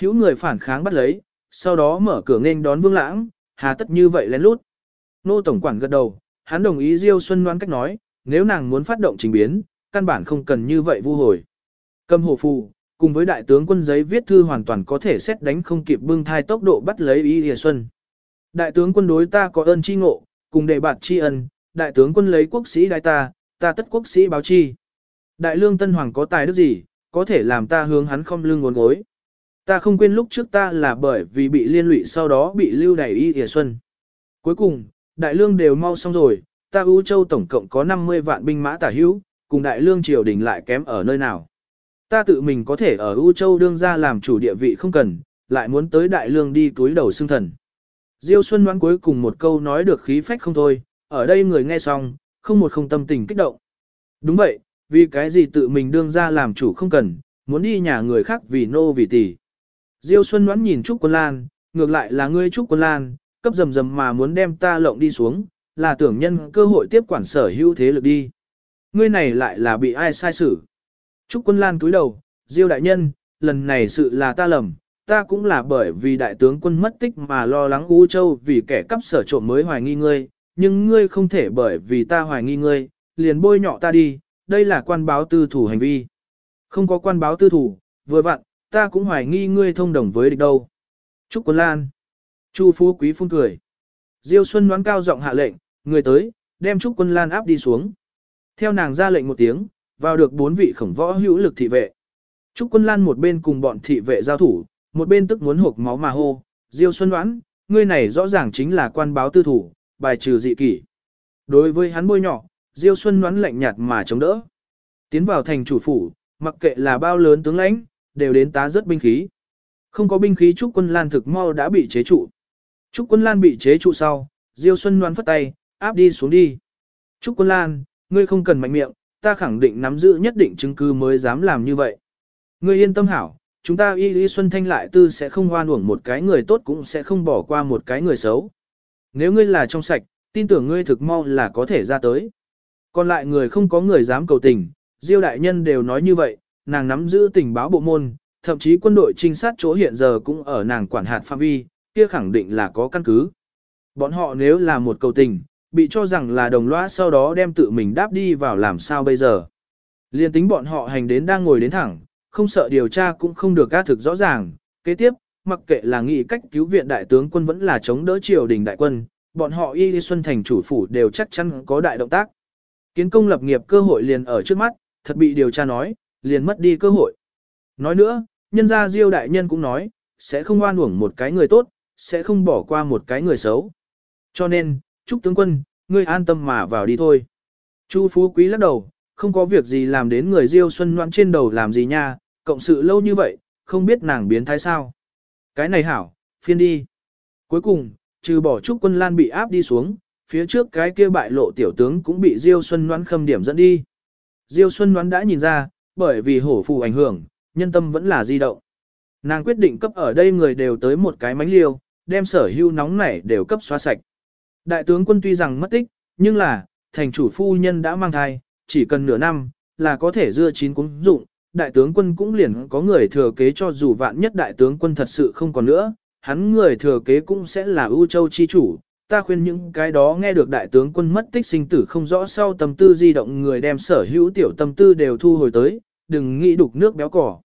hữu người phản kháng bắt lấy, sau đó mở cửa nghênh đón Vương Lãng, hà tất như vậy lén lút. Nô Tổng quản gật đầu, hắn đồng ý Diêu Xuân Loan cách nói, nếu nàng muốn phát động trình biến, căn bản không cần như vậy vu hồi. Cầm hồ phù, cùng với đại tướng quân giấy viết thư hoàn toàn có thể xét đánh không kịp bưng thai tốc độ bắt lấy Y Lìa Xuân. Đại tướng quân đối ta có ơn chi ngộ, cùng đề bạt tri ân, đại tướng quân lấy quốc sĩ đại ta, ta tất quốc sĩ báo chi. Đại lương tân hoàng có tài đức gì, có thể làm ta hướng hắn không lương ngốn gối. Ta không quên lúc trước ta là bởi vì bị liên lụy sau đó bị lưu đày y thìa xuân. Cuối cùng, đại lương đều mau xong rồi, ta ưu châu tổng cộng có 50 vạn binh mã tả hữu, cùng đại lương triều đình lại kém ở nơi nào. Ta tự mình có thể ở ưu châu đương ra làm chủ địa vị không cần, lại muốn tới đại lương đi túi đầu xương thần. Diêu Xuân đoán cuối cùng một câu nói được khí phách không thôi, ở đây người nghe xong, không một không tâm tình kích động. Đúng vậy, vì cái gì tự mình đương ra làm chủ không cần, muốn đi nhà người khác vì nô vì tỷ. Diêu Xuân Ngoãn nhìn Trúc Quân Lan, ngược lại là ngươi Trúc Quân Lan, cấp rầm rầm mà muốn đem ta lộng đi xuống, là tưởng nhân cơ hội tiếp quản sở hữu thế lực đi. Ngươi này lại là bị ai sai xử. Trúc Quân Lan cúi đầu, Diêu đại nhân, lần này sự là ta lầm, ta cũng là bởi vì đại tướng quân mất tích mà lo lắng U Châu vì kẻ cắp sở trộm mới hoài nghi ngươi, nhưng ngươi không thể bởi vì ta hoài nghi ngươi, liền bôi nhọ ta đi, đây là quan báo tư thủ hành vi. Không có quan báo tư thủ, vừa vặn, ta cũng hoài nghi ngươi thông đồng với địch đâu. Trúc Quân Lan. Chu Phú Quý phun cười. Diêu Xuân đoán cao giọng hạ lệnh, người tới, đem Trúc Quân Lan áp đi xuống. Theo nàng ra lệnh một tiếng, vào được bốn vị khổng võ hữu lực thị vệ. Trúc Quân Lan một bên cùng bọn thị vệ giao thủ, một bên tức muốn hộp máu mà hô, Diêu Xuân đoán, ngươi này rõ ràng chính là quan báo tư thủ, bài trừ dị kỷ. Đối với hắn bôi nhỏ, Diêu Xuân đoán lạnh nhạt mà chống đỡ. Tiến vào thành chủ phủ, mặc kệ là bao lớn tướng lãnh, đều đến tá rất binh khí. Không có binh khí Trúc Quân Lan thực mau đã bị chế trụ. Trúc Quân Lan bị chế trụ sau, Diêu Xuân đoán phất tay, áp đi xuống đi. Trúc Quân Lan, ngươi không cần mạnh miệng, ta khẳng định nắm giữ nhất định chứng cứ mới dám làm như vậy. Ngươi yên tâm hảo, chúng ta y Y xuân thanh lại tư sẽ không hoan uổng một cái người tốt cũng sẽ không bỏ qua một cái người xấu. Nếu ngươi là trong sạch, tin tưởng ngươi thực mau là có thể ra tới. Còn lại người không có người dám cầu tình, Diêu đại nhân đều nói như vậy, nàng nắm giữ tình báo bộ môn, thậm chí quân đội trinh sát chỗ hiện giờ cũng ở nàng quản hạt phạm vi, kia khẳng định là có căn cứ. Bọn họ nếu là một cầu tình, bị cho rằng là đồng loa sau đó đem tự mình đáp đi vào làm sao bây giờ. Liên tính bọn họ hành đến đang ngồi đến thẳng, không sợ điều tra cũng không được ca thực rõ ràng. Kế tiếp, mặc kệ là nghị cách cứu viện đại tướng quân vẫn là chống đỡ triều đình đại quân, bọn họ y xuân thành chủ phủ đều chắc chắn có đại động tác. Kiến công lập nghiệp cơ hội liền ở trước mắt, thật bị điều tra nói, liền mất đi cơ hội. Nói nữa, nhân gia diêu đại nhân cũng nói, sẽ không oan uổng một cái người tốt, sẽ không bỏ qua một cái người xấu. Cho nên, chúc tướng quân, ngươi an tâm mà vào đi thôi. Chu Phú Quý lắc đầu, không có việc gì làm đến người diêu xuân Loan trên đầu làm gì nha, cộng sự lâu như vậy, không biết nàng biến thái sao. Cái này hảo, phiên đi. Cuối cùng, trừ bỏ trúc quân lan bị áp đi xuống, phía trước cái kia bại lộ tiểu tướng cũng bị Diêu Xuân Loan khâm điểm dẫn đi. Diêu Xuân Loan đã nhìn ra, bởi vì hổ phù ảnh hưởng, nhân tâm vẫn là di động. Nàng quyết định cấp ở đây người đều tới một cái mánh liêu, đem sở hưu nóng nảy đều cấp xóa sạch. Đại tướng quân tuy rằng mất tích, nhưng là, thành chủ phu nhân đã mang thai, chỉ cần nửa năm, là có thể dưa chín cũng dụng, đại tướng quân cũng liền có người thừa kế cho dù vạn nhất đại tướng quân thật sự không còn nữa, hắn người thừa kế cũng sẽ là ưu châu chi chủ. Ta khuyên những cái đó nghe được đại tướng quân mất tích sinh tử không rõ sau tâm tư di động người đem sở hữu tiểu tâm tư đều thu hồi tới, đừng nghĩ đục nước béo cỏ.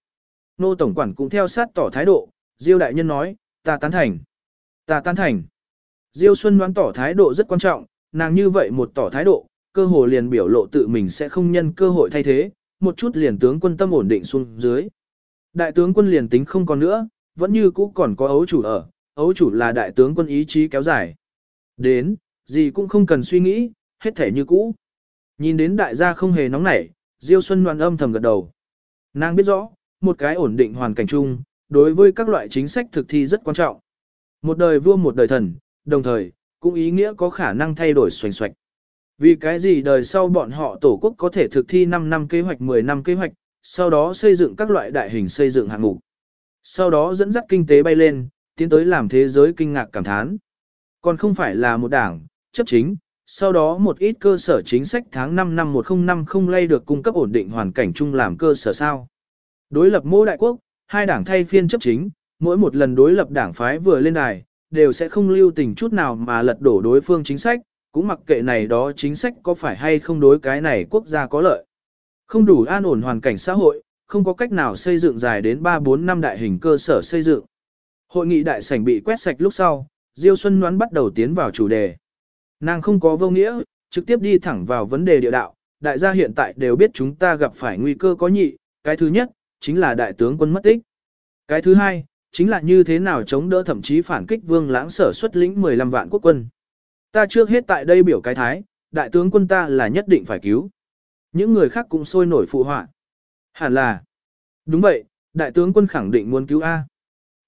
Nô Tổng Quản cũng theo sát tỏ thái độ, Diêu Đại Nhân nói, ta tán thành. Ta tán thành. Diêu Xuân đoán tỏ thái độ rất quan trọng, nàng như vậy một tỏ thái độ, cơ hồ liền biểu lộ tự mình sẽ không nhân cơ hội thay thế, một chút liền tướng quân tâm ổn định xuống dưới. Đại tướng quân liền tính không còn nữa, vẫn như cũ còn có ấu chủ ở, ấu chủ là đại tướng quân ý chí kéo dài. Đến, gì cũng không cần suy nghĩ, hết thể như cũ. Nhìn đến đại gia không hề nóng nảy, Diêu Xuân đoàn âm thầm gật đầu. Nàng biết rõ, một cái ổn định hoàn cảnh chung, đối với các loại chính sách thực thi rất quan trọng. Một đời vua một đời thần, đồng thời, cũng ý nghĩa có khả năng thay đổi xoành xoạch. Vì cái gì đời sau bọn họ tổ quốc có thể thực thi 5 năm kế hoạch 10 năm kế hoạch, sau đó xây dựng các loại đại hình xây dựng hạng mục. Sau đó dẫn dắt kinh tế bay lên, tiến tới làm thế giới kinh ngạc cảm thán. Còn không phải là một đảng, chấp chính, sau đó một ít cơ sở chính sách tháng 5 năm 1050 lay được cung cấp ổn định hoàn cảnh chung làm cơ sở sao. Đối lập mô đại quốc, hai đảng thay phiên chấp chính, mỗi một lần đối lập đảng phái vừa lên đài, đều sẽ không lưu tình chút nào mà lật đổ đối phương chính sách, cũng mặc kệ này đó chính sách có phải hay không đối cái này quốc gia có lợi. Không đủ an ổn hoàn cảnh xã hội, không có cách nào xây dựng dài đến 3-4 năm đại hình cơ sở xây dựng. Hội nghị đại sảnh bị quét sạch lúc sau, Diêu Xuân Ngoãn bắt đầu tiến vào chủ đề. Nàng không có vô nghĩa, trực tiếp đi thẳng vào vấn đề địa đạo, đại gia hiện tại đều biết chúng ta gặp phải nguy cơ có nhị, cái thứ nhất, chính là đại tướng quân mất tích. Cái thứ hai, chính là như thế nào chống đỡ thậm chí phản kích vương lãng sở xuất lĩnh 15 vạn quốc quân. Ta trước hết tại đây biểu cái thái, đại tướng quân ta là nhất định phải cứu. Những người khác cũng sôi nổi phụ họa. Hẳn là. Đúng vậy, đại tướng quân khẳng định muốn cứu A.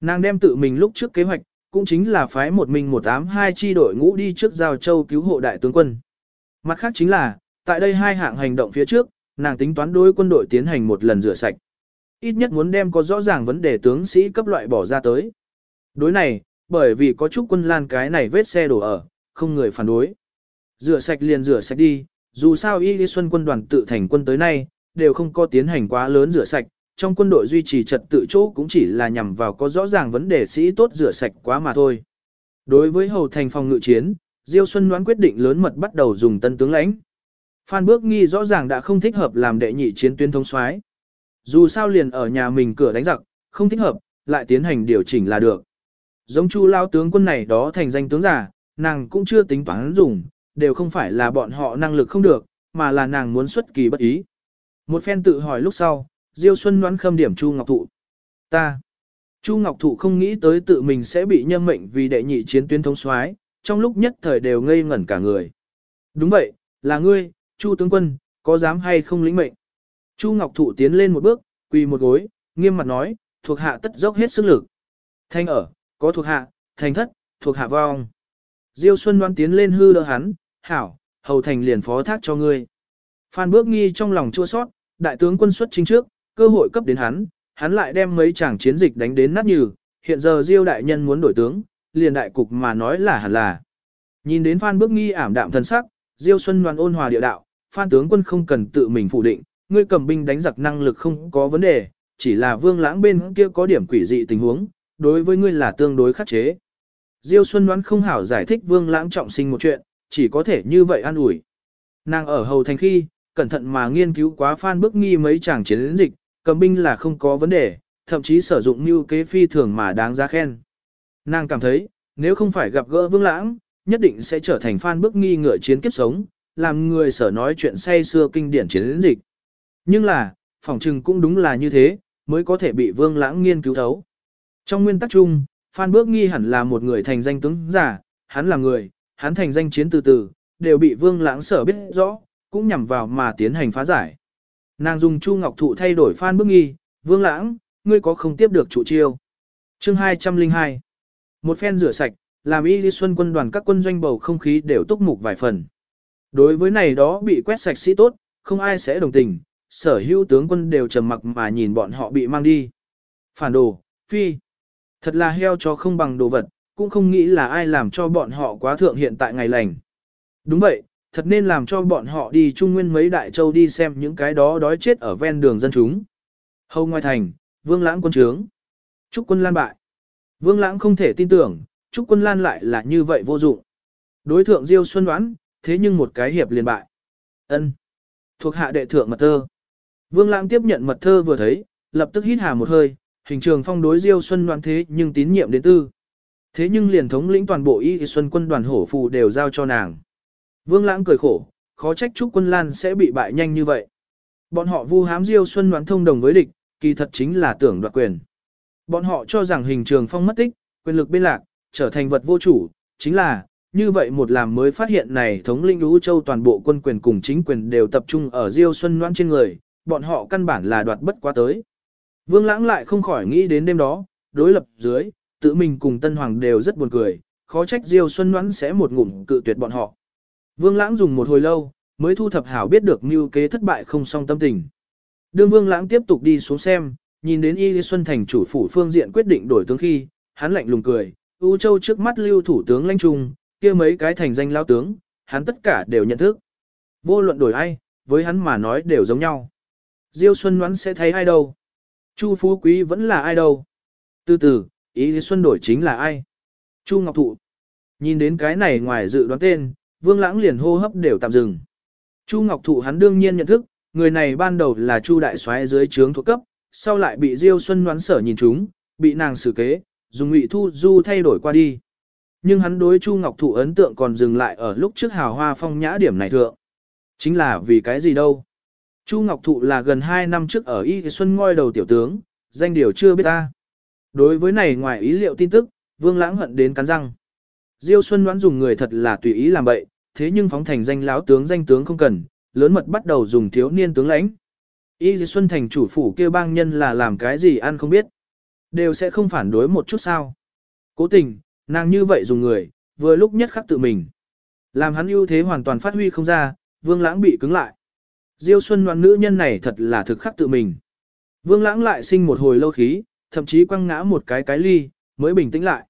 Nàng đem tự mình lúc trước kế hoạch, cũng chính là phái một mình một ám hai chi đội ngũ đi trước giao châu cứu hộ đại tướng quân. Mặt khác chính là, tại đây hai hạng hành động phía trước, nàng tính toán đối quân đội tiến hành một lần rửa sạch. Ít nhất muốn đem có rõ ràng vấn đề tướng sĩ cấp loại bỏ ra tới. Đối này, bởi vì có chút quân lan cái này vết xe đổ ở, không người phản đối. Rửa sạch liền rửa sạch đi, dù sao Y Lý Xuân quân đoàn tự thành quân tới nay, đều không có tiến hành quá lớn rửa sạch, trong quân đội duy trì trật tự chỗ cũng chỉ là nhằm vào có rõ ràng vấn đề sĩ tốt rửa sạch quá mà thôi. Đối với hầu thành phòng ngự chiến, Diêu Xuân đoán quyết định lớn mật bắt đầu dùng tân tướng lãnh. Phan Bước Nghi rõ ràng đã không thích hợp làm đệ nhị chiến tuyến thống soái. Dù sao liền ở nhà mình cửa đánh giặc, không thích hợp, lại tiến hành điều chỉnh là được. Giống Chu lao tướng quân này đó thành danh tướng giả, nàng cũng chưa tính toán dùng, đều không phải là bọn họ năng lực không được, mà là nàng muốn xuất kỳ bất ý. Một phen tự hỏi lúc sau, Diêu Xuân đoán khâm điểm Chu Ngọc Thụ. Ta. Chu Ngọc Thụ không nghĩ tới tự mình sẽ bị nhâm mệnh vì đệ nhị chiến tuyến thống soái, trong lúc nhất thời đều ngây ngẩn cả người. Đúng vậy, là ngươi, Chu tướng quân, có dám hay không lĩnh mệnh? Chu Ngọc Thụ tiến lên một bước, quỳ một gối, nghiêm mặt nói, thuộc hạ tất dốc hết sức lực. Thanh ở, có thuộc hạ, thành thất, thuộc hạ vong. Diêu Xuân đoán tiến lên hư đỡ hắn, hảo, hầu thành liền phó thác cho ngươi. Phan bước nghi trong lòng chua sót, đại tướng quân xuất chính trước, cơ hội cấp đến hắn, hắn lại đem mấy chàng chiến dịch đánh đến nát nhừ, hiện giờ Diêu đại nhân muốn đổi tướng, liền đại cục mà nói là hẳn là. Nhìn đến Phan bước nghi ảm đạm thân sắc, Diêu Xuân Loan ôn hòa địa đạo, Phan tướng quân không cần tự mình phủ định, ngươi cầm binh đánh giặc năng lực không có vấn đề, chỉ là vương lãng bên kia có điểm quỷ dị tình huống, đối với ngươi là tương đối khắc chế. Diêu Xuân đoán không hảo giải thích vương lãng trọng sinh một chuyện, chỉ có thể như vậy an ủi. Nàng ở hầu thành khi, cẩn thận mà nghiên cứu quá phan bức nghi mấy chàng chiến dịch, cầm binh là không có vấn đề, thậm chí sử dụng như kế phi thường mà đáng giá khen. Nàng cảm thấy, nếu không phải gặp gỡ vương lãng, nhất định sẽ trở thành fan bức nghi ngựa chiến kiếp sống, làm người sở nói chuyện say xưa kinh điển chiến dịch. Nhưng là, phỏng trừng cũng đúng là như thế, mới có thể bị vương lãng nghiên cứu thấu. Trong nguyên tắc chung, Phan Bước Nghi hẳn là một người thành danh tướng giả, hắn là người, hắn thành danh chiến từ từ, đều bị vương lãng sở biết rõ, cũng nhằm vào mà tiến hành phá giải. Nàng dùng Chu Ngọc Thụ thay đổi Phan Bước Nghi, vương lãng, ngươi có không tiếp được chủ chiêu. Chương 202 Một phen rửa sạch, làm y lý xuân quân đoàn các quân doanh bầu không khí đều túc mục vài phần. Đối với này đó bị quét sạch sĩ tốt, không ai sẽ đồng tình, sở hữu tướng quân đều trầm mặc mà nhìn bọn họ bị mang đi. Phản đồ, phi. Thật là heo cho không bằng đồ vật, cũng không nghĩ là ai làm cho bọn họ quá thượng hiện tại ngày lành. Đúng vậy, thật nên làm cho bọn họ đi trung nguyên mấy đại châu đi xem những cái đó đói chết ở ven đường dân chúng. Hầu ngoài thành, vương lãng quân trướng. Trúc quân lan bại. Vương lãng không thể tin tưởng, Trúc quân lan lại là như vậy vô dụng. Đối thượng Diêu Xuân đoán, thế nhưng một cái hiệp liền bại. ân Thuộc hạ đệ thượng mật thơ. Vương lãng tiếp nhận mật thơ vừa thấy, lập tức hít hà một hơi, hình trường phong đối Diêu Xuân đoán thế nhưng tín nhiệm đến tư. Thế nhưng liền thống lĩnh toàn bộ y xuân quân đoàn hổ phù đều giao cho nàng. Vương lãng cười khổ, khó trách Trúc quân lan sẽ bị bại nhanh như vậy. Bọn họ vu hám Diêu Xuân đoán thông đồng với địch, kỳ thật chính là tưởng đoạt quyền. Bọn họ cho rằng hình trường phong mất tích, quyền lực bên lạc, trở thành vật vô chủ, chính là, như vậy một làm mới phát hiện này thống linh Ú châu toàn bộ quân quyền cùng chính quyền đều tập trung ở Diêu Xuân đoán trên người, bọn họ căn bản là đoạt bất quá tới. Vương Lãng lại không khỏi nghĩ đến đêm đó, đối lập dưới, tự mình cùng Tân Hoàng đều rất buồn cười, khó trách Diêu Xuân đoán sẽ một ngụm cự tuyệt bọn họ. Vương Lãng dùng một hồi lâu, mới thu thập hảo biết được mưu kế thất bại không song tâm tình. Đương Vương Lãng tiếp tục đi xuống xem, nhìn đến Y Xuân Thành chủ phủ phương diện quyết định đổi tướng khi, hắn lạnh lùng cười, U Châu trước mắt lưu thủ tướng lãnh trung, kia mấy cái thành danh lao tướng, hắn tất cả đều nhận thức. Vô luận đổi ai, với hắn mà nói đều giống nhau. Diêu Xuân đoán sẽ thấy ai đâu. Chu Phú Quý vẫn là ai đâu. Từ từ, ý xuân đổi chính là ai? Chu Ngọc Thụ. Nhìn đến cái này ngoài dự đoán tên, Vương Lãng liền hô hấp đều tạm dừng. Chu Ngọc Thụ hắn đương nhiên nhận thức, người này ban đầu là Chu đại soái dưới trướng thuộc cấp, sau lại bị Diêu Xuân đoán sở nhìn chúng, bị nàng xử kế, dùng Ngụy Thu Du thay đổi qua đi. Nhưng hắn đối Chu Ngọc Thụ ấn tượng còn dừng lại ở lúc trước hào hoa phong nhã điểm này thượng. Chính là vì cái gì đâu? Chu Ngọc Thụ là gần 2 năm trước ở Y Xuân ngôi đầu tiểu tướng, danh điều chưa biết ta. Đối với này ngoài ý liệu tin tức, Vương Lãng hận đến cắn răng. Diêu Xuân đoán dùng người thật là tùy ý làm bậy, thế nhưng phóng thành danh láo tướng danh tướng không cần, lớn mật bắt đầu dùng thiếu niên tướng lãnh. Y Xuân thành chủ phủ kêu bang nhân là làm cái gì ăn không biết. Đều sẽ không phản đối một chút sao. Cố tình, nàng như vậy dùng người, vừa lúc nhất khắc tự mình. Làm hắn ưu thế hoàn toàn phát huy không ra, vương lãng bị cứng lại. Diêu Xuân đoán nữ nhân này thật là thực khắc tự mình. Vương lãng lại sinh một hồi lâu khí, thậm chí quăng ngã một cái cái ly, mới bình tĩnh lại.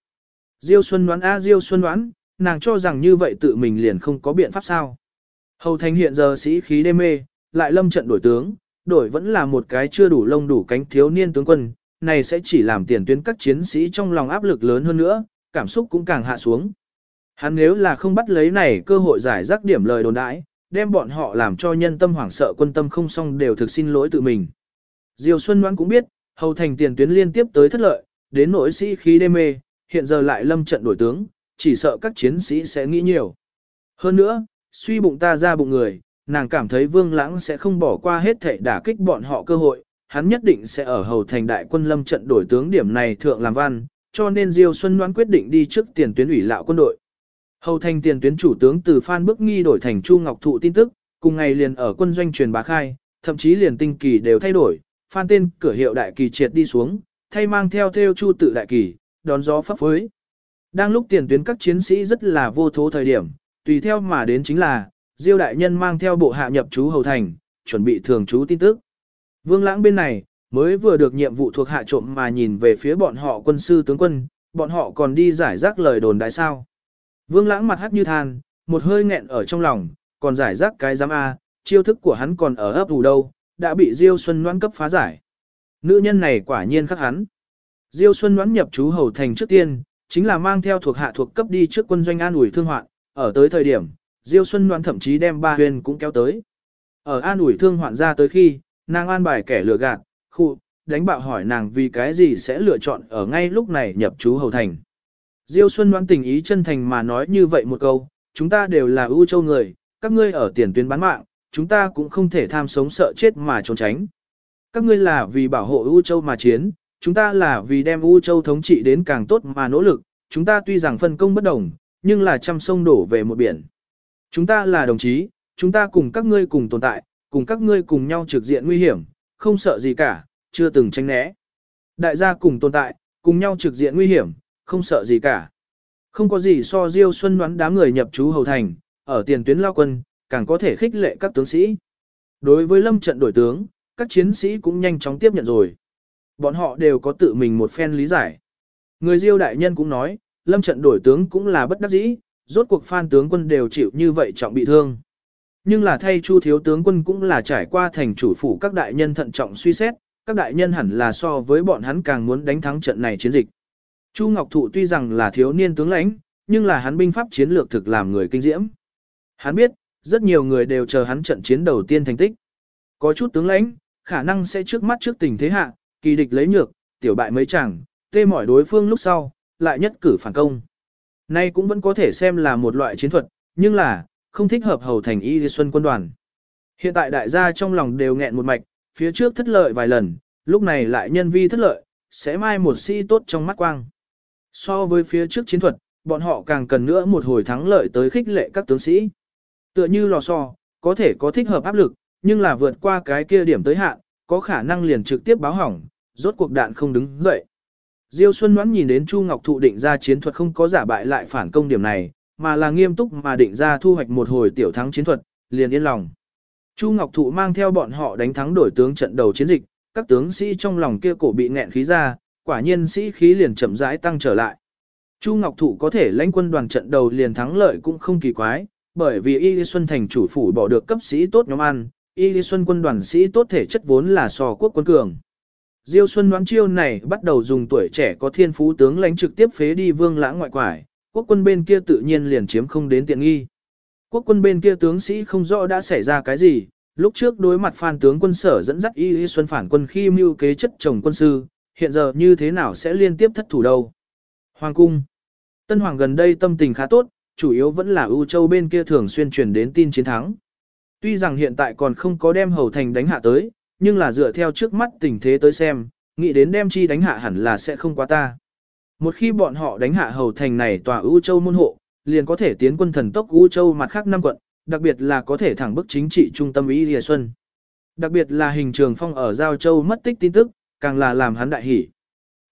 Diêu Xuân đoán a Diêu Xuân đoán, nàng cho rằng như vậy tự mình liền không có biện pháp sao. Hầu thành hiện giờ sĩ khí đê mê, lại lâm trận đổi tướng, đổi vẫn là một cái chưa đủ lông đủ cánh thiếu niên tướng quân, này sẽ chỉ làm tiền tuyến các chiến sĩ trong lòng áp lực lớn hơn nữa, cảm xúc cũng càng hạ xuống. Hắn nếu là không bắt lấy này cơ hội giải rác điểm lời đồn đãi, đem bọn họ làm cho nhân tâm hoảng sợ quân tâm không xong đều thực xin lỗi tự mình. Diêu Xuân Ngoan cũng biết, hầu thành tiền tuyến liên tiếp tới thất lợi, đến nỗi sĩ khí đê mê, hiện giờ lại lâm trận đổi tướng, chỉ sợ các chiến sĩ sẽ nghĩ nhiều. Hơn nữa, suy bụng ta ra bụng người, nàng cảm thấy vương lãng sẽ không bỏ qua hết thể đả kích bọn họ cơ hội, hắn nhất định sẽ ở hầu thành đại quân lâm trận đổi tướng điểm này thượng làm văn, cho nên Diêu Xuân Đoán quyết định đi trước tiền tuyến ủy lạo quân đội. Hầu thành tiền tuyến chủ tướng từ Phan Bức Nghi đổi thành Chu Ngọc Thụ tin tức, cùng ngày liền ở quân doanh truyền bá khai, thậm chí liền tinh kỳ đều thay đổi, Phan tên cửa hiệu đại kỳ triệt đi xuống, thay mang theo theo Chu tự đại kỳ, đón gió pháp phối. Đang lúc tiền tuyến các chiến sĩ rất là vô thố thời điểm, tùy theo mà đến chính là, Diêu đại nhân mang theo bộ hạ nhập chú hầu thành, chuẩn bị thường trú tin tức. Vương Lãng bên này, mới vừa được nhiệm vụ thuộc hạ trộm mà nhìn về phía bọn họ quân sư tướng quân, bọn họ còn đi giải rác lời đồn đại sao. Vương Lãng mặt hắt như than, một hơi nghẹn ở trong lòng, còn giải rác cái giám A, chiêu thức của hắn còn ở ấp ủ đâu, đã bị Diêu Xuân Noãn cấp phá giải. Nữ nhân này quả nhiên khắc hắn. Diêu Xuân Noãn nhập chú hầu thành trước tiên, chính là mang theo thuộc hạ thuộc cấp đi trước quân doanh an ủi thương hoạn, ở tới thời điểm, Diêu Xuân Noãn thậm chí đem ba huyền cũng kéo tới. Ở an ủi thương hoạn ra tới khi, nàng an bài kẻ lừa gạt, khu, đánh bạo hỏi nàng vì cái gì sẽ lựa chọn ở ngay lúc này nhập chú hầu thành. Diêu Xuân đoán tình ý chân thành mà nói như vậy một câu, chúng ta đều là ưu châu người, các ngươi ở tiền tuyến bán mạng, chúng ta cũng không thể tham sống sợ chết mà trốn tránh. Các ngươi là vì bảo hộ ưu châu mà chiến, chúng ta là vì đem U châu thống trị đến càng tốt mà nỗ lực, chúng ta tuy rằng phân công bất đồng, nhưng là trăm sông đổ về một biển. Chúng ta là đồng chí, chúng ta cùng các ngươi cùng tồn tại, cùng các ngươi cùng nhau trực diện nguy hiểm, không sợ gì cả, chưa từng tránh né. Đại gia cùng tồn tại, cùng nhau trực diện nguy hiểm, không sợ gì cả. Không có gì so Diêu Xuân đoán đám người nhập chú hầu thành, ở tiền tuyến lao quân, càng có thể khích lệ các tướng sĩ. Đối với lâm trận đổi tướng, các chiến sĩ cũng nhanh chóng tiếp nhận rồi. Bọn họ đều có tự mình một phen lý giải. Người Diêu đại nhân cũng nói, lâm trận đổi tướng cũng là bất đắc dĩ, rốt cuộc phan tướng quân đều chịu như vậy trọng bị thương. Nhưng là thay Chu thiếu tướng quân cũng là trải qua thành chủ phủ các đại nhân thận trọng suy xét, các đại nhân hẳn là so với bọn hắn càng muốn đánh thắng trận này chiến dịch. Chu Ngọc Thụ tuy rằng là thiếu niên tướng lãnh, nhưng là hắn binh pháp chiến lược thực làm người kinh diễm. Hắn biết, rất nhiều người đều chờ hắn trận chiến đầu tiên thành tích. Có chút tướng lãnh, khả năng sẽ trước mắt trước tình thế hạ, kỳ địch lấy nhược, tiểu bại mấy chẳng, tê mỏi đối phương lúc sau, lại nhất cử phản công. Nay cũng vẫn có thể xem là một loại chiến thuật, nhưng là, không thích hợp hầu thành y xuân quân đoàn. Hiện tại đại gia trong lòng đều nghẹn một mạch, phía trước thất lợi vài lần, lúc này lại nhân vi thất lợi, sẽ mai một sĩ tốt trong mắt quang. So với phía trước chiến thuật, bọn họ càng cần nữa một hồi thắng lợi tới khích lệ các tướng sĩ. Tựa như lò xo, có thể có thích hợp áp lực, nhưng là vượt qua cái kia điểm tới hạn, có khả năng liền trực tiếp báo hỏng, rốt cuộc đạn không đứng dậy. Diêu Xuân Ngoãn nhìn đến Chu Ngọc Thụ định ra chiến thuật không có giả bại lại phản công điểm này, mà là nghiêm túc mà định ra thu hoạch một hồi tiểu thắng chiến thuật, liền yên lòng. Chu Ngọc Thụ mang theo bọn họ đánh thắng đổi tướng trận đầu chiến dịch, các tướng sĩ trong lòng kia cổ bị nghẹn khí ra, quả nhiên sĩ khí liền chậm rãi tăng trở lại. Chu Ngọc Thụ có thể lãnh quân đoàn trận đầu liền thắng lợi cũng không kỳ quái, bởi vì Y Lý Xuân thành chủ phủ bỏ được cấp sĩ tốt nhóm ăn, Y Lý Xuân quân đoàn sĩ tốt thể chất vốn là so quốc quân cường. Diêu Xuân đoán chiêu này bắt đầu dùng tuổi trẻ có thiên phú tướng lãnh trực tiếp phế đi vương lãng ngoại quải, quốc quân bên kia tự nhiên liền chiếm không đến tiện nghi. Quốc quân bên kia tướng sĩ không rõ đã xảy ra cái gì, lúc trước đối mặt phan tướng quân sở dẫn dắt y y xuân phản quân khi mưu kế chất chồng quân sư, hiện giờ như thế nào sẽ liên tiếp thất thủ đâu. Hoàng cung Tân Hoàng gần đây tâm tình khá tốt, chủ yếu vẫn là ưu châu bên kia thường xuyên truyền đến tin chiến thắng. Tuy rằng hiện tại còn không có đem hầu thành đánh hạ tới, nhưng là dựa theo trước mắt tình thế tới xem, nghĩ đến đem chi đánh hạ hẳn là sẽ không quá ta. Một khi bọn họ đánh hạ hầu thành này tòa ưu châu môn hộ, liền có thể tiến quân thần tốc ưu châu mặt khác năm quận, đặc biệt là có thể thẳng bức chính trị trung tâm ý Lìa Xuân. Đặc biệt là hình trường phong ở Giao Châu mất tích tin tức, càng là làm hắn đại hỉ.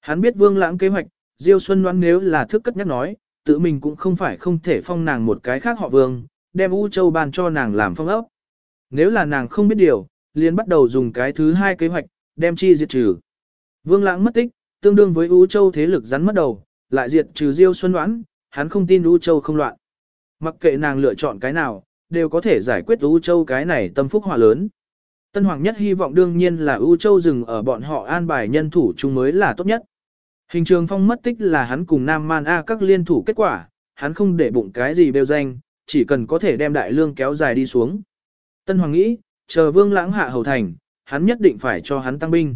Hắn biết vương lãng kế hoạch, Diêu Xuân đoán nếu là thức cất nhắc nói, tự mình cũng không phải không thể phong nàng một cái khác họ vương, đem U Châu ban cho nàng làm phong ốc. Nếu là nàng không biết điều, liền bắt đầu dùng cái thứ hai kế hoạch, đem chi diệt trừ. Vương lãng mất tích, tương đương với U Châu thế lực rắn mất đầu, lại diệt trừ Diêu Xuân đoán, hắn không tin U Châu không loạn. Mặc kệ nàng lựa chọn cái nào, đều có thể giải quyết U Châu cái này tâm phúc hòa lớn. Tân Hoàng nhất hy vọng đương nhiên là U Châu dừng ở bọn họ an bài nhân thủ chung mới là tốt nhất. Hình trường phong mất tích là hắn cùng Nam Man A các liên thủ kết quả, hắn không để bụng cái gì bêu danh, chỉ cần có thể đem đại lương kéo dài đi xuống. Tân Hoàng nghĩ, chờ vương lãng hạ hầu thành, hắn nhất định phải cho hắn tăng binh.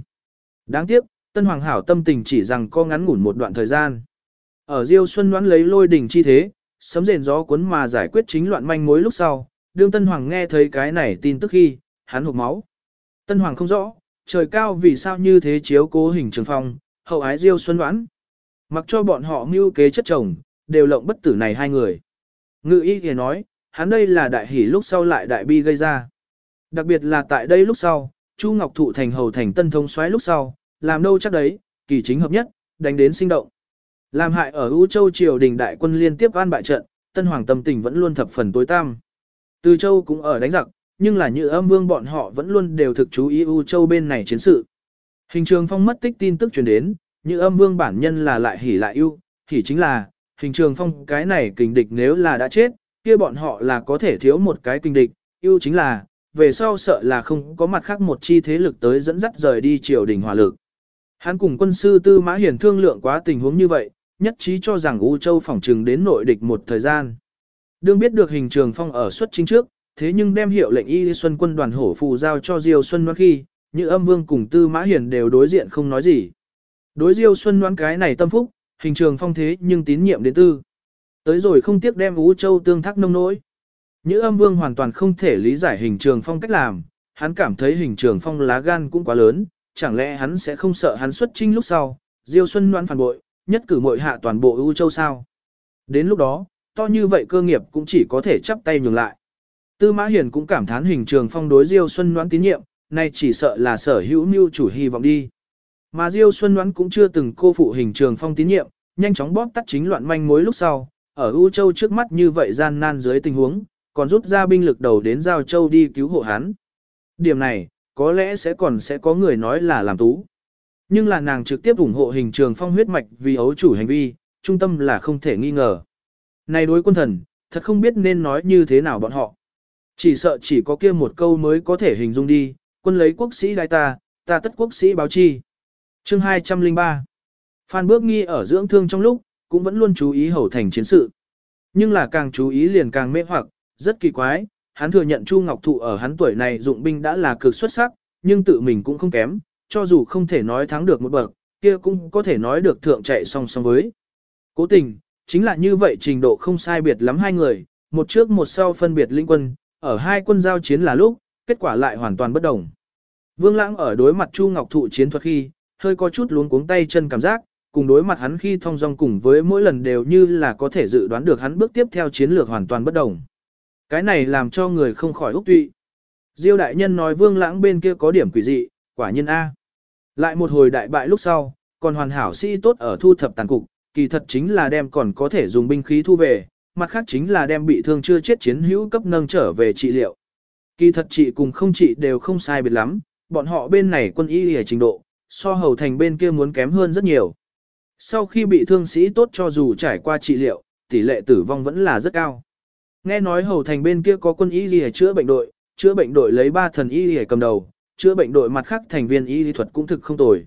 Đáng tiếc, Tân Hoàng hảo tâm tình chỉ rằng co ngắn ngủn một đoạn thời gian. Ở Diêu Xuân đoán lấy lôi đỉnh chi thế, sấm rền gió cuốn mà giải quyết chính loạn manh mối lúc sau, đương Tân Hoàng nghe thấy cái này tin tức khi, hắn hụt máu. Tân Hoàng không rõ, trời cao vì sao như thế chiếu cố hình trường phong, hậu ái Diêu Xuân đoán. Mặc cho bọn họ mưu kế chất chồng, đều lộng bất tử này hai người. Ngự y thì nói, hắn đây là đại hỷ lúc sau lại đại bi gây ra. Đặc biệt là tại đây lúc sau, Chu Ngọc Thụ thành hầu thành tân thông xoáy lúc sau, làm đâu chắc đấy, kỳ chính hợp nhất, đánh đến sinh động. Làm hại ở U Châu triều đình đại quân liên tiếp an bại trận, Tân Hoàng tâm tình vẫn luôn thập phần tối tăm. Từ Châu cũng ở đánh giặc, nhưng là như âm vương bọn họ vẫn luôn đều thực chú ý U Châu bên này chiến sự. Hình trường phong mất tích tin tức truyền đến, như âm vương bản nhân là lại hỉ lại ưu, hỉ chính là, hình trường phong cái này kình địch nếu là đã chết, kia bọn họ là có thể thiếu một cái kình địch, ưu chính là, về sau sợ là không có mặt khác một chi thế lực tới dẫn dắt rời đi triều đình hỏa lực. Hắn cùng quân sư Tư Mã Hiển thương lượng quá tình huống như vậy, nhất trí cho rằng U Châu phỏng trừng đến nội địch một thời gian. Đương biết được hình trường phong ở xuất chính trước, thế nhưng đem hiệu lệnh Y Xuân quân đoàn hổ phù giao cho Diêu Xuân Ngoan khi, như âm vương cùng Tư Mã hiển đều đối diện không nói gì. Đối Diêu Xuân Ngoan cái này tâm phúc, hình trường phong thế nhưng tín nhiệm đến tư. Tới rồi không tiếc đem u Châu tương thác nông nỗi. Như âm vương hoàn toàn không thể lý giải hình trường phong cách làm, hắn cảm thấy hình trường phong lá gan cũng quá lớn, chẳng lẽ hắn sẽ không sợ hắn xuất trinh lúc sau, Diêu Xuân Loan phản bội, nhất cử mội hạ toàn bộ ưu châu sao. Đến lúc đó, to như vậy cơ nghiệp cũng chỉ có thể chắp tay nhường lại. Tư Mã Hiền cũng cảm thán hình trường phong đối Diêu Xuân Loan tín nhiệm, nay chỉ sợ là sở hữu mưu chủ hy vọng đi. Mà Diêu Xuân Loan cũng chưa từng cô phụ hình trường phong tín nhiệm, nhanh chóng bóp tắt chính loạn manh mối lúc sau, ở ưu châu trước mắt như vậy gian nan dưới tình huống, còn rút ra binh lực đầu đến Giao Châu đi cứu hộ hắn. Điểm này, có lẽ sẽ còn sẽ có người nói là làm tú. Nhưng là nàng trực tiếp ủng hộ hình trường phong huyết mạch vì ấu chủ hành vi, trung tâm là không thể nghi ngờ. Này đối quân thần, thật không biết nên nói như thế nào bọn họ. Chỉ sợ chỉ có kia một câu mới có thể hình dung đi, quân lấy quốc sĩ đại ta, ta tất quốc sĩ báo chi. Chương 203 Phan Bước Nghi ở dưỡng thương trong lúc, cũng vẫn luôn chú ý hầu thành chiến sự. Nhưng là càng chú ý liền càng mê hoặc, rất kỳ quái, hắn thừa nhận Chu Ngọc Thụ ở hắn tuổi này dụng binh đã là cực xuất sắc, nhưng tự mình cũng không kém, cho dù không thể nói thắng được một bậc, kia cũng có thể nói được thượng chạy song song với. Cố tình, chính là như vậy trình độ không sai biệt lắm hai người, một trước một sau phân biệt linh quân, ở hai quân giao chiến là lúc, kết quả lại hoàn toàn bất đồng. Vương Lãng ở đối mặt Chu Ngọc Thụ chiến thuật khi, hơi có chút luống cuống tay chân cảm giác, cùng đối mặt hắn khi thông dong cùng với mỗi lần đều như là có thể dự đoán được hắn bước tiếp theo chiến lược hoàn toàn bất đồng. Cái này làm cho người không khỏi úc tụy. Diêu đại nhân nói Vương Lãng bên kia có điểm quỷ dị, quả nhân A. Lại một hồi đại bại lúc sau, còn hoàn hảo sĩ tốt ở thu thập tàn cục, kỳ thật chính là đem còn có thể dùng binh khí thu về, mặt khác chính là đem bị thương chưa chết chiến hữu cấp nâng trở về trị liệu. Kỳ thật trị cùng không trị đều không sai biệt lắm, bọn họ bên này quân y ở trình độ, so hầu thành bên kia muốn kém hơn rất nhiều. Sau khi bị thương sĩ tốt cho dù trải qua trị liệu, tỷ lệ tử vong vẫn là rất cao. Nghe nói hầu thành bên kia có quân y gì chữa bệnh đội, chữa bệnh đội lấy ba thần y gì cầm đầu, chữa bệnh đội mặt khác thành viên y lý thuật cũng thực không tồi.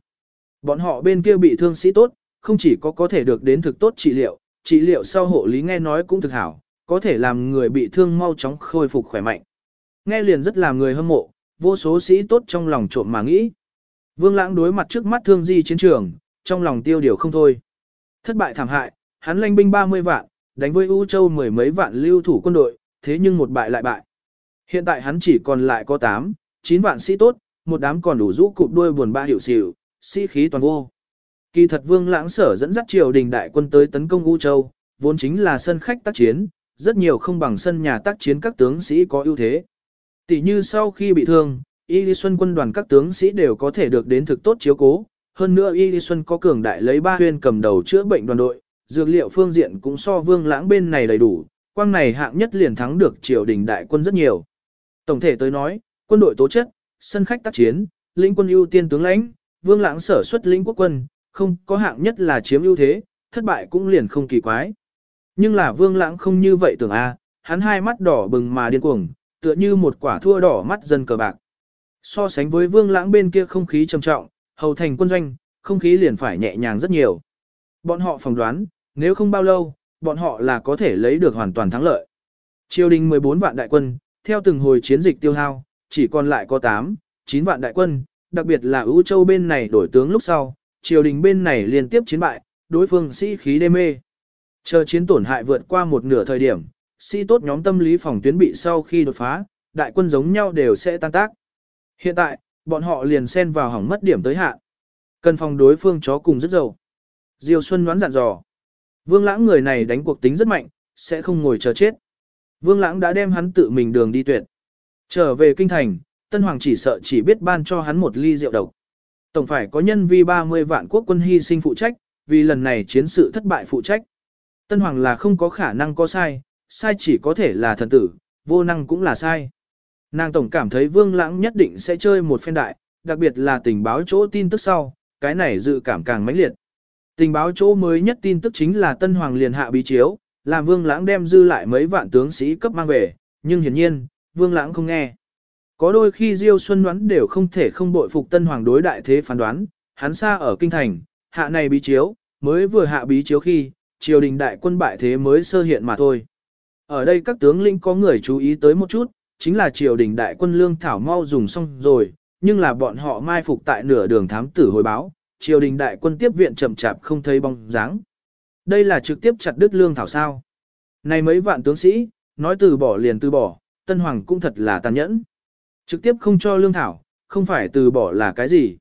Bọn họ bên kia bị thương sĩ tốt, không chỉ có có thể được đến thực tốt trị liệu, trị liệu sau hộ lý nghe nói cũng thực hảo, có thể làm người bị thương mau chóng khôi phục khỏe mạnh. Nghe liền rất làm người hâm mộ, vô số sĩ tốt trong lòng trộm mà nghĩ. Vương Lãng đối mặt trước mắt thương di chiến trường, trong lòng tiêu điều không thôi. Thất bại thảm hại, hắn lanh binh 30 vạn, đánh với U Châu mười mấy vạn lưu thủ quân đội, thế nhưng một bại lại bại. Hiện tại hắn chỉ còn lại có 8, 9 vạn sĩ tốt, một đám còn đủ rũ cụp đuôi buồn ba hiểu xỉu, sĩ khí toàn vô. Kỳ thật Vương Lãng sở dẫn dắt triều đình đại quân tới tấn công U Châu, vốn chính là sân khách tác chiến, rất nhiều không bằng sân nhà tác chiến các tướng sĩ có ưu thế. Tỷ như sau khi bị thương, Y Lý Xuân quân đoàn các tướng sĩ đều có thể được đến thực tốt chiếu cố, hơn nữa Y Lý Xuân có cường đại lấy ba huyên cầm đầu chữa bệnh đoàn đội, dược liệu phương diện cũng so Vương Lãng bên này đầy đủ, quang này hạng nhất liền thắng được triều đình đại quân rất nhiều. Tổng thể tới nói, quân đội tố chất, sân khách tác chiến, lĩnh quân ưu tiên tướng lãnh, Vương Lãng sở xuất lĩnh quốc quân, không có hạng nhất là chiếm ưu thế, thất bại cũng liền không kỳ quái. Nhưng là Vương Lãng không như vậy tưởng a, hắn hai mắt đỏ bừng mà điên cuồng, tựa như một quả thua đỏ mắt dân cờ bạc. So sánh với Vương Lãng bên kia không khí trầm trọng, hầu thành quân doanh, không khí liền phải nhẹ nhàng rất nhiều. Bọn họ phỏng đoán, nếu không bao lâu, bọn họ là có thể lấy được hoàn toàn thắng lợi. Triều đình 14 vạn đại quân, theo từng hồi chiến dịch tiêu hao, chỉ còn lại có 8, 9 vạn đại quân, đặc biệt là ưu châu bên này đổi tướng lúc sau, triều đình bên này liên tiếp chiến bại, đối phương sĩ khí đê mê. Chờ chiến tổn hại vượt qua một nửa thời điểm, sĩ tốt nhóm tâm lý phòng tuyến bị sau khi đột phá, đại quân giống nhau đều sẽ tan tác. Hiện tại, bọn họ liền xen vào hỏng mất điểm tới hạn. Cần phòng đối phương chó cùng rất dầu. Diêu Xuân đoán dặn dò. Vương Lãng người này đánh cuộc tính rất mạnh, sẽ không ngồi chờ chết. Vương Lãng đã đem hắn tự mình đường đi tuyệt. Trở về kinh thành, Tân Hoàng chỉ sợ chỉ biết ban cho hắn một ly rượu độc. Tổng phải có nhân vi 30 vạn quốc quân hy sinh phụ trách, vì lần này chiến sự thất bại phụ trách. Tân Hoàng là không có khả năng có sai, sai chỉ có thể là thần tử, vô năng cũng là sai. Nàng tổng cảm thấy Vương Lãng nhất định sẽ chơi một phen đại, đặc biệt là tình báo chỗ tin tức sau, cái này dự cảm càng mãnh liệt. Tình báo chỗ mới nhất tin tức chính là Tân Hoàng liền hạ bí chiếu, làm Vương Lãng đem dư lại mấy vạn tướng sĩ cấp mang về, nhưng hiển nhiên, Vương Lãng không nghe. Có đôi khi Diêu Xuân đoán đều không thể không bội phục Tân Hoàng đối đại thế phán đoán, hắn xa ở kinh thành, hạ này bí chiếu, mới vừa hạ bí chiếu khi, triều đình đại quân bại thế mới sơ hiện mà thôi. Ở đây các tướng lĩnh có người chú ý tới một chút, chính là triều đình đại quân lương thảo mau dùng xong rồi, nhưng là bọn họ mai phục tại nửa đường thám tử hồi báo, triều đình đại quân tiếp viện chậm chạp không thấy bóng dáng. Đây là trực tiếp chặt đứt lương thảo sao. Này mấy vạn tướng sĩ, nói từ bỏ liền từ bỏ, Tân Hoàng cũng thật là tàn nhẫn. Trực tiếp không cho lương thảo, không phải từ bỏ là cái gì.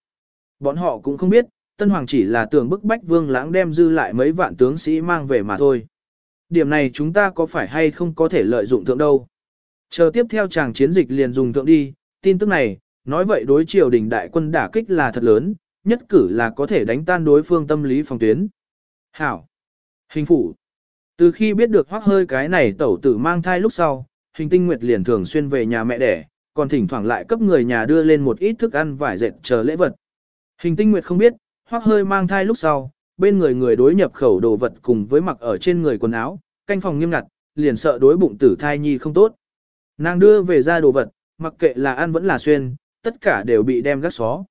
Bọn họ cũng không biết, Tân Hoàng chỉ là tưởng bức bách vương lãng đem dư lại mấy vạn tướng sĩ mang về mà thôi. Điểm này chúng ta có phải hay không có thể lợi dụng thượng đâu. Chờ tiếp theo chàng chiến dịch liền dùng thượng đi, tin tức này, nói vậy đối triều đình đại quân đả kích là thật lớn, nhất cử là có thể đánh tan đối phương tâm lý phòng tuyến. Hảo. Hình phủ. Từ khi biết được hoác hơi cái này tẩu tử mang thai lúc sau, hình tinh nguyệt liền thường xuyên về nhà mẹ đẻ, còn thỉnh thoảng lại cấp người nhà đưa lên một ít thức ăn vải dệt chờ lễ vật. Hình tinh nguyệt không biết, hoác hơi mang thai lúc sau, bên người người đối nhập khẩu đồ vật cùng với mặc ở trên người quần áo, canh phòng nghiêm ngặt, liền sợ đối bụng tử thai nhi không tốt. Nàng đưa về ra đồ vật, mặc kệ là ăn vẫn là xuyên, tất cả đều bị đem gác xó.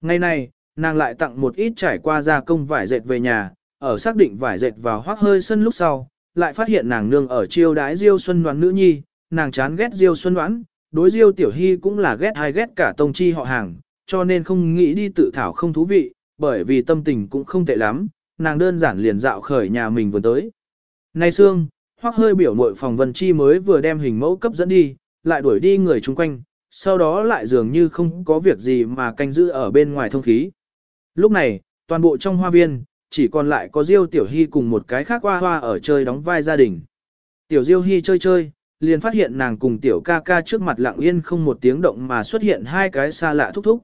Ngày này, nàng lại tặng một ít trải qua gia công vải dệt về nhà, ở xác định vải dệt vào hoác hơi sân lúc sau, lại phát hiện nàng nương ở chiêu đái Diêu Xuân Đoán nữ nhi, nàng chán ghét Diêu Xuân Đoán, đối Diêu Tiểu Hy cũng là ghét hay ghét cả tông chi họ hàng, cho nên không nghĩ đi tự thảo không thú vị, bởi vì tâm tình cũng không tệ lắm, nàng đơn giản liền dạo khởi nhà mình vừa tới. Nay Sương, hoác hơi biểu mội phòng Vân Chi mới vừa đem hình mẫu cấp dẫn đi, lại đuổi đi người chung quanh, sau đó lại dường như không có việc gì mà canh giữ ở bên ngoài thông khí. Lúc này, toàn bộ trong hoa viên, chỉ còn lại có Diêu Tiểu Hy cùng một cái khác hoa hoa ở chơi đóng vai gia đình. Tiểu Diêu Hy chơi chơi, liền phát hiện nàng cùng Tiểu ca ca trước mặt lặng yên không một tiếng động mà xuất hiện hai cái xa lạ thúc thúc.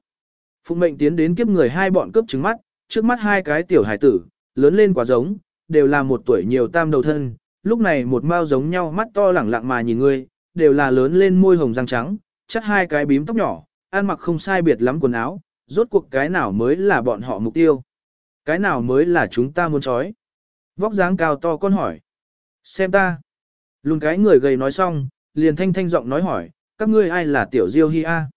Phụng mệnh tiến đến kiếp người hai bọn cướp trứng mắt, trước mắt hai cái tiểu hải tử, lớn lên quá giống, đều là một tuổi nhiều tam đầu thân, lúc này một mao giống nhau mắt to lẳng lặng mà nhìn ngươi, đều là lớn lên môi hồng răng trắng, chắc hai cái bím tóc nhỏ, ăn mặc không sai biệt lắm quần áo, rốt cuộc cái nào mới là bọn họ mục tiêu. Cái nào mới là chúng ta muốn trói? Vóc dáng cao to con hỏi. Xem ta. Lùn cái người gầy nói xong, liền thanh thanh giọng nói hỏi, các ngươi ai là tiểu diêu hi a?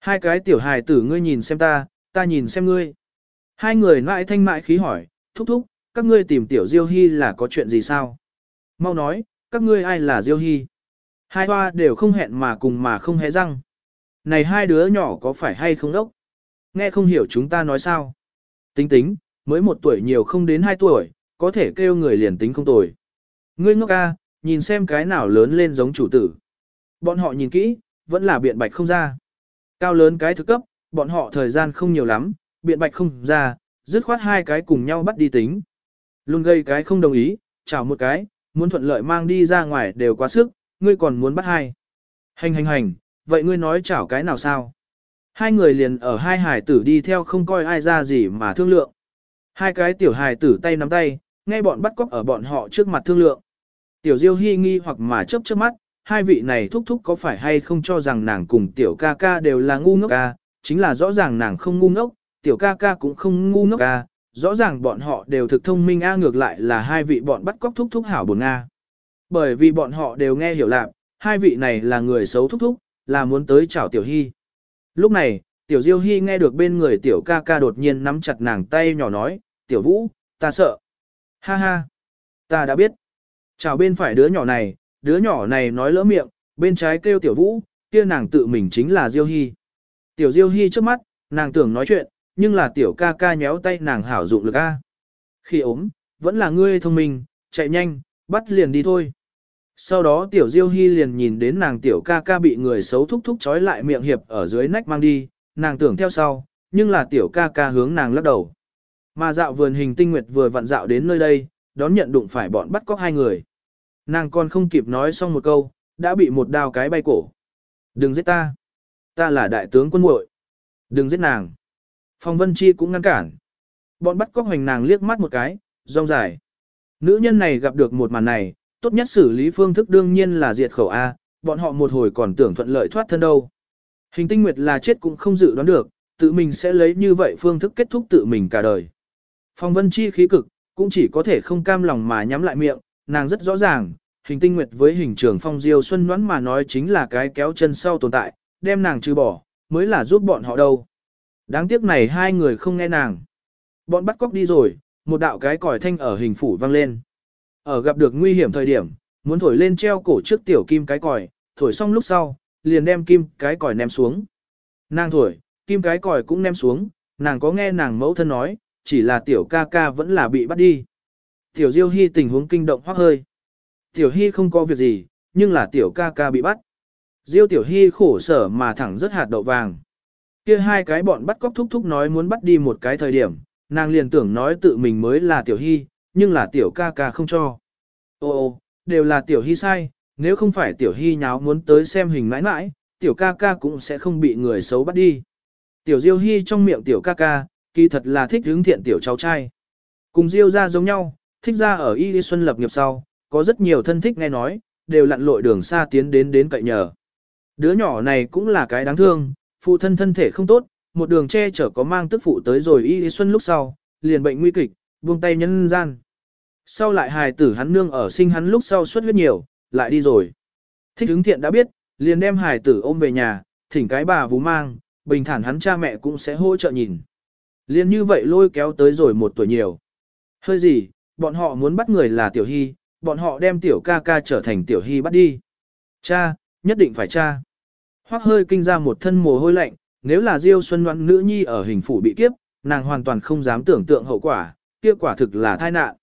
Hai cái tiểu hài tử ngươi nhìn xem ta, ta nhìn xem ngươi. Hai người mãi thanh mãi khí hỏi, thúc thúc, các ngươi tìm tiểu Diêu Hi là có chuyện gì sao? Mau nói, các ngươi ai là Diêu Hi? Hai hoa đều không hẹn mà cùng mà không hé răng. Này hai đứa nhỏ có phải hay không đốc? Nghe không hiểu chúng ta nói sao? Tính tính, mới một tuổi nhiều không đến hai tuổi, có thể kêu người liền tính không tuổi. Ngươi ngốc ca, nhìn xem cái nào lớn lên giống chủ tử. Bọn họ nhìn kỹ, vẫn là biện bạch không ra. Cao lớn cái thứ cấp, bọn họ thời gian không nhiều lắm, biện bạch không ra, dứt khoát hai cái cùng nhau bắt đi tính. Luôn gây cái không đồng ý, chào một cái, muốn thuận lợi mang đi ra ngoài đều quá sức, ngươi còn muốn bắt hai. Hành hành hành, vậy ngươi nói chảo cái nào sao? Hai người liền ở hai hải tử đi theo không coi ai ra gì mà thương lượng. Hai cái tiểu hải tử tay nắm tay, nghe bọn bắt cóc ở bọn họ trước mặt thương lượng. Tiểu Diêu Hi nghi hoặc mà chớp chớp mắt, hai vị này thúc thúc có phải hay không cho rằng nàng cùng tiểu ca ca đều là ngu ngốc ca, chính là rõ ràng nàng không ngu ngốc, tiểu ca ca cũng không ngu ngốc ca, rõ ràng bọn họ đều thực thông minh a ngược lại là hai vị bọn bắt cóc thúc thúc hảo buồn a. Bởi vì bọn họ đều nghe hiểu lạc, hai vị này là người xấu thúc thúc, là muốn tới chào tiểu hy. Lúc này, tiểu diêu hy nghe được bên người tiểu ca ca đột nhiên nắm chặt nàng tay nhỏ nói, tiểu vũ, ta sợ. Ha ha, ta đã biết. Chào bên phải đứa nhỏ này, đứa nhỏ này nói lỡ miệng, bên trái kêu tiểu vũ, kia nàng tự mình chính là diêu hy. Tiểu diêu hy trước mắt, nàng tưởng nói chuyện, nhưng là tiểu ca ca nhéo tay nàng hảo dụng lực a. Khi ốm, vẫn là ngươi thông minh, chạy nhanh, bắt liền đi thôi. Sau đó tiểu diêu hy liền nhìn đến nàng tiểu ca ca bị người xấu thúc thúc trói lại miệng hiệp ở dưới nách mang đi, nàng tưởng theo sau, nhưng là tiểu ca ca hướng nàng lắc đầu. Mà dạo vườn hình tinh nguyệt vừa vặn dạo đến nơi đây, đón nhận đụng phải bọn bắt cóc hai người. Nàng còn không kịp nói xong một câu, đã bị một đao cái bay cổ. Đừng giết ta. Ta là đại tướng quân muội. Đừng giết nàng. Phong Vân Chi cũng ngăn cản. Bọn bắt cóc hoành nàng liếc mắt một cái, rong dài. Nữ nhân này gặp được một màn này, tốt nhất xử lý phương thức đương nhiên là diệt khẩu A, bọn họ một hồi còn tưởng thuận lợi thoát thân đâu. Hình tinh nguyệt là chết cũng không dự đoán được, tự mình sẽ lấy như vậy phương thức kết thúc tự mình cả đời. Phong Vân Chi khí cực, cũng chỉ có thể không cam lòng mà nhắm lại miệng, nàng rất rõ ràng, hình tinh nguyệt với hình trưởng phong diêu xuân đoán mà nói chính là cái kéo chân sau tồn tại, đem nàng trừ bỏ, mới là giúp bọn họ đâu. Đáng tiếc này hai người không nghe nàng. Bọn bắt cóc đi rồi, một đạo cái còi thanh ở hình phủ vang lên. Ở gặp được nguy hiểm thời điểm, muốn thổi lên treo cổ trước tiểu kim cái còi, thổi xong lúc sau, liền đem kim cái còi ném xuống. Nàng thổi, kim cái còi cũng ném xuống, nàng có nghe nàng mẫu thân nói, chỉ là tiểu ca ca vẫn là bị bắt đi. Tiểu Diêu Hy tình huống kinh động hoắc hơi. Tiểu Hy không có việc gì, nhưng là tiểu ca ca bị bắt. Diêu Tiểu Hy khổ sở mà thẳng rất hạt đậu vàng. Kia hai cái bọn bắt cóc thúc thúc nói muốn bắt đi một cái thời điểm, nàng liền tưởng nói tự mình mới là Tiểu Hy, nhưng là Tiểu ca ca không cho. Ô ô, đều là Tiểu Hy sai, nếu không phải Tiểu Hy nháo muốn tới xem hình mãi mãi, Tiểu ca ca cũng sẽ không bị người xấu bắt đi. Tiểu Diêu Hy trong miệng Tiểu ca ca, kỳ thật là thích hướng thiện Tiểu cháu trai. Cùng Diêu ra giống nhau, thích ra ở Y Xuân lập nghiệp sau, có rất nhiều thân thích nghe nói, đều lặn lội đường xa tiến đến đến cậy nhờ. Đứa nhỏ này cũng là cái đáng thương, phụ thân thân thể không tốt, một đường che chở có mang tức phụ tới rồi Y Xuân lúc sau, liền bệnh nguy kịch, buông tay nhân gian. Sau lại hài tử hắn nương ở sinh hắn lúc sau xuất huyết nhiều, lại đi rồi. Thích hứng thiện đã biết, liền đem hài tử ôm về nhà, thỉnh cái bà vú mang, bình thản hắn cha mẹ cũng sẽ hỗ trợ nhìn. Liền như vậy lôi kéo tới rồi một tuổi nhiều. Hơi gì, bọn họ muốn bắt người là tiểu hy, bọn họ đem tiểu ca ca trở thành tiểu hy bắt đi. Cha, nhất định phải cha. Hoắc hơi kinh ra một thân mồ hôi lạnh, nếu là Diêu Xuân Ngoan nữ nhi ở hình phủ bị kiếp, nàng hoàn toàn không dám tưởng tượng hậu quả, kia quả thực là tai nạn.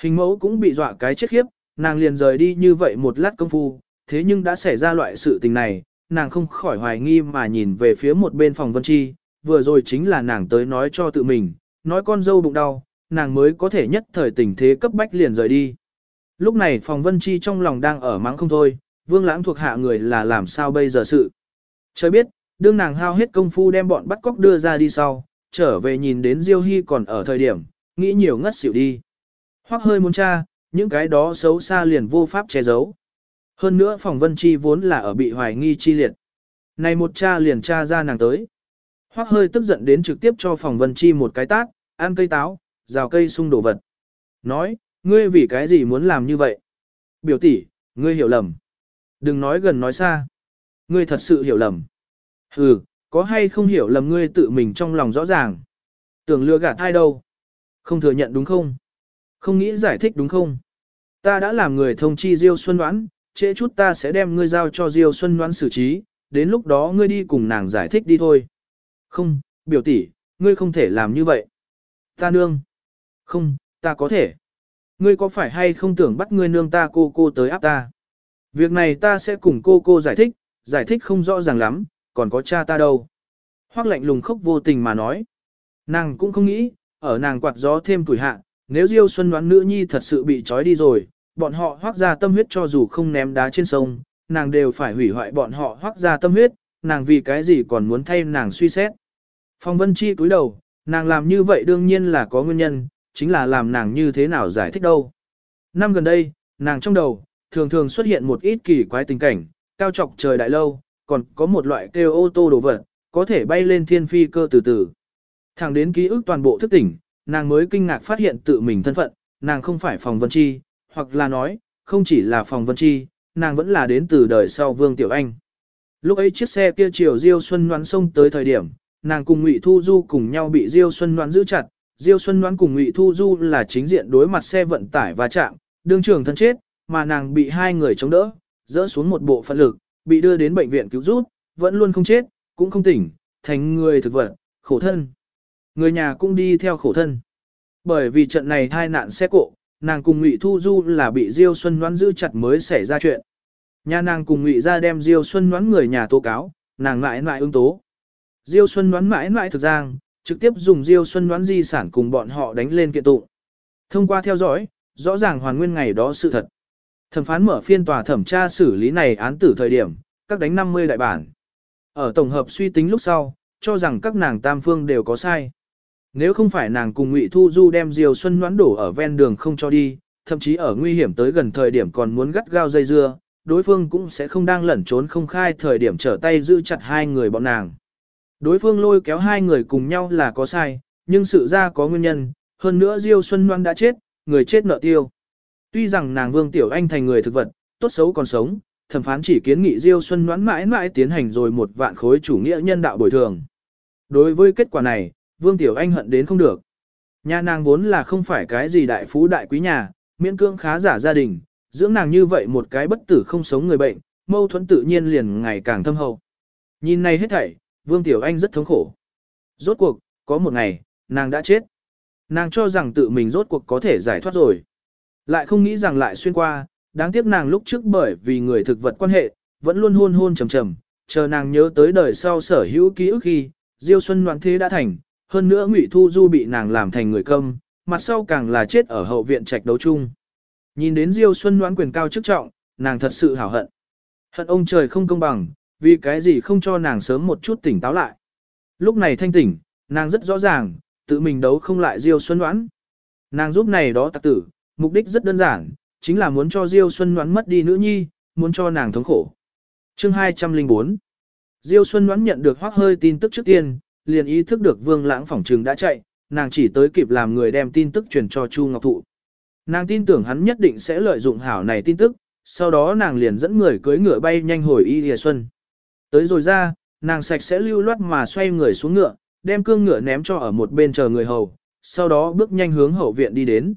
Hình mẫu cũng bị dọa cái chết khiếp, nàng liền rời đi như vậy một lát công phu, thế nhưng đã xảy ra loại sự tình này, nàng không khỏi hoài nghi mà nhìn về phía một bên phòng Vân Chi, vừa rồi chính là nàng tới nói cho tự mình, nói con dâu bụng đau, nàng mới có thể nhất thời tình thế cấp bách liền rời đi. Lúc này phòng Vân Chi trong lòng đang ở mắng không thôi, vương lãng thuộc hạ người là làm sao bây giờ sự. Trời biết, đương nàng hao hết công phu đem bọn bắt cóc đưa ra đi sau, trở về nhìn đến Diêu Hy còn ở thời điểm, nghĩ nhiều ngất xỉu đi. Hoắc hơi muốn tra, những cái đó xấu xa liền vô pháp che giấu. Hơn nữa phòng Vân Chi vốn là ở bị hoài nghi chi liệt. Này một cha liền tra ra nàng tới. Hoắc hơi tức giận đến trực tiếp cho phòng Vân Chi một cái tát, ăn cây táo, rào cây sung đồ vật. Nói, ngươi vì cái gì muốn làm như vậy? Biểu tỷ, ngươi hiểu lầm. Đừng nói gần nói xa. Ngươi thật sự hiểu lầm. Ừ, có hay không hiểu lầm ngươi tự mình trong lòng rõ ràng. Tưởng lừa gạt ai đâu? Không thừa nhận đúng không? Không nghĩ giải thích đúng không? Ta đã làm người thông chi Diêu Xuân Đoán, trễ chút ta sẽ đem ngươi giao cho Diêu Xuân Đoán xử trí, đến lúc đó ngươi đi cùng nàng giải thích đi thôi. Không, biểu tỷ, ngươi không thể làm như vậy. Ta nương. Không, ta có thể. Ngươi có phải hay không tưởng bắt ngươi nương ta cô cô tới áp ta? Việc này ta sẽ cùng cô cô giải thích, giải thích không rõ ràng lắm, còn có cha ta đâu. Hoác lạnh lùng khóc vô tình mà nói. Nàng cũng không nghĩ, ở nàng quạt gió thêm tuổi hạ, nếu Diêu Xuân đoán nữ nhi thật sự bị trói đi rồi, bọn họ hoác ra tâm huyết cho dù không ném đá trên sông, nàng đều phải hủy hoại bọn họ hoác ra tâm huyết, nàng vì cái gì còn muốn thay nàng suy xét. Phong Vân Chi cúi đầu, nàng làm như vậy đương nhiên là có nguyên nhân, chính là làm nàng như thế nào giải thích đâu. Năm gần đây, nàng trong đầu, thường thường xuất hiện một ít kỳ quái tình cảnh, cao trọc trời đại lâu, còn có một loại kêu ô tô đồ vật, có thể bay lên thiên phi cơ từ từ. Thẳng đến ký ức toàn bộ thức tỉnh, nàng mới kinh ngạc phát hiện tự mình thân phận, nàng không phải phòng vân chi, hoặc là nói, không chỉ là phòng vân chi, nàng vẫn là đến từ đời sau Vương Tiểu Anh. Lúc ấy chiếc xe kia chiều Diêu Xuân Ngoãn sông tới thời điểm, nàng cùng Ngụy Thu Du cùng nhau bị Diêu Xuân Ngoãn giữ chặt, Diêu Xuân Ngoãn cùng Ngụy Thu Du là chính diện đối mặt xe vận tải và chạm, đương trường thân chết, mà nàng bị hai người chống đỡ, dỡ xuống một bộ phận lực, bị đưa đến bệnh viện cứu giúp, vẫn luôn không chết, cũng không tỉnh, thành người thực vật, khổ thân. Người nhà cũng đi theo khổ thân. Bởi vì trận này thai nạn xe cộ, nàng cùng Ngụy Thu Du là bị Diêu Xuân Ngoãn giữ chặt mới xảy ra chuyện. Nhà nàng cùng Ngụy ra đem Diêu Xuân Ngoãn người nhà tố cáo, nàng mãi mãi ứng tố. Diêu Xuân Ngoãn mãi mãi thực giang, trực tiếp dùng Diêu Xuân Ngoãn di sản cùng bọn họ đánh lên kiện tụng. Thông qua theo dõi, rõ ràng hoàn nguyên ngày đó sự thật. Thẩm phán mở phiên tòa thẩm tra xử lý này án tử thời điểm, các đánh 50 đại bản. Ở tổng hợp suy tính lúc sau, cho rằng các nàng tam phương đều có sai. Nếu không phải nàng cùng Ngụy Thu Du đem Diều Xuân Ngoãn đổ ở ven đường không cho đi, thậm chí ở nguy hiểm tới gần thời điểm còn muốn gắt gao dây dưa, đối phương cũng sẽ không đang lẩn trốn không khai thời điểm trở tay giữ chặt hai người bọn nàng. Đối phương lôi kéo hai người cùng nhau là có sai, nhưng sự ra có nguyên nhân, hơn nữa Diêu Xuân Loan đã chết, người chết nợ tiêu. Tuy rằng nàng Vương Tiểu Anh thành người thực vật, tốt xấu còn sống, thẩm phán chỉ kiến nghị Diêu Xuân Loan mãi mãi tiến hành rồi một vạn khối chủ nghĩa nhân đạo bồi thường. Đối với kết quả này, Vương Tiểu Anh hận đến không được. Nhà nàng vốn là không phải cái gì đại phú đại quý nhà, miễn cương khá giả gia đình, dưỡng nàng như vậy một cái bất tử không sống người bệnh, mâu thuẫn tự nhiên liền ngày càng thâm hậu. Nhìn này hết thảy, Vương Tiểu Anh rất thống khổ. Rốt cuộc, có một ngày, nàng đã chết. Nàng cho rằng tự mình rốt cuộc có thể giải thoát rồi. Lại không nghĩ rằng lại xuyên qua, đáng tiếc nàng lúc trước bởi vì người thực vật quan hệ, vẫn luôn hôn hôn trầm trầm, chờ nàng nhớ tới đời sau sở hữu ký ức khi, Diêu Xuân Loạn Thế đã thành, hơn nữa Ngụy Thu Du bị nàng làm thành người câm, mặt sau càng là chết ở hậu viện trạch đấu chung. Nhìn đến Diêu Xuân đoán quyền cao chức trọng, nàng thật sự hảo hận. Hận ông trời không công bằng, vì cái gì không cho nàng sớm một chút tỉnh táo lại. Lúc này thanh tỉnh, nàng rất rõ ràng, tự mình đấu không lại Diêu Xuân đoán. Nàng giúp này đó tặc tử, mục đích rất đơn giản, chính là muốn cho Diêu Xuân đoán mất đi nữ nhi, muốn cho nàng thống khổ. Chương 204 Diêu Xuân đoán nhận được hoác hơi tin tức trước tiên, liền ý thức được Vương Lãng phỏng trừng đã chạy, nàng chỉ tới kịp làm người đem tin tức truyền cho Chu Ngọc Thụ. Nàng tin tưởng hắn nhất định sẽ lợi dụng hảo này tin tức, sau đó nàng liền dẫn người cưới ngựa bay nhanh hồi Y Lìa Xuân. Tới rồi ra, nàng sạch sẽ lưu loát mà xoay người xuống ngựa, đem cương ngựa ném cho ở một bên chờ người hầu, sau đó bước nhanh hướng hậu viện đi đến.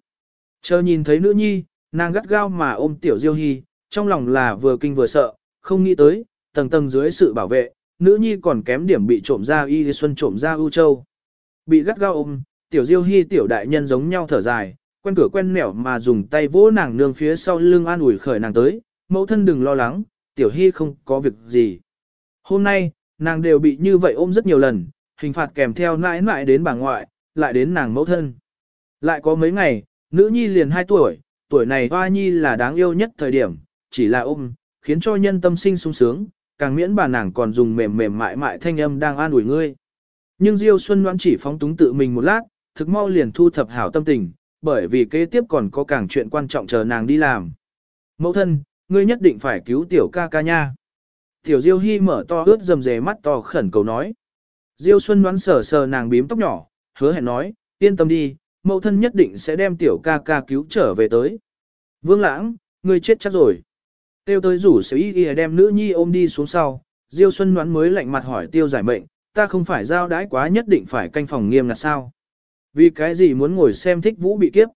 Chờ nhìn thấy nữ nhi, nàng gắt gao mà ôm tiểu Diêu Hy, trong lòng là vừa kinh vừa sợ, không nghĩ tới, tầng tầng dưới sự bảo vệ, nữ nhi còn kém điểm bị trộm ra y xuân trộm ra ưu châu. Bị gắt gao ôm, tiểu diêu hy tiểu đại nhân giống nhau thở dài, quen cửa quen mẻo mà dùng tay vỗ nàng nương phía sau lưng an ủi khởi nàng tới, mẫu thân đừng lo lắng, tiểu hy không có việc gì. Hôm nay, nàng đều bị như vậy ôm rất nhiều lần, hình phạt kèm theo nãi nãi đến bà ngoại, lại đến nàng mẫu thân. Lại có mấy ngày, nữ nhi liền 2 tuổi, tuổi này hoa nhi là đáng yêu nhất thời điểm, chỉ là ôm, khiến cho nhân tâm sinh sung sướng, càng miễn bà nàng còn dùng mềm mềm mại mại thanh âm đang an ủi ngươi. Nhưng Diêu Xuân Loan chỉ phóng túng tự mình một lát, thực mau liền thu thập hảo tâm tình, bởi vì kế tiếp còn có càng chuyện quan trọng chờ nàng đi làm. Mẫu thân, ngươi nhất định phải cứu tiểu ca ca nha. Tiểu Diêu Hy mở to ướt dầm dề mắt to khẩn cầu nói. Diêu Xuân đoán sờ sờ nàng bím tóc nhỏ, hứa hẹn nói, yên tâm đi, mẫu thân nhất định sẽ đem tiểu ca ca cứu trở về tới. Vương Lãng, ngươi chết chắc rồi. Tiêu tới rủ sẽ y đem nữ nhi ôm đi xuống sau, Diêu Xuân đoán mới lạnh mặt hỏi tiêu giải mệnh, ta không phải giao đãi quá nhất định phải canh phòng nghiêm là sao. Vì cái gì muốn ngồi xem thích vũ bị kiếp?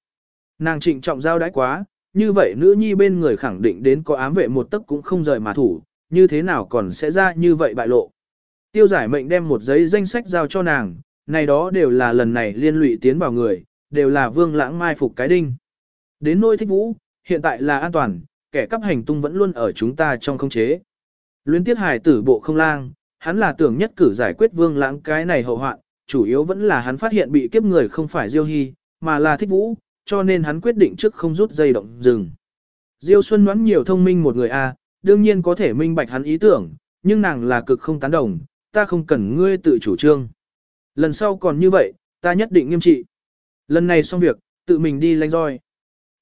Nàng trịnh trọng giao đãi quá, như vậy nữ nhi bên người khẳng định đến có ám vệ một tấc cũng không rời mà thủ, như thế nào còn sẽ ra như vậy bại lộ. Tiêu giải mệnh đem một giấy danh sách giao cho nàng, này đó đều là lần này liên lụy tiến vào người, đều là vương lãng mai phục cái đinh. Đến nỗi thích vũ, hiện tại là an toàn, kẻ cắp hành tung vẫn luôn ở chúng ta trong không chế. Luyến tiết hải tử bộ không lang, hắn là tưởng nhất cử giải quyết vương lãng cái này hậu hoạn, chủ yếu vẫn là hắn phát hiện bị kiếp người không phải Diêu Hy, mà là thích vũ, cho nên hắn quyết định trước không rút dây động dừng. Diêu Xuân đoán nhiều thông minh một người a, đương nhiên có thể minh bạch hắn ý tưởng, nhưng nàng là cực không tán đồng, ta không cần ngươi tự chủ trương. Lần sau còn như vậy, ta nhất định nghiêm trị. Lần này xong việc, tự mình đi lanh roi.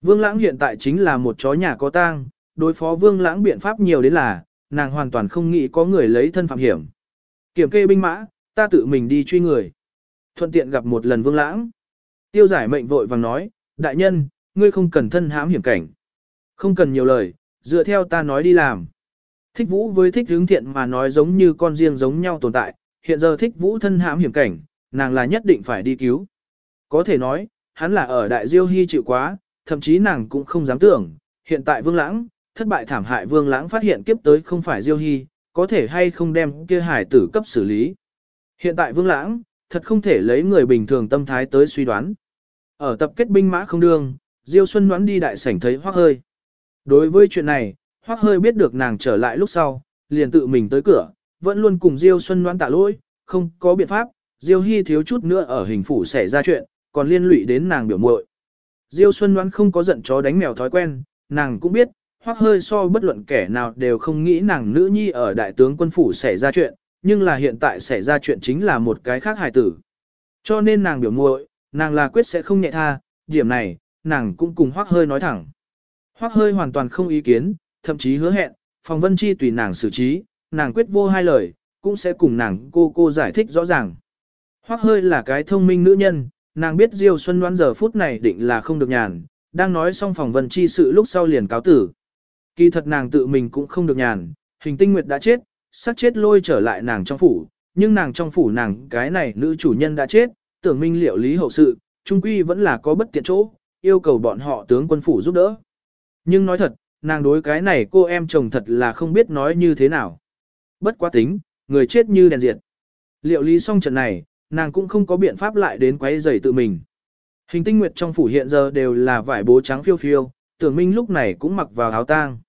Vương Lãng hiện tại chính là một chó nhà có tang, đối phó Vương Lãng biện pháp nhiều đến là, nàng hoàn toàn không nghĩ có người lấy thân phạm hiểm. Kiểm kê binh mã, ta tự mình đi truy người. Thuận tiện gặp một lần Vương Lãng. Tiêu giải mệnh vội vàng nói, đại nhân, ngươi không cần thân hãm hiểm cảnh. Không cần nhiều lời, dựa theo ta nói đi làm. Thích vũ với thích hướng thiện mà nói giống như con riêng giống nhau tồn tại, hiện giờ thích vũ thân hãm hiểm cảnh, nàng là nhất định phải đi cứu. Có thể nói, hắn là ở đại diêu hy chịu quá, thậm chí nàng cũng không dám tưởng, hiện tại vương lãng, thất bại thảm hại vương lãng phát hiện kiếp tới không phải diêu hy, có thể hay không đem kia hải tử cấp xử lý. Hiện tại vương lãng, thật không thể lấy người bình thường tâm thái tới suy đoán. Ở tập kết binh mã không đương, Diêu Xuân đoán đi đại sảnh thấy Hoắc hơi. Đối với chuyện này, Hoắc hơi biết được nàng trở lại lúc sau, liền tự mình tới cửa, vẫn luôn cùng Diêu Xuân đoán tạ lỗi, không có biện pháp, Diêu Hy thiếu chút nữa ở hình phủ xảy ra chuyện, còn liên lụy đến nàng biểu muội. Diêu Xuân đoán không có giận chó đánh mèo thói quen, nàng cũng biết, hoặc hơi so bất luận kẻ nào đều không nghĩ nàng nữ nhi ở đại tướng quân phủ xảy ra chuyện, nhưng là hiện tại xảy ra chuyện chính là một cái khác hài tử. Cho nên nàng biểu muội, nàng là quyết sẽ không nhẹ tha, điểm này, nàng cũng cùng hoác hơi nói thẳng. Hoác hơi hoàn toàn không ý kiến, thậm chí hứa hẹn, phòng vân chi tùy nàng xử trí, nàng quyết vô hai lời, cũng sẽ cùng nàng cô cô giải thích rõ ràng. Hoác hơi là cái thông minh nữ nhân, nàng biết Diêu Xuân đoán giờ phút này định là không được nhàn, đang nói xong phòng vân chi sự lúc sau liền cáo tử. Kỳ thật nàng tự mình cũng không được nhàn, hình tinh nguyệt đã chết, sát chết lôi trở lại nàng trong phủ, nhưng nàng trong phủ nàng cái này nữ chủ nhân đã chết, tưởng minh liệu lý hậu sự, trung quy vẫn là có bất tiện chỗ, yêu cầu bọn họ tướng quân phủ giúp đỡ. Nhưng nói thật, nàng đối cái này cô em chồng thật là không biết nói như thế nào. Bất quá tính, người chết như đèn diệt. Liệu lý xong trận này, nàng cũng không có biện pháp lại đến quấy rầy tự mình. Hình tinh nguyệt trong phủ hiện giờ đều là vải bố trắng phiêu phiêu, tưởng minh lúc này cũng mặc vào áo tang.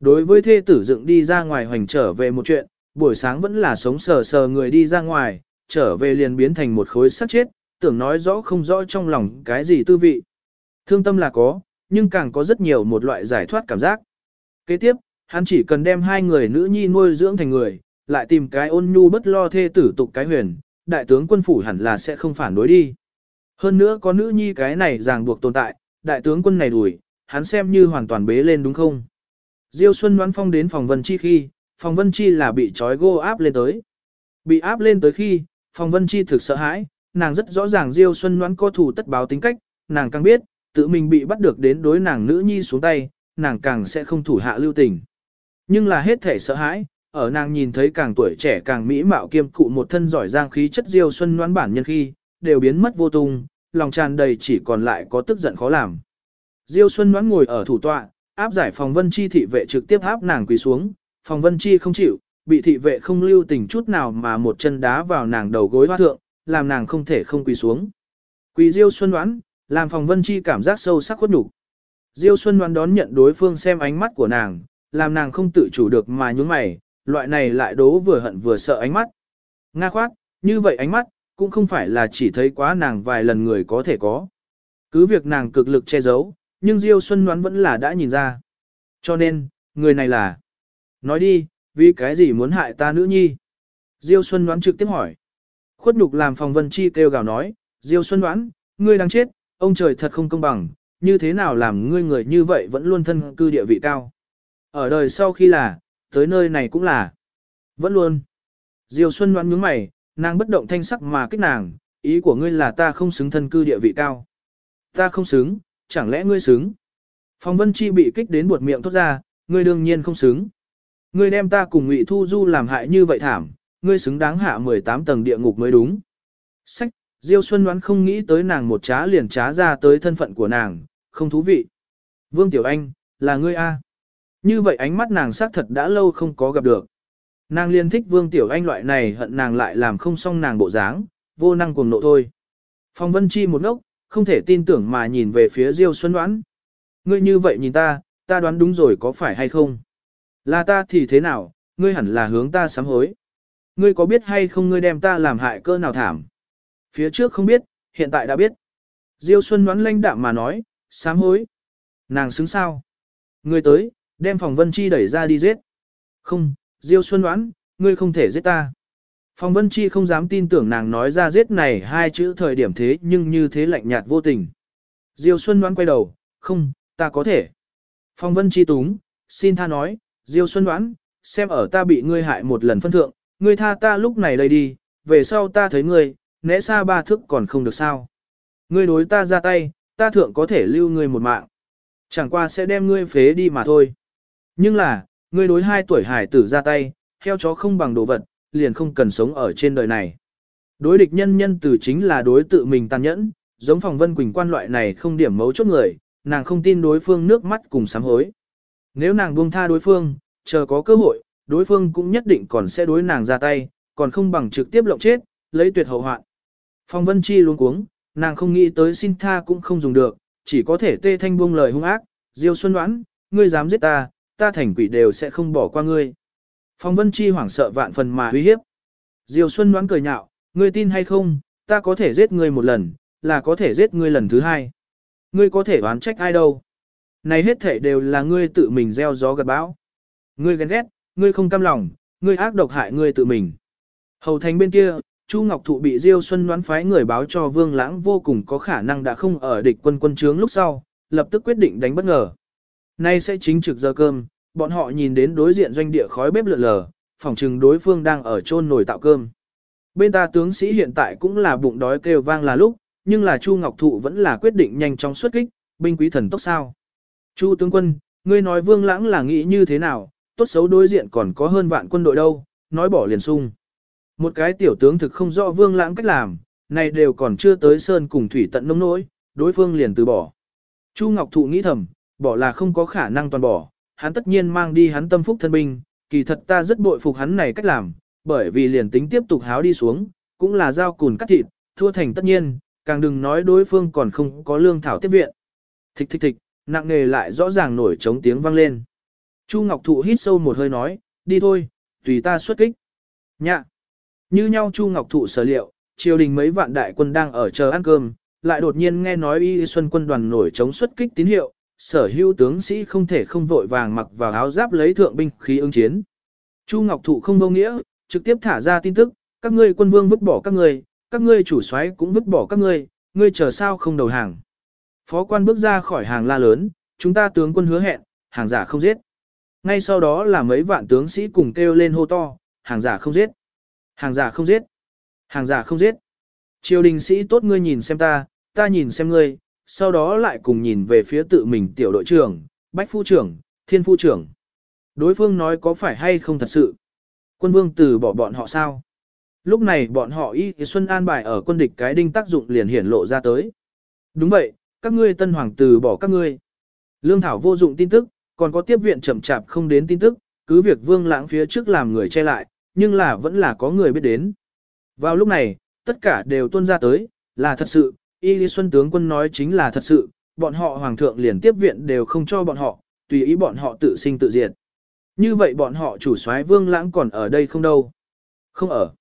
Đối với thê tử dựng đi ra ngoài hoành trở về một chuyện, buổi sáng vẫn là sống sờ sờ người đi ra ngoài, trở về liền biến thành một khối sắt chết, tưởng nói rõ không rõ trong lòng cái gì tư vị. Thương tâm là có, nhưng càng có rất nhiều một loại giải thoát cảm giác. Kế tiếp, hắn chỉ cần đem hai người nữ nhi nuôi dưỡng thành người, lại tìm cái ôn nhu bất lo thê tử tục cái huyền, đại tướng quân phủ hẳn là sẽ không phản đối đi. Hơn nữa có nữ nhi cái này ràng buộc tồn tại, đại tướng quân này đuổi, hắn xem như hoàn toàn bế lên đúng không? Diêu Xuân đoán phong đến phòng Vân Chi khi, phòng Vân Chi là bị trói gô áp lên tới. Bị áp lên tới khi, phòng Vân Chi thực sợ hãi, nàng rất rõ ràng Diêu Xuân đoán có thủ tất báo tính cách, nàng càng biết, tự mình bị bắt được đến đối nàng nữ nhi xuống tay, nàng càng sẽ không thủ hạ lưu tình. Nhưng là hết thể sợ hãi, ở nàng nhìn thấy càng tuổi trẻ càng mỹ mạo kiêm cụ một thân giỏi giang khí chất Diêu Xuân đoán bản nhân khi, đều biến mất vô tung, lòng tràn đầy chỉ còn lại có tức giận khó làm. Diêu Xuân đoán ngồi ở thủ tọa, áp giải phòng vân chi thị vệ trực tiếp áp nàng quỳ xuống, phòng vân chi không chịu, bị thị vệ không lưu tình chút nào mà một chân đá vào nàng đầu gối hoa thượng, làm nàng không thể không quỳ xuống. Quỳ Diêu Xuân đoán, làm phòng vân chi cảm giác sâu sắc khuất nhục. Diêu Xuân đoán đón nhận đối phương xem ánh mắt của nàng, làm nàng không tự chủ được mà nhún mày, loại này lại đố vừa hận vừa sợ ánh mắt. Nga khoát, như vậy ánh mắt, cũng không phải là chỉ thấy quá nàng vài lần người có thể có. Cứ việc nàng cực lực che giấu, nhưng Diêu Xuân đoán vẫn là đã nhìn ra. Cho nên, người này là... Nói đi, vì cái gì muốn hại ta nữ nhi? Diêu Xuân đoán trực tiếp hỏi. Khuất nhục làm phòng Vân Chi kêu gào nói, Diêu Xuân đoán, ngươi đang chết, ông trời thật không công bằng, như thế nào làm ngươi người như vậy vẫn luôn thân cư địa vị cao. Ở đời sau khi là, tới nơi này cũng là. Vẫn luôn. Diêu Xuân đoán nhướng mày, nàng bất động thanh sắc mà kích nàng, ý của ngươi là ta không xứng thân cư địa vị cao. Ta không xứng, chẳng lẽ ngươi xứng? Phong Vân Chi bị kích đến buột miệng thốt ra, ngươi đương nhiên không xứng. Ngươi đem ta cùng Ngụy Thu Du làm hại như vậy thảm, ngươi xứng đáng hạ 18 tầng địa ngục mới đúng. Sách, Diêu Xuân đoán không nghĩ tới nàng một trá liền trá ra tới thân phận của nàng, không thú vị. Vương Tiểu Anh, là ngươi A. Như vậy ánh mắt nàng xác thật đã lâu không có gặp được. Nàng liên thích Vương Tiểu Anh loại này hận nàng lại làm không xong nàng bộ dáng, vô năng cuồng nộ thôi. Phong Vân Chi một ngốc, không thể tin tưởng mà nhìn về phía Diêu Xuân đoán. Ngươi như vậy nhìn ta, ta đoán đúng rồi có phải hay không? Là ta thì thế nào, ngươi hẳn là hướng ta sám hối. Ngươi có biết hay không ngươi đem ta làm hại cơ nào thảm? Phía trước không biết, hiện tại đã biết. Diêu Xuân đoán lanh đạm mà nói, sám hối. Nàng xứng sao? Ngươi tới, đem phòng Vân Chi đẩy ra đi giết. Không, Diêu Xuân đoán, ngươi không thể giết ta. Phòng Vân Chi không dám tin tưởng nàng nói ra giết này hai chữ thời điểm thế nhưng như thế lạnh nhạt vô tình. Diêu Xuân đoán quay đầu, không, ta có thể. Phòng Vân Chi túng, xin tha nói, Diêu Xuân đoán, xem ở ta bị ngươi hại một lần phân thượng, ngươi tha ta lúc này đây đi, về sau ta thấy ngươi, né xa ba thước còn không được sao. Ngươi đối ta ra tay, ta thượng có thể lưu ngươi một mạng. Chẳng qua sẽ đem ngươi phế đi mà thôi. Nhưng là, ngươi đối hai tuổi hải tử ra tay, theo chó không bằng đồ vật, liền không cần sống ở trên đời này. Đối địch nhân nhân từ chính là đối tự mình tàn nhẫn, giống phòng vân quỳnh quan loại này không điểm mấu chốt người, nàng không tin đối phương nước mắt cùng sám hối. Nếu nàng buông tha đối phương, chờ có cơ hội, đối phương cũng nhất định còn sẽ đối nàng ra tay, còn không bằng trực tiếp lộng chết, lấy tuyệt hậu hoạn. Phong Vân Chi luôn cuống, nàng không nghĩ tới xin tha cũng không dùng được, chỉ có thể tê thanh buông lời hung ác, Diêu Xuân đoán, ngươi dám giết ta, ta thành quỷ đều sẽ không bỏ qua ngươi. Phong Vân Chi hoảng sợ vạn phần mà uy hiếp. Diêu Xuân đoán cười nhạo, ngươi tin hay không, ta có thể giết ngươi một lần, là có thể giết ngươi lần thứ hai. Ngươi có thể oán trách ai đâu. Này hết thể đều là ngươi tự mình gieo gió gặt bão. Ngươi ghen ghét, ngươi không cam lòng, ngươi ác độc hại ngươi tự mình. Hầu thành bên kia, Chu Ngọc Thụ bị Diêu Xuân đoán phái người báo cho Vương Lãng vô cùng có khả năng đã không ở địch quân quân trướng lúc sau, lập tức quyết định đánh bất ngờ. Nay sẽ chính trực giờ cơm, bọn họ nhìn đến đối diện doanh địa khói bếp lượn lờ, phòng trừng đối phương đang ở chôn nồi tạo cơm. Bên ta tướng sĩ hiện tại cũng là bụng đói kêu vang là lúc, nhưng là Chu Ngọc Thụ vẫn là quyết định nhanh chóng xuất kích, binh quý thần tốc sao. Chu tướng quân, ngươi nói Vương Lãng là nghĩ như thế nào, tốt xấu đối diện còn có hơn vạn quân đội đâu, nói bỏ liền sung. Một cái tiểu tướng thực không rõ Vương Lãng cách làm, này đều còn chưa tới sơn cùng thủy tận nông nỗi, đối phương liền từ bỏ. Chu Ngọc Thụ nghĩ thầm, bỏ là không có khả năng toàn bỏ, hắn tất nhiên mang đi hắn tâm phúc thân binh, kỳ thật ta rất bội phục hắn này cách làm, bởi vì liền tính tiếp tục háo đi xuống, cũng là giao cùn cắt thịt, thua thành tất nhiên, càng đừng nói đối phương còn không có lương thảo tiếp viện. Thịch thịch thịch, nặng nề lại rõ ràng nổi trống tiếng vang lên. Chu Ngọc Thụ hít sâu một hơi nói, đi thôi, tùy ta xuất kích. Nhạ. Như nhau Chu Ngọc Thụ sở liệu, triều đình mấy vạn đại quân đang ở chờ ăn cơm, lại đột nhiên nghe nói y xuân quân đoàn nổi chống xuất kích tín hiệu, sở hữu tướng sĩ không thể không vội vàng mặc vào áo giáp lấy thượng binh khí ứng chiến. Chu Ngọc Thụ không vô nghĩa, trực tiếp thả ra tin tức, các ngươi quân vương vứt bỏ các ngươi, các ngươi chủ soái cũng vứt bỏ các ngươi, ngươi chờ sao không đầu hàng. Phó quan bước ra khỏi hàng la lớn, chúng ta tướng quân hứa hẹn, hàng giả không giết. Ngay sau đó là mấy vạn tướng sĩ cùng kêu lên hô to, hàng giả không giết. Hàng giả không giết. Hàng giả không giết. Triều đình sĩ tốt ngươi nhìn xem ta, ta nhìn xem ngươi, sau đó lại cùng nhìn về phía tự mình tiểu đội trưởng, bách phu trưởng, thiên phu trưởng. Đối phương nói có phải hay không thật sự. Quân vương từ bỏ bọn họ sao? Lúc này bọn họ y xuân an bài ở quân địch cái đinh tác dụng liền hiển lộ ra tới. Đúng vậy, các ngươi tân hoàng từ bỏ các ngươi. Lương thảo vô dụng tin tức, còn có tiếp viện chậm chạp không đến tin tức, cứ việc vương lãng phía trước làm người che lại, nhưng là vẫn là có người biết đến. Vào lúc này, tất cả đều tuôn ra tới, là thật sự, Y Lý Xuân tướng quân nói chính là thật sự, bọn họ hoàng thượng liền tiếp viện đều không cho bọn họ, tùy ý bọn họ tự sinh tự diệt. Như vậy bọn họ chủ soái Vương Lãng còn ở đây không đâu? Không ở.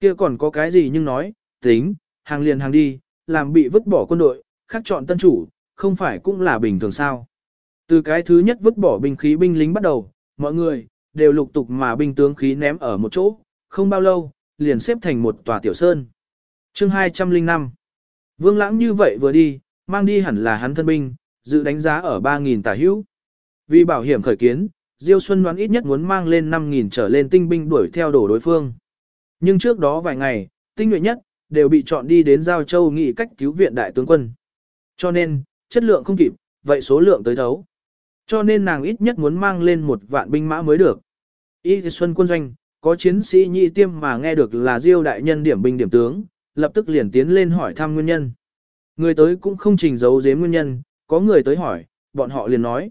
Kia còn có cái gì nhưng nói, tính, hàng liền hàng đi, làm bị vứt bỏ quân đội, khác chọn tân chủ, không phải cũng là bình thường sao? Từ cái thứ nhất vứt bỏ binh khí binh lính bắt đầu, mọi người đều lục tục mà binh tướng khí ném ở một chỗ, không bao lâu, liền xếp thành một tòa tiểu sơn. Chương 205 Vương Lãng như vậy vừa đi, mang đi hẳn là hắn thân binh, dự đánh giá ở 3.000 tả hữu. Vì bảo hiểm khởi kiến, Diêu Xuân đoán ít nhất muốn mang lên 5.000 trở lên tinh binh đuổi theo đổ đối phương. Nhưng trước đó vài ngày, tinh nhuệ nhất, đều bị chọn đi đến Giao Châu nghị cách cứu viện đại tướng quân. Cho nên, chất lượng không kịp, vậy số lượng tới thấu. Cho nên nàng ít nhất muốn mang lên một vạn binh mã mới được. Y Xuân quân doanh, có chiến sĩ nhị tiêm mà nghe được là Diêu đại nhân điểm binh điểm tướng, lập tức liền tiến lên hỏi thăm nguyên nhân. Người tới cũng không trình giấu giếm nguyên nhân, có người tới hỏi, bọn họ liền nói.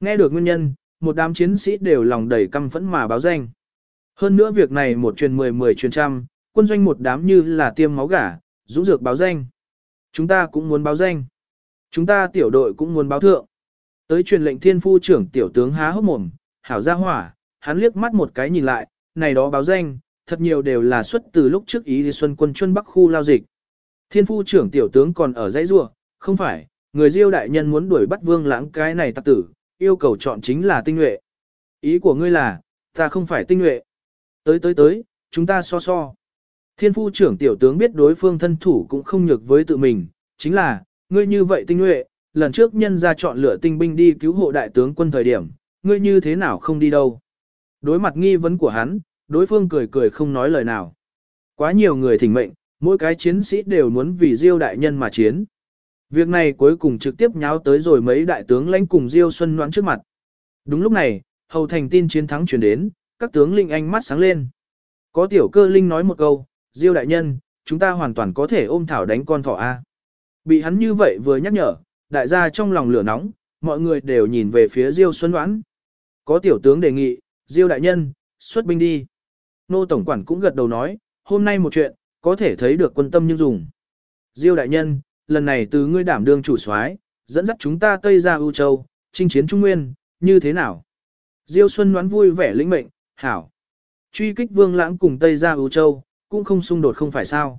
Nghe được nguyên nhân, một đám chiến sĩ đều lòng đầy căm phẫn mà báo danh. Hơn nữa việc này một truyền mười mười truyền trăm, quân doanh một đám như là tiêm máu gà, dũng dược báo danh. Chúng ta cũng muốn báo danh. Chúng ta tiểu đội cũng muốn báo thượng. Tới truyền lệnh thiên phu trưởng tiểu tướng há hốc mồm, hảo ra hỏa, hắn liếc mắt một cái nhìn lại, này đó báo danh, thật nhiều đều là xuất từ lúc trước ý xuân quân chuân bắc khu lao dịch. Thiên phu trưởng tiểu tướng còn ở dãy rua, không phải, người diêu đại nhân muốn đuổi bắt vương lãng cái này tặc tử, yêu cầu chọn chính là tinh nhuệ. Ý của ngươi là, ta không phải tinh nhuệ. Tới tới tới, chúng ta so so. Thiên phu trưởng tiểu tướng biết đối phương thân thủ cũng không nhược với tự mình, chính là, ngươi như vậy tinh nhuệ, lần trước nhân ra chọn lựa tinh binh đi cứu hộ đại tướng quân thời điểm, ngươi như thế nào không đi đâu. Đối mặt nghi vấn của hắn, đối phương cười cười không nói lời nào. Quá nhiều người thỉnh mệnh, mỗi cái chiến sĩ đều muốn vì Diêu đại nhân mà chiến. Việc này cuối cùng trực tiếp nháo tới rồi mấy đại tướng lãnh cùng Diêu Xuân Noãn trước mặt. Đúng lúc này, hầu thành tin chiến thắng truyền đến, các tướng linh ánh mắt sáng lên. Có tiểu cơ linh nói một câu, Diêu đại nhân, chúng ta hoàn toàn có thể ôm thảo đánh con thỏ A. Bị hắn như vậy vừa nhắc nhở, đại gia trong lòng lửa nóng, mọi người đều nhìn về phía Diêu Xuân Noãn. Có tiểu tướng đề nghị, Diêu đại nhân, xuất binh đi. Nô Tổng Quản cũng gật đầu nói, hôm nay một chuyện, có thể thấy được quân tâm nhưng dùng. Diêu đại nhân, lần này từ ngươi đảm đương chủ soái, dẫn dắt chúng ta Tây ra ưu châu, chinh chiến Trung Nguyên, như thế nào? Diêu Xuân đoán vui vẻ lĩnh mệnh, hảo. Truy kích vương lãng cùng Tây ra ưu châu, cũng không xung đột không phải sao.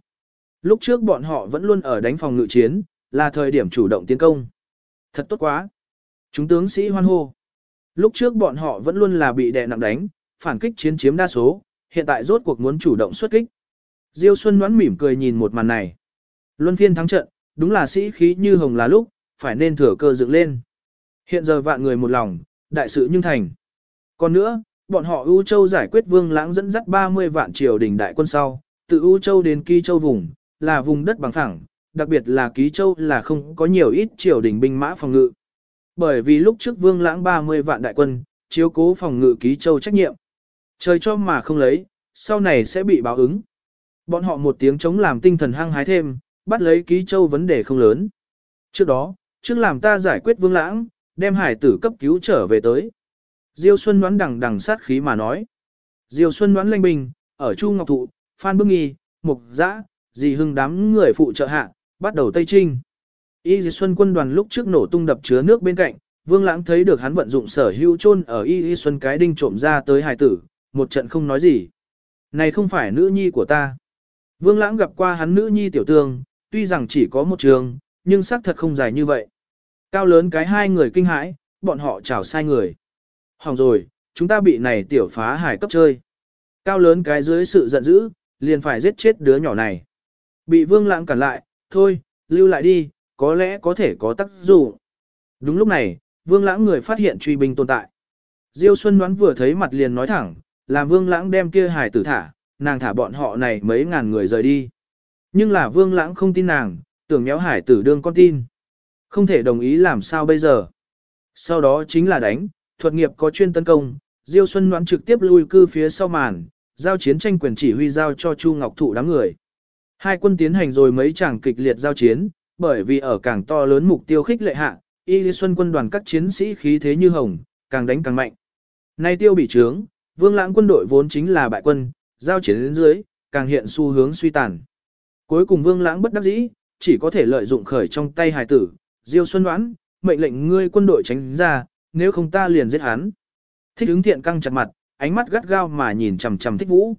Lúc trước bọn họ vẫn luôn ở đánh phòng ngự chiến, là thời điểm chủ động tiến công. Thật tốt quá. Chúng tướng sĩ hoan hô. Lúc trước bọn họ vẫn luôn là bị đè nặng đánh, phản kích chiến chiếm đa số, hiện tại rốt cuộc muốn chủ động xuất kích. Diêu Xuân đoán mỉm cười nhìn một màn này. Luân phiên thắng trận, đúng là sĩ khí như hồng là lúc, phải nên thừa cơ dựng lên. Hiện giờ vạn người một lòng, đại sự nhưng thành. Còn nữa, bọn họ ưu châu giải quyết vương lãng dẫn dắt 30 vạn triều đình đại quân sau, từ ưu châu đến ký châu vùng, là vùng đất bằng phẳng, đặc biệt là ký châu là không có nhiều ít triều đình binh mã phòng ngự. Bởi vì lúc trước vương lãng 30 vạn đại quân, chiếu cố phòng ngự ký châu trách nhiệm. Trời cho mà không lấy, sau này sẽ bị báo ứng. Bọn họ một tiếng chống làm tinh thần hăng hái thêm, bắt lấy ký châu vấn đề không lớn. Trước đó, trước làm ta giải quyết vương lãng, đem hải tử cấp cứu trở về tới. Diêu Xuân đoán đằng đằng sát khí mà nói. Diêu Xuân đoán lanh bình, ở Chu Ngọc Thụ, Phan Bức Nghi, Mục Giã, dì hưng đám người phụ trợ hạ, bắt đầu Tây Trinh. Y Dì Xuân quân đoàn lúc trước nổ tung đập chứa nước bên cạnh, Vương Lãng thấy được hắn vận dụng sở hữu chôn ở Y Dì Xuân cái đinh trộm ra tới hải tử, một trận không nói gì. Này không phải nữ nhi của ta. Vương Lãng gặp qua hắn nữ nhi tiểu tương, tuy rằng chỉ có một trường, nhưng xác thật không dài như vậy. Cao lớn cái hai người kinh hãi, bọn họ chào sai người. Hỏng rồi, chúng ta bị này tiểu phá hải cấp chơi. Cao lớn cái dưới sự giận dữ, liền phải giết chết đứa nhỏ này. Bị vương lãng cản lại, thôi, lưu lại đi, có lẽ có thể có tác dụng. Đúng lúc này, vương lãng người phát hiện truy binh tồn tại. Diêu Xuân đoán vừa thấy mặt liền nói thẳng, làm vương lãng đem kia hải tử thả, nàng thả bọn họ này mấy ngàn người rời đi. Nhưng là vương lãng không tin nàng, tưởng méo hải tử đương con tin. Không thể đồng ý làm sao bây giờ. Sau đó chính là đánh, thuật nghiệp có chuyên tấn công, Diêu Xuân đoán trực tiếp lui cư phía sau màn, giao chiến tranh quyền chỉ huy giao cho Chu Ngọc Thụ đám người. Hai quân tiến hành rồi mấy tràng kịch liệt giao chiến, bởi vì ở càng to lớn mục tiêu khích lệ hạ, Y Xuân quân đoàn các chiến sĩ khí thế như hồng, càng đánh càng mạnh. Nay tiêu bị trướng, Vương Lãng quân đội vốn chính là bại quân, giao chiến đến dưới, càng hiện xu hướng suy tàn. Cuối cùng Vương Lãng bất đắc dĩ, chỉ có thể lợi dụng khởi trong tay hài tử, Diêu Xuân đoán, mệnh lệnh ngươi quân đội tránh ra, nếu không ta liền giết hắn. Thích hướng thiện căng chặt mặt, ánh mắt gắt gao mà nhìn chằm chằm Thích Vũ.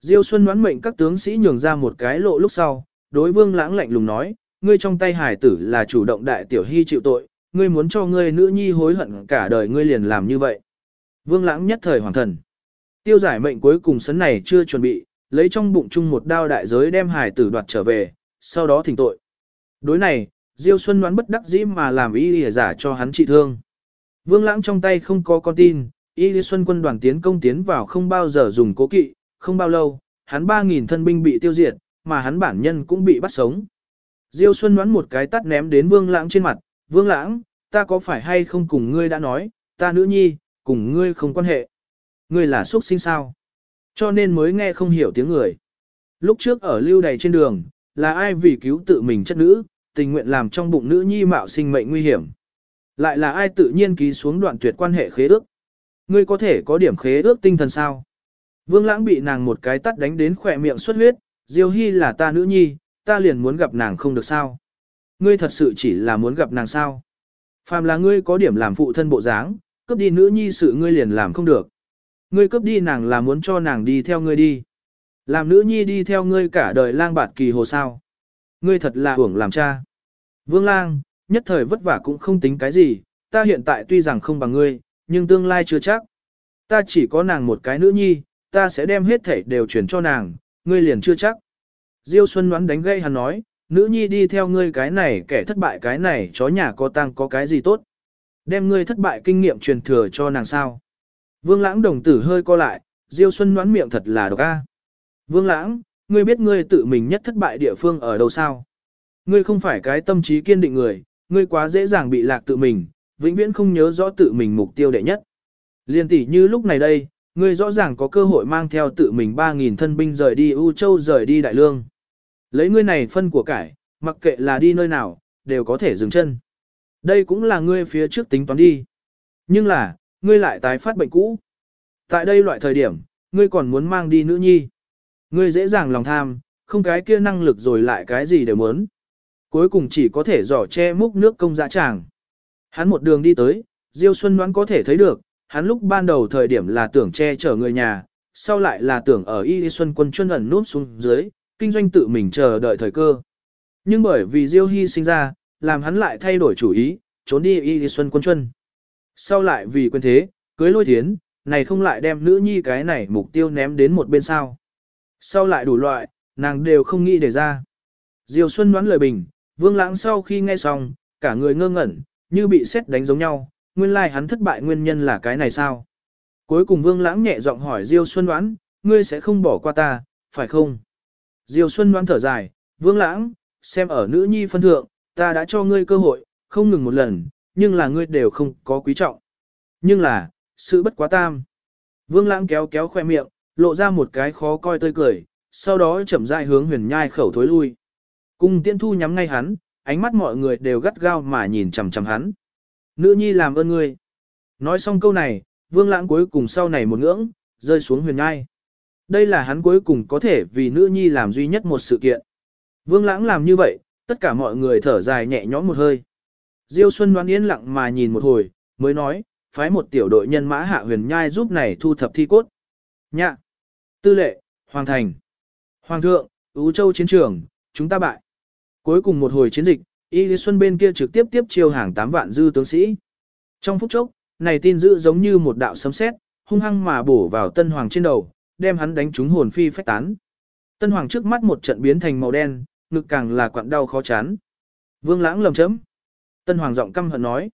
Diêu Xuân đoán mệnh các tướng sĩ nhường ra một cái lộ lúc sau, đối Vương Lãng lạnh lùng nói, ngươi trong tay hải tử là chủ động đại tiểu hy chịu tội, ngươi muốn cho ngươi nữ nhi hối hận cả đời ngươi liền làm như vậy. Vương Lãng nhất thời hoàng thần. Tiêu giải mệnh cuối cùng sấn này chưa chuẩn bị, lấy trong bụng chung một đao đại giới đem hài tử đoạt trở về, sau đó thỉnh tội. Đối này, Diêu Xuân đoán bất đắc dĩ mà làm y lìa giả cho hắn trị thương. Vương Lãng trong tay không có con tin, y lìa xuân quân đoàn tiến công tiến vào không bao giờ dùng cố kỵ, không bao lâu, hắn 3.000 thân binh bị tiêu diệt, mà hắn bản nhân cũng bị bắt sống. Diêu Xuân đoán một cái tắt ném đến Vương Lãng trên mặt, Vương Lãng, ta có phải hay không cùng ngươi đã nói, ta nữ nhi, cùng ngươi không quan hệ. Ngươi là xuất sinh sao? Cho nên mới nghe không hiểu tiếng người. Lúc trước ở lưu đầy trên đường, là ai vì cứu tự mình chất nữ, tình nguyện làm trong bụng nữ nhi mạo sinh mệnh nguy hiểm. Lại là ai tự nhiên ký xuống đoạn tuyệt quan hệ khế ước. Ngươi có thể có điểm khế ước tinh thần sao? Vương lãng bị nàng một cái tắt đánh đến khỏe miệng xuất huyết, Diêu Hy là ta nữ nhi, ta liền muốn gặp nàng không được sao. Ngươi thật sự chỉ là muốn gặp nàng sao. Phàm là ngươi có điểm làm phụ thân bộ dáng, cướp đi nữ nhi sự ngươi liền làm không được. Ngươi cướp đi nàng là muốn cho nàng đi theo ngươi đi. Làm nữ nhi đi theo ngươi cả đời lang bạt kỳ hồ sao. Ngươi thật là hưởng làm cha. Vương lang, nhất thời vất vả cũng không tính cái gì, ta hiện tại tuy rằng không bằng ngươi, nhưng tương lai chưa chắc. Ta chỉ có nàng một cái nữ nhi, ta sẽ đem hết thảy đều chuyển cho nàng, ngươi liền chưa chắc. Diêu Xuân đoán đánh gây hắn nói, nữ nhi đi theo ngươi cái này kẻ thất bại cái này chó nhà có tăng có cái gì tốt. Đem ngươi thất bại kinh nghiệm truyền thừa cho nàng sao. Vương lãng đồng tử hơi co lại, Diêu Xuân đoán miệng thật là độc a. Vương lãng, ngươi biết ngươi tự mình nhất thất bại địa phương ở đâu sao? Ngươi không phải cái tâm trí kiên định người, ngươi quá dễ dàng bị lạc tự mình, vĩnh viễn không nhớ rõ tự mình mục tiêu đệ nhất. Liên tỷ như lúc này đây, ngươi rõ ràng có cơ hội mang theo tự mình 3.000 thân binh rời đi U Châu rời đi Đại Lương. Lấy ngươi này phân của cải, mặc kệ là đi nơi nào, đều có thể dừng chân. Đây cũng là ngươi phía trước tính toán đi. Nhưng là, ngươi lại tái phát bệnh cũ. Tại đây loại thời điểm, ngươi còn muốn mang đi nữ nhi. Ngươi dễ dàng lòng tham, không cái kia năng lực rồi lại cái gì đều muốn. Cuối cùng chỉ có thể giỏ che múc nước công dã tràng. Hắn một đường đi tới, Diêu Xuân đoán có thể thấy được, hắn lúc ban đầu thời điểm là tưởng che chở người nhà, sau lại là tưởng ở Y Xuân quân chuyên ẩn núp xuống dưới, kinh doanh tự mình chờ đợi thời cơ. Nhưng bởi vì Diêu Hy sinh ra, làm hắn lại thay đổi chủ ý, trốn đi Y Xuân quân chuân. Sau lại vì quên thế, cưới lôi thiến, này không lại đem nữ nhi cái này mục tiêu ném đến một bên sao. Sau lại đủ loại, nàng đều không nghĩ để ra. Diêu Xuân đoán lời bình, vương lãng sau khi nghe xong, cả người ngơ ngẩn, như bị xét đánh giống nhau, nguyên lai like hắn thất bại nguyên nhân là cái này sao. Cuối cùng vương lãng nhẹ giọng hỏi Diêu Xuân đoán, ngươi sẽ không bỏ qua ta, phải không? Diêu Xuân đoán thở dài, vương lãng, xem ở nữ nhi phân thượng, ta đã cho ngươi cơ hội, không ngừng một lần, nhưng là ngươi đều không có quý trọng. Nhưng là, sự bất quá tam. Vương lãng kéo kéo khoe miệng, lộ ra một cái khó coi tươi cười, sau đó chậm rãi hướng huyền nhai khẩu thối lui. Cung tiên thu nhắm ngay hắn, ánh mắt mọi người đều gắt gao mà nhìn chằm chằm hắn. Nữ nhi làm ơn ngươi. Nói xong câu này, vương lãng cuối cùng sau này một ngưỡng, rơi xuống huyền nhai. Đây là hắn cuối cùng có thể vì nữ nhi làm duy nhất một sự kiện. Vương lãng làm như vậy, tất cả mọi người thở dài nhẹ nhõm một hơi. Diêu Xuân đoán yên lặng mà nhìn một hồi, mới nói, phái một tiểu đội nhân mã hạ huyền nhai giúp này thu thập thi cốt. Nhạ! Tư lệ, Hoàng Thành. Hoàng thượng, Ú Châu chiến trường, chúng ta bại. Cuối cùng một hồi chiến dịch, Y Lý Xuân bên kia trực tiếp tiếp chiêu hàng 8 vạn dư tướng sĩ. Trong phút chốc, này tin dữ giống như một đạo sấm sét, hung hăng mà bổ vào Tân Hoàng trên đầu, đem hắn đánh trúng hồn phi phách tán. Tân Hoàng trước mắt một trận biến thành màu đen, ngực càng là quặn đau khó chán. Vương Lãng lầm chấm. Tân Hoàng giọng căm hận nói.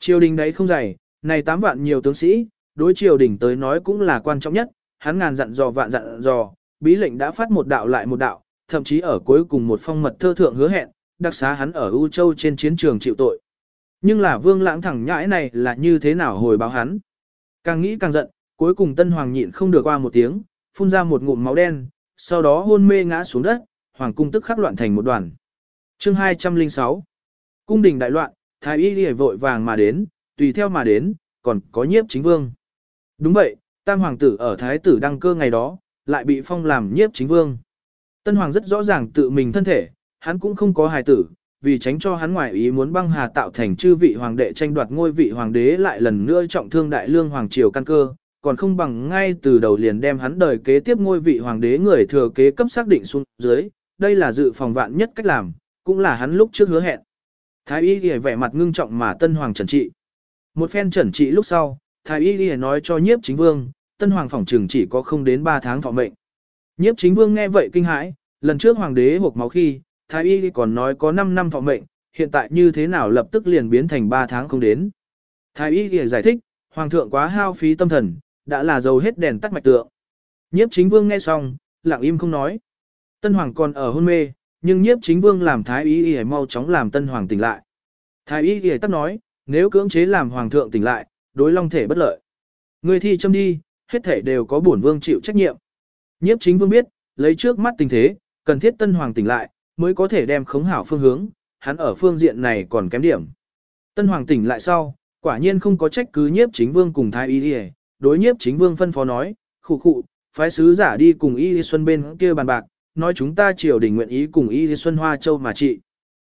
Triều đình đấy không dày, này 8 vạn nhiều tướng sĩ, đối triều đình tới nói cũng là quan trọng nhất, hắn ngàn dặn dò vạn dặn dò, bí lệnh đã phát một đạo lại một đạo, thậm chí ở cuối cùng một phong mật thơ thượng hứa hẹn, đặc xá hắn ở U Châu trên chiến trường chịu tội. Nhưng là vương lãng thẳng nhãi này là như thế nào hồi báo hắn. Càng nghĩ càng giận, cuối cùng tân hoàng nhịn không được qua một tiếng, phun ra một ngụm máu đen, sau đó hôn mê ngã xuống đất, hoàng cung tức khắc loạn thành một đoàn. Chương 206 Cung đình đại loạn, thái y đi vội vàng mà đến, tùy theo mà đến, còn có nhiếp chính vương. Đúng vậy, tam hoàng tử ở thái tử đăng cơ ngày đó, lại bị phong làm nhiếp chính vương. Tân hoàng rất rõ ràng tự mình thân thể, hắn cũng không có hài tử, vì tránh cho hắn ngoại ý muốn băng hà tạo thành chư vị hoàng đệ tranh đoạt ngôi vị hoàng đế lại lần nữa trọng thương đại lương hoàng triều căn cơ, còn không bằng ngay từ đầu liền đem hắn đời kế tiếp ngôi vị hoàng đế người thừa kế cấp xác định xuống dưới, đây là dự phòng vạn nhất cách làm, cũng là hắn lúc trước hứa hẹn. Thái y ghi vẻ mặt ngưng trọng mà tân hoàng trần trị. Một phen trần trị lúc sau, thái y ghi nói cho nhiếp chính vương, tân hoàng phỏng trừng chỉ có không đến 3 tháng thọ mệnh. Nhiếp chính vương nghe vậy kinh hãi, lần trước hoàng đế hộp máu khi, thái y còn nói có 5 năm thọ mệnh, hiện tại như thế nào lập tức liền biến thành 3 tháng không đến. Thái y giải thích, hoàng thượng quá hao phí tâm thần, đã là dầu hết đèn tắt mạch tượng. Nhiếp chính vương nghe xong, lặng im không nói. Tân hoàng còn ở hôn mê, nhưng nhiếp chính vương làm thái y y mau chóng làm tân hoàng tỉnh lại. Thái y y tắt nói, nếu cưỡng chế làm hoàng thượng tỉnh lại, đối long thể bất lợi. Người thi châm đi, hết thể đều có bổn vương chịu trách nhiệm. Nhiếp chính vương biết, lấy trước mắt tình thế, cần thiết Tân Hoàng tỉnh lại, mới có thể đem khống hảo phương hướng, hắn ở phương diện này còn kém điểm. Tân Hoàng tỉnh lại sau, quả nhiên không có trách cứ nhiếp chính vương cùng thái y y, đối nhiếp chính vương phân phó nói, khụ khụ, phái sứ giả đi cùng y xuân bên kia bàn bạc, nói chúng ta triều đình nguyện ý cùng y xuân hoa châu mà trị.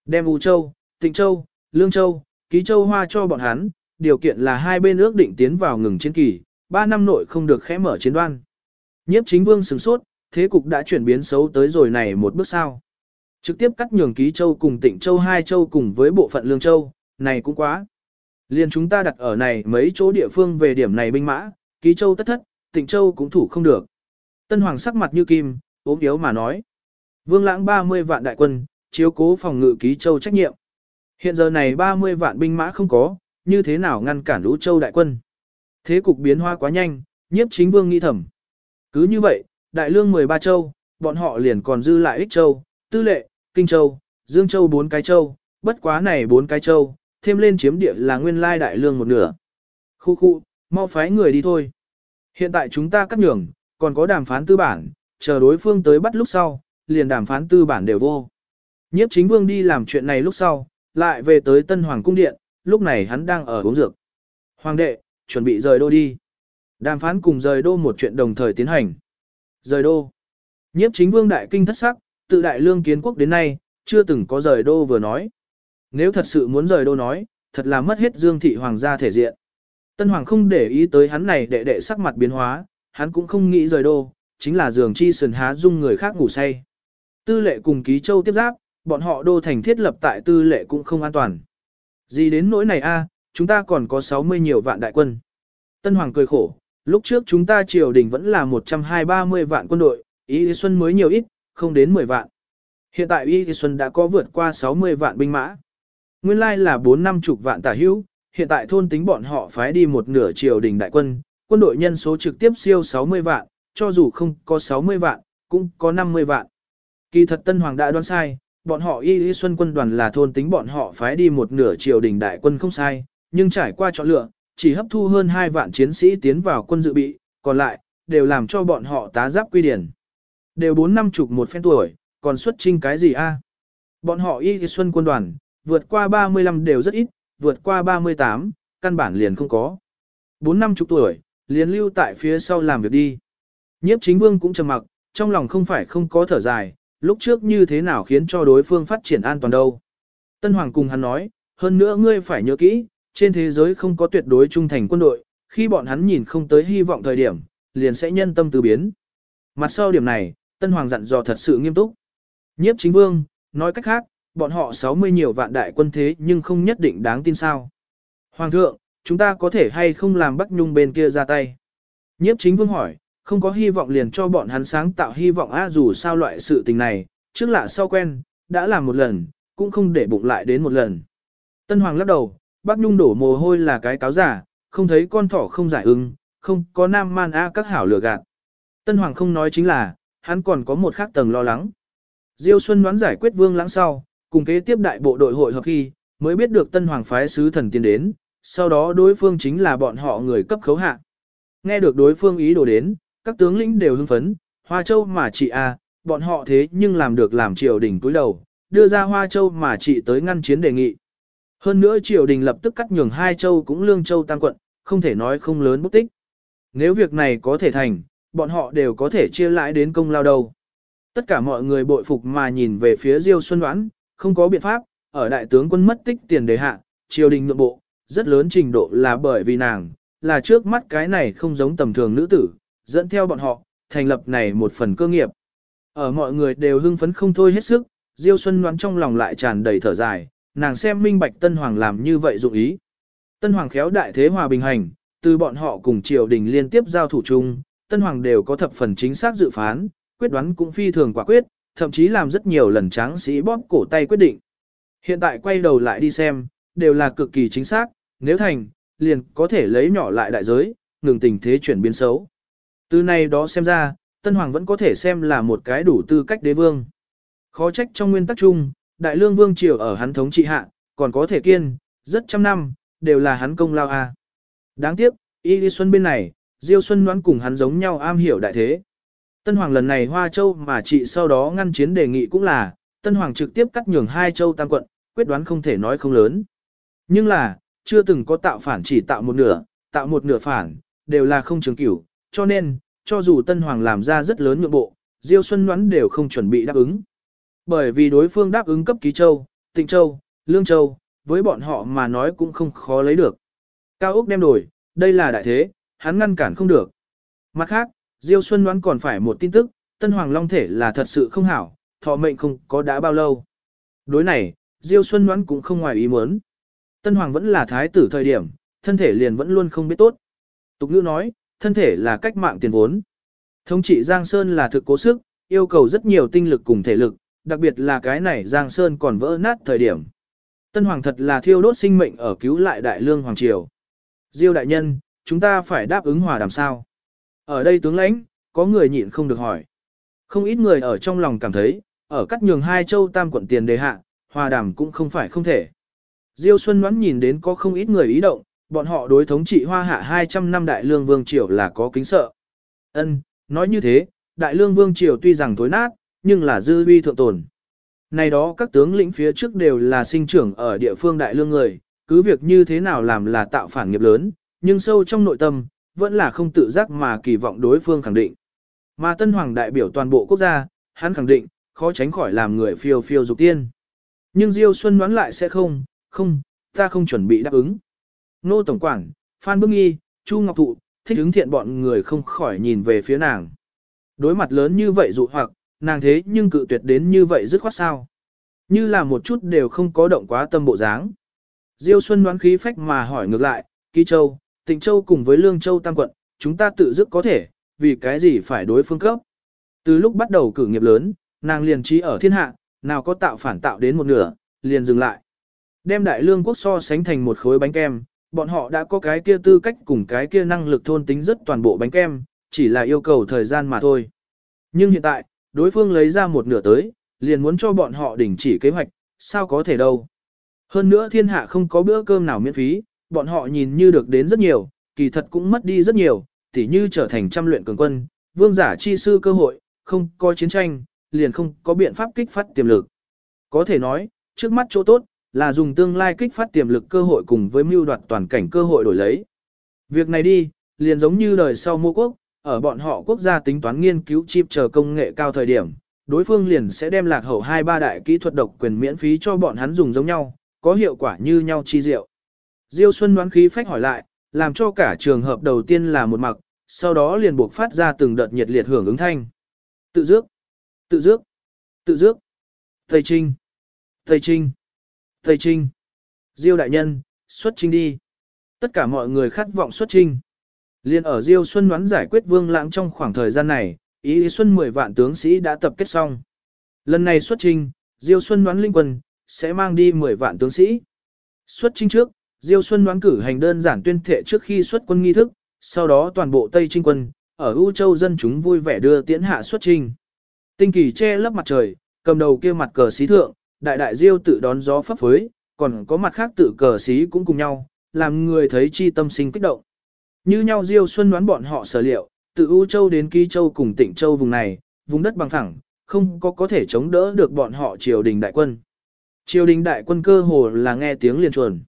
Đem U Châu, Tịnh Châu, Lương Châu, Ký Châu Hoa cho bọn hắn, điều kiện là hai bên ước định tiến vào ngừng chiến kỳ, ba năm nội không được khẽ mở chiến đoan. Nhiếp chính vương sửng sốt, thế cục đã chuyển biến xấu tới rồi này một bước sao. Trực tiếp cắt nhường Ký Châu cùng Tịnh Châu hai châu cùng với bộ phận Lương Châu, này cũng quá. Liên chúng ta đặt ở này mấy chỗ địa phương về điểm này binh mã, Ký Châu tất thất, Tịnh Châu cũng thủ không được. Tân Hoàng sắc mặt như kim, ốm yếu mà nói. Vương lãng 30 vạn đại quân, chiếu cố phòng ngự Ký Châu trách nhiệm. Hiện giờ này 30 vạn binh mã không có, như thế nào ngăn cản lũ châu đại quân. Thế cục biến hoa quá nhanh, nhiếp chính vương nghĩ thầm. Cứ như vậy, đại lương 13 châu, bọn họ liền còn dư lại ích châu, tư lệ, kinh châu, dương châu bốn cái châu, bất quá này bốn cái châu, thêm lên chiếm địa là nguyên lai đại lương một nửa. Khu khu, mau phái người đi thôi. Hiện tại chúng ta cắt nhường, còn có đàm phán tư bản, chờ đối phương tới bắt lúc sau, liền đàm phán tư bản đều vô. Nhiếp chính vương đi làm chuyện này lúc sau, lại về tới Tân Hoàng Cung Điện, lúc này hắn đang ở uống dược. Hoàng đệ, chuẩn bị rời đô đi. Đàm phán cùng rời đô một chuyện đồng thời tiến hành. Rời đô. Nhiếp chính vương đại kinh thất sắc, tự đại lương kiến quốc đến nay, chưa từng có rời đô vừa nói. Nếu thật sự muốn rời đô nói, thật là mất hết dương thị hoàng gia thể diện. Tân hoàng không để ý tới hắn này đệ đệ sắc mặt biến hóa, hắn cũng không nghĩ rời đô, chính là giường chi sườn há dung người khác ngủ say. Tư lệ cùng ký châu tiếp giáp, bọn họ đô thành thiết lập tại tư lệ cũng không an toàn. Gì đến nỗi này a, chúng ta còn có 60 nhiều vạn đại quân. Tân Hoàng cười khổ, lúc trước chúng ta triều đình vẫn là 120-30 vạn quân đội, Y thế Xuân mới nhiều ít, không đến 10 vạn. Hiện tại Y thế Xuân đã có vượt qua 60 vạn binh mã. Nguyên lai là 4 năm chục vạn tả hữu, hiện tại thôn tính bọn họ phái đi một nửa triều đình đại quân, quân đội nhân số trực tiếp siêu 60 vạn, cho dù không có 60 vạn, cũng có 50 vạn. Kỳ thật Tân Hoàng đã đoán sai, bọn họ y y xuân quân đoàn là thôn tính bọn họ phái đi một nửa triều đình đại quân không sai, nhưng trải qua chọn lựa, chỉ hấp thu hơn 2 vạn chiến sĩ tiến vào quân dự bị, còn lại, đều làm cho bọn họ tá giáp quy điển. Đều 4 năm chục một phen tuổi, còn xuất trinh cái gì a? Bọn họ y y xuân quân đoàn, vượt qua 35 đều rất ít, vượt qua 38, căn bản liền không có. 4 năm chục tuổi, liền lưu tại phía sau làm việc đi. Nhiếp chính vương cũng trầm mặc, trong lòng không phải không có thở dài, lúc trước như thế nào khiến cho đối phương phát triển an toàn đâu. Tân Hoàng cùng hắn nói, hơn nữa ngươi phải nhớ kỹ, trên thế giới không có tuyệt đối trung thành quân đội, khi bọn hắn nhìn không tới hy vọng thời điểm, liền sẽ nhân tâm từ biến. Mặt sau điểm này, Tân Hoàng dặn dò thật sự nghiêm túc. Nhiếp chính vương, nói cách khác, bọn họ 60 nhiều vạn đại quân thế nhưng không nhất định đáng tin sao. Hoàng thượng, chúng ta có thể hay không làm Bắc Nhung bên kia ra tay? Nhiếp chính vương hỏi, không có hy vọng liền cho bọn hắn sáng tạo hy vọng a dù sao loại sự tình này, trước lạ sau quen, đã làm một lần, cũng không để bụng lại đến một lần. Tân Hoàng lắc đầu, bác Nhung đổ mồ hôi là cái cáo giả, không thấy con thỏ không giải ứng, không có nam man a các hảo lừa gạt. Tân Hoàng không nói chính là, hắn còn có một khác tầng lo lắng. Diêu Xuân đoán giải quyết vương lãng sau, cùng kế tiếp đại bộ đội hội hợp khi, mới biết được Tân Hoàng phái sứ thần tiến đến, sau đó đối phương chính là bọn họ người cấp khấu hạ. Nghe được đối phương ý đồ đến, các tướng lĩnh đều hưng phấn, Hoa Châu mà chị a, à, bọn họ thế nhưng làm được làm triều đình túi đầu, đưa ra Hoa Châu mà chị tới ngăn chiến đề nghị. Hơn nữa triều đình lập tức cắt nhường hai châu cũng lương châu tăng quận, không thể nói không lớn bút tích. Nếu việc này có thể thành, bọn họ đều có thể chia lãi đến công lao đầu. Tất cả mọi người bội phục mà nhìn về phía Diêu Xuân Đoán, không có biện pháp, ở đại tướng quân mất tích tiền đề hạ, triều đình nội bộ, rất lớn trình độ là bởi vì nàng, là trước mắt cái này không giống tầm thường nữ tử, dẫn theo bọn họ, thành lập này một phần cơ nghiệp. Ở mọi người đều hưng phấn không thôi hết sức, Diêu Xuân đoán trong lòng lại tràn đầy thở dài, nàng xem minh bạch Tân Hoàng làm như vậy dụng ý. Tân Hoàng khéo đại thế hòa bình hành, từ bọn họ cùng triều đình liên tiếp giao thủ chung, Tân Hoàng đều có thập phần chính xác dự phán, quyết đoán cũng phi thường quả quyết, thậm chí làm rất nhiều lần tráng sĩ bóp cổ tay quyết định. Hiện tại quay đầu lại đi xem, đều là cực kỳ chính xác, nếu thành, liền có thể lấy nhỏ lại đại giới, ngừng tình thế chuyển biến xấu. Từ này đó xem ra, Tân Hoàng vẫn có thể xem là một cái đủ tư cách đế vương. Khó trách trong nguyên tắc chung, Đại Lương Vương Triều ở hắn thống trị hạ, còn có thể kiên, rất trăm năm, đều là hắn công lao a. Đáng tiếc, Y Lý Xuân bên này, Diêu Xuân đoán cùng hắn giống nhau am hiểu đại thế. Tân Hoàng lần này Hoa Châu mà chị sau đó ngăn chiến đề nghị cũng là, Tân Hoàng trực tiếp cắt nhường hai châu tam quận, quyết đoán không thể nói không lớn. Nhưng là, chưa từng có tạo phản chỉ tạo một nửa, tạo một nửa phản, đều là không trường cửu, cho nên, cho dù Tân Hoàng làm ra rất lớn nhượng bộ, Diêu Xuân đoán đều không chuẩn bị đáp ứng. Bởi vì đối phương đáp ứng cấp ký châu, tịnh châu, lương châu, với bọn họ mà nói cũng không khó lấy được. Cao Úc đem đổi, đây là đại thế, hắn ngăn cản không được. Mặt khác, Diêu Xuân đoán còn phải một tin tức, Tân Hoàng Long thể là thật sự không hảo, thọ mệnh không có đã bao lâu. Đối này, Diêu Xuân đoán cũng không ngoài ý muốn. Tân Hoàng vẫn là thái tử thời điểm, thân thể liền vẫn luôn không biết tốt. Tục ngữ nói, thân thể là cách mạng tiền vốn. Thống trị Giang Sơn là thực cố sức, yêu cầu rất nhiều tinh lực cùng thể lực, đặc biệt là cái này Giang Sơn còn vỡ nát thời điểm. Tân Hoàng thật là thiêu đốt sinh mệnh ở cứu lại Đại Lương Hoàng Triều. Diêu đại nhân, chúng ta phải đáp ứng hòa đàm sao? Ở đây tướng lãnh, có người nhịn không được hỏi. Không ít người ở trong lòng cảm thấy, ở cắt nhường hai châu tam quận tiền đề hạ, hòa đàm cũng không phải không thể. Diêu Xuân ngoãn nhìn đến có không ít người ý động, bọn họ đối thống trị hoa hạ 200 năm đại lương vương triều là có kính sợ. Ân, nói như thế, đại lương vương triều tuy rằng tối nát, nhưng là dư uy thượng tồn. Này đó các tướng lĩnh phía trước đều là sinh trưởng ở địa phương đại lương người, cứ việc như thế nào làm là tạo phản nghiệp lớn, nhưng sâu trong nội tâm, vẫn là không tự giác mà kỳ vọng đối phương khẳng định. Mà Tân Hoàng đại biểu toàn bộ quốc gia, hắn khẳng định, khó tránh khỏi làm người phiêu phiêu dục tiên. Nhưng Diêu Xuân đoán lại sẽ không, không, ta không chuẩn bị đáp ứng. Nô Tổng Quản, Phan Bương Nghi, Chu Ngọc Thụ, thích ứng thiện bọn người không khỏi nhìn về phía nàng. Đối mặt lớn như vậy dụ hoặc, nàng thế nhưng cự tuyệt đến như vậy dứt khoát sao. Như là một chút đều không có động quá tâm bộ dáng. Diêu Xuân đoán khí phách mà hỏi ngược lại, Ký Châu, Tịnh Châu cùng với Lương Châu Tam Quận, chúng ta tự dứt có thể, vì cái gì phải đối phương cấp. Từ lúc bắt đầu cử nghiệp lớn, nàng liền trí ở thiên hạ, nào có tạo phản tạo đến một nửa, liền dừng lại. Đem đại lương quốc so sánh thành một khối bánh kem, bọn họ đã có cái kia tư cách cùng cái kia năng lực thôn tính rất toàn bộ bánh kem, chỉ là yêu cầu thời gian mà thôi. Nhưng hiện tại, đối phương lấy ra một nửa tới, liền muốn cho bọn họ đình chỉ kế hoạch, sao có thể đâu. Hơn nữa thiên hạ không có bữa cơm nào miễn phí, bọn họ nhìn như được đến rất nhiều, kỳ thật cũng mất đi rất nhiều, tỉ như trở thành trăm luyện cường quân, vương giả chi sư cơ hội, không có chiến tranh, liền không có biện pháp kích phát tiềm lực. Có thể nói, trước mắt chỗ tốt, là dùng tương lai kích phát tiềm lực cơ hội cùng với mưu đoạt toàn cảnh cơ hội đổi lấy. Việc này đi, liền giống như đời sau mô quốc, ở bọn họ quốc gia tính toán nghiên cứu chip chờ công nghệ cao thời điểm, đối phương liền sẽ đem lạc hậu hai ba đại kỹ thuật độc quyền miễn phí cho bọn hắn dùng giống nhau, có hiệu quả như nhau chi diệu. Diêu Xuân đoán khí phách hỏi lại, làm cho cả trường hợp đầu tiên là một mặc, sau đó liền buộc phát ra từng đợt nhiệt liệt hưởng ứng thanh. Tự dước, tự dước, tự dước. thầy Trinh, thầy Trinh, Tây Trinh. Diêu đại nhân, xuất trinh đi. Tất cả mọi người khát vọng xuất trinh. Liên ở Diêu Xuân đoán giải quyết vương lãng trong khoảng thời gian này, ý Xuân 10 vạn tướng sĩ đã tập kết xong. Lần này xuất trinh, Diêu Xuân đoán linh quân, sẽ mang đi 10 vạn tướng sĩ. Xuất trinh trước, Diêu Xuân đoán cử hành đơn giản tuyên thệ trước khi xuất quân nghi thức, sau đó toàn bộ Tây Trinh quân, ở U Châu dân chúng vui vẻ đưa tiễn hạ xuất trinh. Tinh kỳ che lấp mặt trời, cầm đầu kia mặt cờ xí thượng, đại đại Diêu tự đón gió phấp phới, còn có mặt khác tự cờ xí cũng cùng nhau, làm người thấy chi tâm sinh kích động. Như nhau Diêu Xuân đoán bọn họ sở liệu, từ U Châu đến Ký Châu cùng tỉnh Châu vùng này, vùng đất bằng phẳng, không có có thể chống đỡ được bọn họ triều đình đại quân. Triều đình đại quân cơ hồ là nghe tiếng liền chuồn.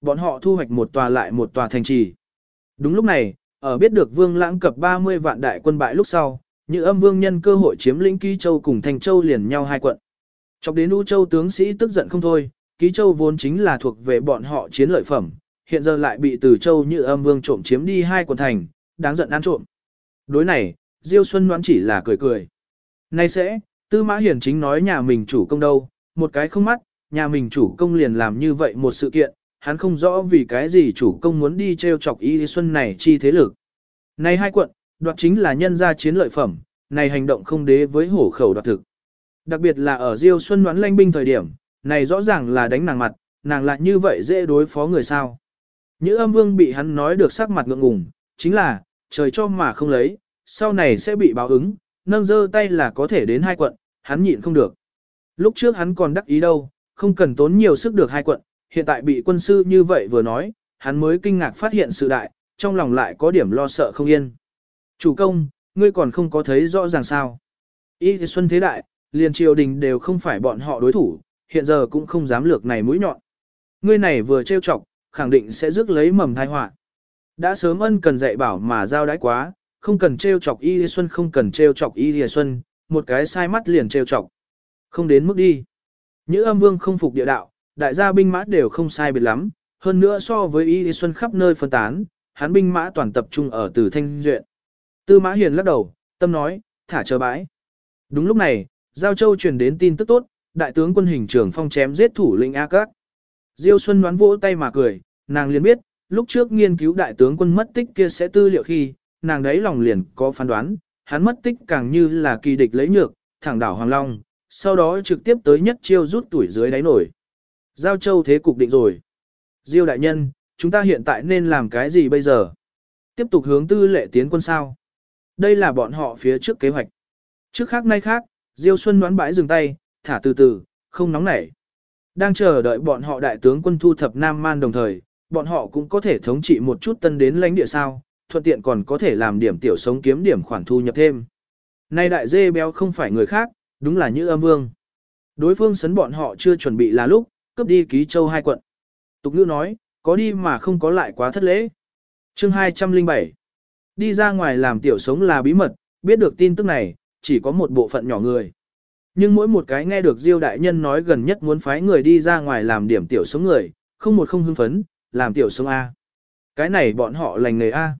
Bọn họ thu hoạch một tòa lại một tòa thành trì. Đúng lúc này, ở biết được Vương Lãng cập 30 vạn đại quân bại lúc sau, như âm vương nhân cơ hội chiếm lĩnh Ký Châu cùng Thành Châu liền nhau hai quận. Chọc đến U Châu tướng sĩ tức giận không thôi, Ký Châu vốn chính là thuộc về bọn họ chiến lợi phẩm, hiện giờ lại bị Từ Châu như âm vương trộm chiếm đi hai quận thành, đáng giận ăn trộm. Đối này, Diêu Xuân đoán chỉ là cười cười. Nay sẽ, Tư Mã Hiển chính nói nhà mình chủ công đâu, một cái không mắt, nhà mình chủ công liền làm như vậy một sự kiện, hắn không rõ vì cái gì chủ công muốn đi treo chọc Y Xuân này chi thế lực. Này hai quận, đoạt chính là nhân gia chiến lợi phẩm, này hành động không đế với hổ khẩu đoạt thực. Đặc biệt là ở Diêu Xuân đoán lanh binh thời điểm, này rõ ràng là đánh nàng mặt, nàng lại như vậy dễ đối phó người sao. Như âm vương bị hắn nói được sắc mặt ngượng ngùng, chính là, trời cho mà không lấy, sau này sẽ bị báo ứng, nâng dơ tay là có thể đến hai quận, hắn nhịn không được. Lúc trước hắn còn đắc ý đâu, không cần tốn nhiều sức được hai quận, hiện tại bị quân sư như vậy vừa nói, hắn mới kinh ngạc phát hiện sự đại, trong lòng lại có điểm lo sợ không yên. Chủ công, ngươi còn không có thấy rõ ràng sao. Y thì xuân thế đại, liền triều đình đều không phải bọn họ đối thủ, hiện giờ cũng không dám lược này mũi nhọn. Ngươi này vừa trêu chọc, khẳng định sẽ rước lấy mầm tai họa. Đã sớm ân cần dạy bảo mà giao đãi quá, không cần trêu chọc Y Lìa Xuân không cần trêu chọc Y Lìa Xuân, một cái sai mắt liền trêu chọc. Không đến mức đi. Nhữ âm vương không phục địa đạo, đại gia binh mã đều không sai biệt lắm, hơn nữa so với Y Lìa Xuân khắp nơi phân tán, hắn binh mã toàn tập trung ở Từ Thanh Duyện. Tư Mã Hiền lắc đầu, tâm nói, thả chờ bãi. Đúng lúc này, Giao Châu truyền đến tin tức tốt, đại tướng quân hình trưởng phong chém giết thủ lĩnh A Các. Diêu Xuân đoán vỗ tay mà cười, nàng liền biết, lúc trước nghiên cứu đại tướng quân mất tích kia sẽ tư liệu khi, nàng đấy lòng liền có phán đoán, hắn mất tích càng như là kỳ địch lấy nhược, thẳng đảo Hoàng Long, sau đó trực tiếp tới nhất chiêu rút tuổi dưới đáy nổi. Giao Châu thế cục định rồi. Diêu đại nhân, chúng ta hiện tại nên làm cái gì bây giờ? Tiếp tục hướng tư lệ tiến quân sao? Đây là bọn họ phía trước kế hoạch. Trước khác nay khác, Diêu Xuân đoán bãi dừng tay, thả từ từ, không nóng nảy. Đang chờ đợi bọn họ đại tướng quân thu thập Nam Man đồng thời, bọn họ cũng có thể thống trị một chút tân đến lãnh địa sao, thuận tiện còn có thể làm điểm tiểu sống kiếm điểm khoản thu nhập thêm. Nay đại dê béo không phải người khác, đúng là như âm vương. Đối phương sấn bọn họ chưa chuẩn bị là lúc, cướp đi ký châu hai quận. Tục ngữ nói, có đi mà không có lại quá thất lễ. Chương 207 Đi ra ngoài làm tiểu sống là bí mật, biết được tin tức này, chỉ có một bộ phận nhỏ người. Nhưng mỗi một cái nghe được Diêu đại nhân nói gần nhất muốn phái người đi ra ngoài làm điểm tiểu sống người, không một không hưng phấn, làm tiểu sống A. Cái này bọn họ lành nghề A.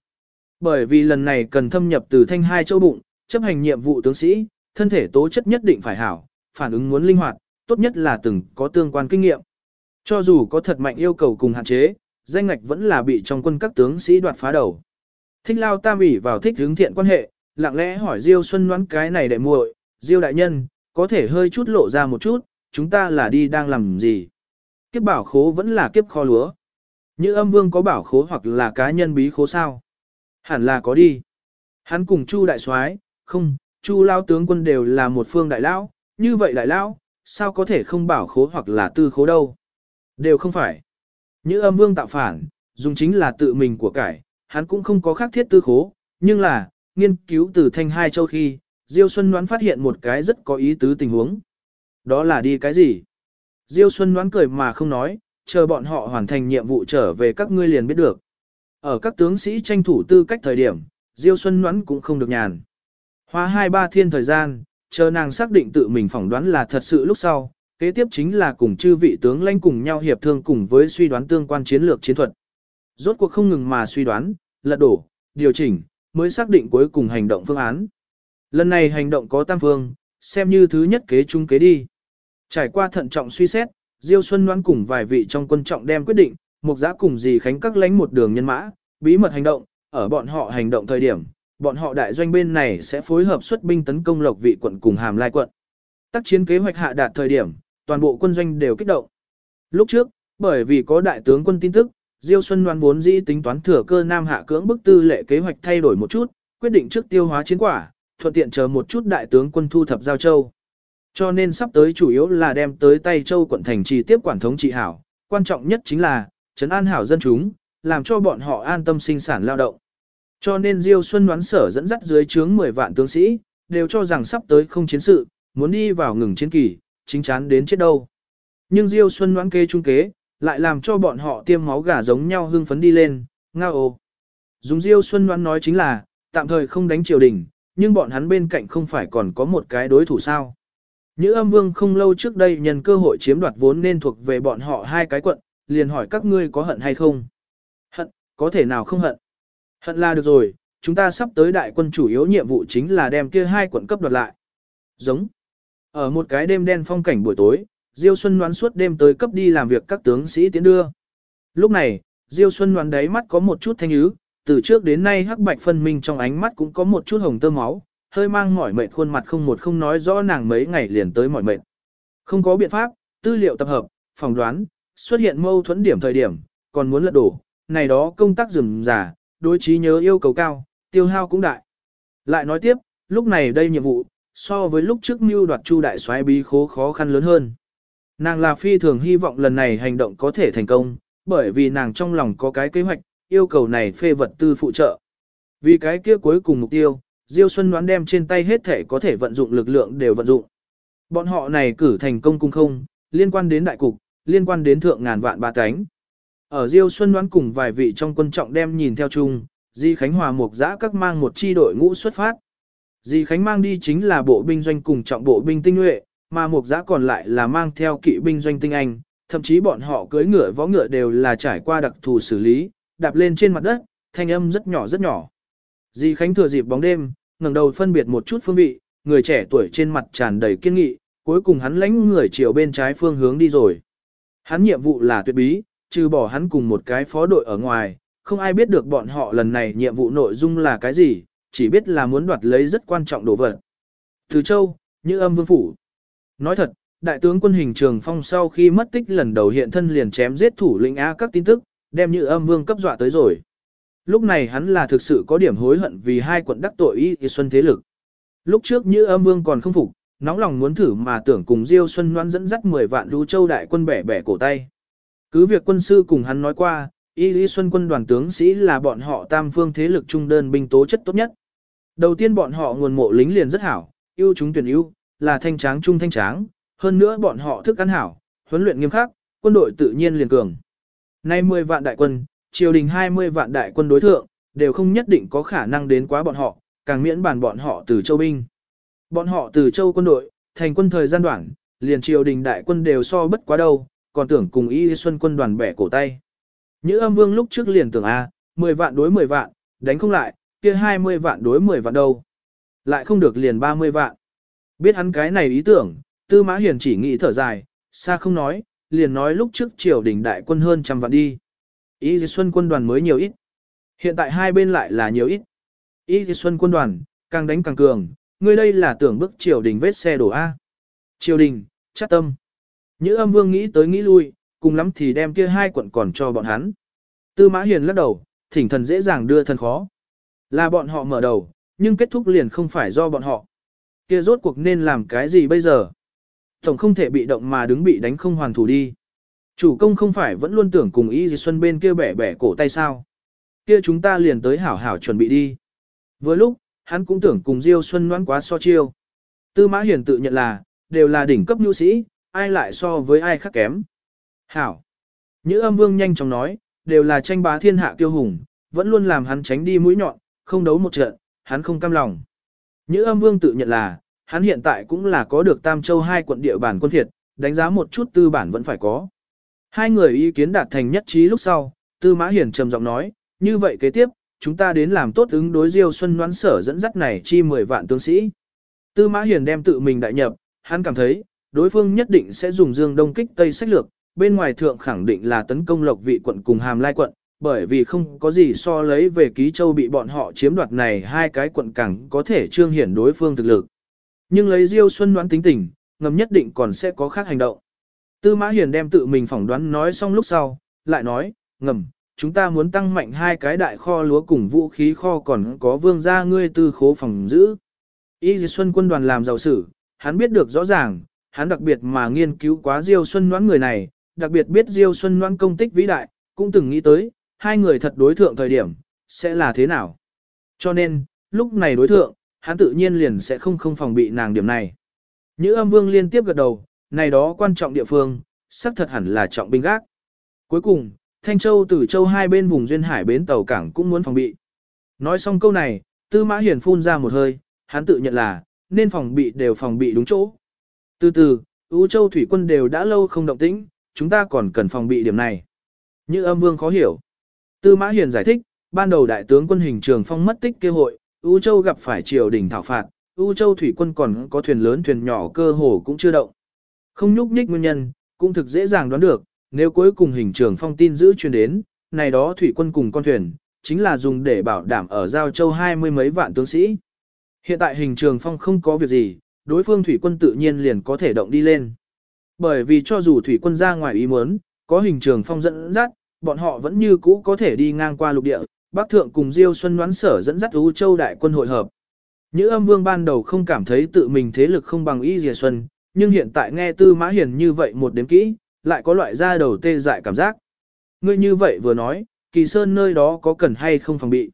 Bởi vì lần này cần thâm nhập từ thanh hai châu bụng, chấp hành nhiệm vụ tướng sĩ, thân thể tố chất nhất định phải hảo, phản ứng muốn linh hoạt, tốt nhất là từng có tương quan kinh nghiệm. Cho dù có thật mạnh yêu cầu cùng hạn chế, danh ngạch vẫn là bị trong quân các tướng sĩ đoạt phá đầu. Thích lao tam ủy vào thích hướng thiện quan hệ, lặng lẽ hỏi Diêu Xuân đoán cái này đệ muội, Diêu đại nhân, có thể hơi chút lộ ra một chút, chúng ta là đi đang làm gì? Kiếp bảo khố vẫn là kiếp kho lúa. Như âm vương có bảo khố hoặc là cá nhân bí khố sao? Hẳn là có đi. Hắn cùng Chu đại soái, không, Chu lao tướng quân đều là một phương đại lão, như vậy đại lão, sao có thể không bảo khố hoặc là tư khố đâu? Đều không phải. Như âm vương tạo phản, dùng chính là tự mình của cải, hắn cũng không có khác thiết tư khố, nhưng là, nghiên cứu từ thanh hai châu khi, Diêu Xuân đoán phát hiện một cái rất có ý tứ tình huống. Đó là đi cái gì? Diêu Xuân đoán cười mà không nói, chờ bọn họ hoàn thành nhiệm vụ trở về các ngươi liền biết được. Ở các tướng sĩ tranh thủ tư cách thời điểm, Diêu Xuân đoán cũng không được nhàn. Hóa hai ba thiên thời gian, chờ nàng xác định tự mình phỏng đoán là thật sự lúc sau, kế tiếp chính là cùng chư vị tướng lãnh cùng nhau hiệp thương cùng với suy đoán tương quan chiến lược chiến thuật. Rốt cuộc không ngừng mà suy đoán, lật đổ, điều chỉnh, mới xác định cuối cùng hành động phương án. Lần này hành động có tam phương, xem như thứ nhất kế trung kế đi. Trải qua thận trọng suy xét, Diêu Xuân Loan cùng vài vị trong quân trọng đem quyết định, mục giã cùng dì khánh các lánh một đường nhân mã, bí mật hành động, ở bọn họ hành động thời điểm, bọn họ đại doanh bên này sẽ phối hợp xuất binh tấn công lộc vị quận cùng hàm lai quận. Tác chiến kế hoạch hạ đạt thời điểm, toàn bộ quân doanh đều kích động. Lúc trước, bởi vì có đại tướng quân tin tức, Diêu Xuân Loan vốn dĩ tính toán thừa cơ Nam Hạ cưỡng bức tư lệ kế hoạch thay đổi một chút, quyết định trước tiêu hóa chiến quả, thuận tiện chờ một chút đại tướng quân thu thập giao châu. Cho nên sắp tới chủ yếu là đem tới tay châu quận thành trì tiếp quản thống trị hảo, quan trọng nhất chính là trấn an hảo dân chúng, làm cho bọn họ an tâm sinh sản lao động. Cho nên Diêu Xuân đoán sở dẫn dắt dưới trướng 10 vạn tướng sĩ, đều cho rằng sắp tới không chiến sự, muốn đi vào ngừng chiến kỳ, chính chắn đến chết đâu. Nhưng Diêu Xuân đoán kê trung kế, lại làm cho bọn họ tiêm máu gà giống nhau hưng phấn đi lên, ngao ô. Dùng Diêu Xuân Ngoan nói chính là, tạm thời không đánh triều đình, nhưng bọn hắn bên cạnh không phải còn có một cái đối thủ sao. Như âm vương không lâu trước đây nhân cơ hội chiếm đoạt vốn nên thuộc về bọn họ hai cái quận, liền hỏi các ngươi có hận hay không. Hận, có thể nào không hận. Hận là được rồi, chúng ta sắp tới đại quân chủ yếu nhiệm vụ chính là đem kia hai quận cấp đoạt lại. Giống. Ở một cái đêm đen phong cảnh buổi tối, Diêu Xuân đoán suốt đêm tới cấp đi làm việc các tướng sĩ tiến đưa. Lúc này, Diêu Xuân đoán đáy mắt có một chút thanh ứ, từ trước đến nay hắc bạch phân minh trong ánh mắt cũng có một chút hồng tơ máu, hơi mang mỏi mệt khuôn mặt không một không nói rõ nàng mấy ngày liền tới mỏi mệt. Không có biện pháp, tư liệu tập hợp, phỏng đoán, xuất hiện mâu thuẫn điểm thời điểm, còn muốn lật đổ, này đó công tác rườm giả, đối trí nhớ yêu cầu cao, tiêu hao cũng đại. Lại nói tiếp, lúc này đây nhiệm vụ, so với lúc trước mưu đoạt chu đại soái bí khố khó khăn lớn hơn. Nàng là phi thường hy vọng lần này hành động có thể thành công, bởi vì nàng trong lòng có cái kế hoạch, yêu cầu này phê vật tư phụ trợ. Vì cái kia cuối cùng mục tiêu, Diêu Xuân đoán đem trên tay hết thể có thể vận dụng lực lượng đều vận dụng. Bọn họ này cử thành công cung không, liên quan đến đại cục, liên quan đến thượng ngàn vạn ba cánh. Ở Diêu Xuân đoán cùng vài vị trong quân trọng đem nhìn theo chung, Di Khánh Hòa mục giã các mang một chi đội ngũ xuất phát. Di Khánh mang đi chính là bộ binh doanh cùng trọng bộ binh tinh nhuệ, mà mục giã còn lại là mang theo kỵ binh doanh tinh anh, thậm chí bọn họ cưỡi ngựa võ ngựa đều là trải qua đặc thù xử lý, đạp lên trên mặt đất, thanh âm rất nhỏ rất nhỏ. Di Khánh thừa dịp bóng đêm, ngẩng đầu phân biệt một chút phương vị, người trẻ tuổi trên mặt tràn đầy kiên nghị, cuối cùng hắn lãnh người chiều bên trái phương hướng đi rồi. Hắn nhiệm vụ là tuyệt bí, trừ bỏ hắn cùng một cái phó đội ở ngoài, không ai biết được bọn họ lần này nhiệm vụ nội dung là cái gì, chỉ biết là muốn đoạt lấy rất quan trọng đồ vật. Từ Châu, như âm vương phủ. Nói thật, đại tướng quân hình trường phong sau khi mất tích lần đầu hiện thân liền chém giết thủ lĩnh A các tin tức, đem như âm vương cấp dọa tới rồi. Lúc này hắn là thực sự có điểm hối hận vì hai quận đắc tội y xuân thế lực. Lúc trước như âm vương còn không phục, nóng lòng muốn thử mà tưởng cùng Diêu Xuân Loan dẫn dắt 10 vạn lưu châu đại quân bẻ bẻ cổ tay. Cứ việc quân sư cùng hắn nói qua, Y Lý Xuân quân đoàn tướng sĩ là bọn họ tam phương thế lực trung đơn binh tố chất tốt nhất. Đầu tiên bọn họ nguồn mộ lính liền rất hảo, ưu chúng tuyển ưu, là thanh tráng trung thanh tráng, hơn nữa bọn họ thức ăn hảo, huấn luyện nghiêm khắc, quân đội tự nhiên liền cường. Nay 10 vạn đại quân, triều đình 20 vạn đại quân đối thượng, đều không nhất định có khả năng đến quá bọn họ, càng miễn bàn bọn họ từ châu binh. Bọn họ từ châu quân đội, thành quân thời gian đoạn, liền triều đình đại quân đều so bất quá đâu, còn tưởng cùng y xuân quân đoàn bẻ cổ tay. Như âm vương lúc trước liền tưởng A, 10 vạn đối 10 vạn, đánh không lại, kia 20 vạn đối 10 vạn đâu. Lại không được liền 30 vạn. Biết hắn cái này ý tưởng, tư mã hiền chỉ nghĩ thở dài, xa không nói, liền nói lúc trước triều đình đại quân hơn trăm vạn đi. Y xuân quân đoàn mới nhiều ít. Hiện tại hai bên lại là nhiều ít. Y xuân quân đoàn, càng đánh càng cường, ngươi đây là tưởng bức triều đình vết xe đổ A. Triều đình, chắc tâm. nhữ âm vương nghĩ tới nghĩ lui, cùng lắm thì đem kia hai quận còn cho bọn hắn. Tư mã hiền lắc đầu, thỉnh thần dễ dàng đưa thần khó. Là bọn họ mở đầu, nhưng kết thúc liền không phải do bọn họ. Kia rốt cuộc nên làm cái gì bây giờ? Tổng không thể bị động mà đứng bị đánh không hoàn thủ đi. Chủ công không phải vẫn luôn tưởng cùng Y Di Xuân bên kia bẻ bẻ cổ tay sao? Kia chúng ta liền tới hảo hảo chuẩn bị đi. Vừa lúc, hắn cũng tưởng cùng Diêu Xuân noãn quá so chiêu. Tư Mã Hiền tự nhận là, đều là đỉnh cấp nhu sĩ, ai lại so với ai khác kém. Hảo. Những âm vương nhanh chóng nói, đều là tranh bá thiên hạ kiêu hùng, vẫn luôn làm hắn tránh đi mũi nhọn, không đấu một trận, hắn không cam lòng. Như âm vương tự nhận là, hắn hiện tại cũng là có được Tam Châu hai quận địa bản quân thiệt, đánh giá một chút tư bản vẫn phải có. Hai người ý kiến đạt thành nhất trí lúc sau, tư mã hiển trầm giọng nói, như vậy kế tiếp, chúng ta đến làm tốt ứng đối diêu xuân đoán sở dẫn dắt này chi 10 vạn tướng sĩ. Tư mã hiển đem tự mình đại nhập, hắn cảm thấy, đối phương nhất định sẽ dùng dương đông kích tây sách lược, bên ngoài thượng khẳng định là tấn công lộc vị quận cùng hàm lai quận, bởi vì không có gì so lấy về ký châu bị bọn họ chiếm đoạt này hai cái quận cảng có thể trương hiển đối phương thực lực. Nhưng lấy Diêu Xuân đoán tính tình, ngầm nhất định còn sẽ có khác hành động. Tư Mã Hiền đem tự mình phỏng đoán nói xong lúc sau, lại nói, ngầm, chúng ta muốn tăng mạnh hai cái đại kho lúa cùng vũ khí kho còn có vương gia ngươi tư khố phòng giữ. Y Xuân quân đoàn làm giàu sử, hắn biết được rõ ràng, hắn đặc biệt mà nghiên cứu quá Diêu Xuân đoán người này, đặc biệt biết Diêu Xuân đoán công tích vĩ đại, cũng từng nghĩ tới, hai người thật đối thượng thời điểm, sẽ là thế nào. Cho nên, lúc này đối thượng, hắn tự nhiên liền sẽ không không phòng bị nàng điểm này. Như âm vương liên tiếp gật đầu, này đó quan trọng địa phương, xác thật hẳn là trọng binh gác. Cuối cùng, Thanh Châu từ Châu hai bên vùng duyên hải bến tàu cảng cũng muốn phòng bị. Nói xong câu này, Tư Mã Hiền phun ra một hơi, hắn tự nhận là, nên phòng bị đều phòng bị đúng chỗ. Từ từ, Ú Châu thủy quân đều đã lâu không động tĩnh, chúng ta còn cần phòng bị điểm này. Như âm vương khó hiểu. Tư Mã Hiền giải thích, ban đầu đại tướng quân hình trường phong mất tích kêu hội, U Châu gặp phải triều đình thảo phạt, U Châu thủy quân còn có thuyền lớn thuyền nhỏ cơ hồ cũng chưa động. Không nhúc nhích nguyên nhân, cũng thực dễ dàng đoán được, nếu cuối cùng hình trường phong tin giữ truyền đến, này đó thủy quân cùng con thuyền, chính là dùng để bảo đảm ở Giao Châu hai mươi mấy vạn tướng sĩ. Hiện tại hình trường phong không có việc gì, đối phương thủy quân tự nhiên liền có thể động đi lên. Bởi vì cho dù thủy quân ra ngoài ý muốn, có hình trường phong dẫn dắt, bọn họ vẫn như cũ có thể đi ngang qua lục địa, Bắc Thượng cùng Diêu Xuân đoán sở dẫn dắt U Châu đại quân hội hợp. Nhữ âm vương ban đầu không cảm thấy tự mình thế lực không bằng Y Dìa Xuân, nhưng hiện tại nghe Tư Mã Hiền như vậy một đếm kỹ, lại có loại da đầu tê dại cảm giác. Ngươi như vậy vừa nói, kỳ sơn nơi đó có cần hay không phòng bị.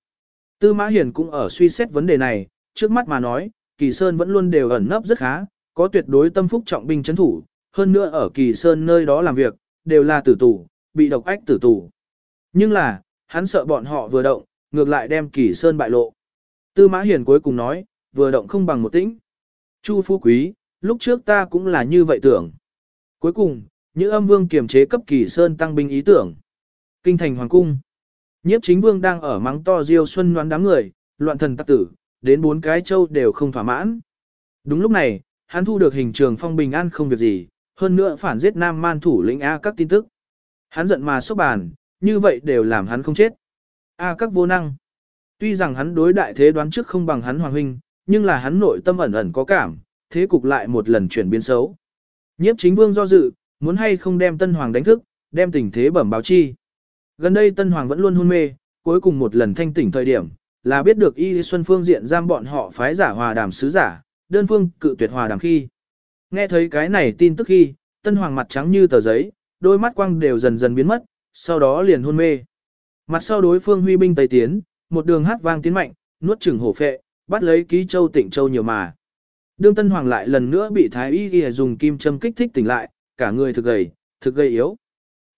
Tư Mã Hiền cũng ở suy xét vấn đề này, trước mắt mà nói, Kỳ Sơn vẫn luôn đều ẩn nấp rất khá, có tuyệt đối tâm phúc trọng binh chấn thủ, hơn nữa ở Kỳ Sơn nơi đó làm việc, đều là tử tù, bị độc ách tử tù. Nhưng là, hắn sợ bọn họ vừa động, ngược lại đem Kỳ Sơn bại lộ. Tư Mã Hiền cuối cùng nói, vừa động không bằng một tĩnh. Chu Phú Quý, lúc trước ta cũng là như vậy tưởng. Cuối cùng, như âm vương kiềm chế cấp Kỳ Sơn tăng binh ý tưởng. Kinh thành Hoàng Cung. Nhiếp chính vương đang ở mắng to diêu xuân đoán đám người, loạn thần tắc tử, đến bốn cái châu đều không thỏa mãn. Đúng lúc này, hắn thu được hình trường phong bình an không việc gì, hơn nữa phản giết nam man thủ lĩnh A các tin tức. Hắn giận mà sốc bàn, như vậy đều làm hắn không chết. A các vô năng. Tuy rằng hắn đối đại thế đoán trước không bằng hắn hoàng huynh, nhưng là hắn nội tâm ẩn ẩn có cảm, thế cục lại một lần chuyển biến xấu. Nhiếp chính vương do dự, muốn hay không đem tân hoàng đánh thức, đem tình thế bẩm báo chi. Gần đây tân hoàng vẫn luôn hôn mê, cuối cùng một lần thanh tỉnh thời điểm, là biết được Y Xuân Phương diện giam bọn họ phái giả hòa đàm sứ giả, đơn phương cự tuyệt hòa đàm khi. Nghe thấy cái này tin tức khi, tân hoàng mặt trắng như tờ giấy, đôi mắt quang đều dần dần biến mất, sau đó liền hôn mê. Mặt sau đối phương huy binh tây tiến, một đường hát vang tiến mạnh, nuốt chửng hổ phệ, bắt lấy ký châu tỉnh châu nhiều mà. Đương tân hoàng lại lần nữa bị thái y y dùng kim châm kích thích tỉnh lại, cả người thực gầy, thực gầy yếu.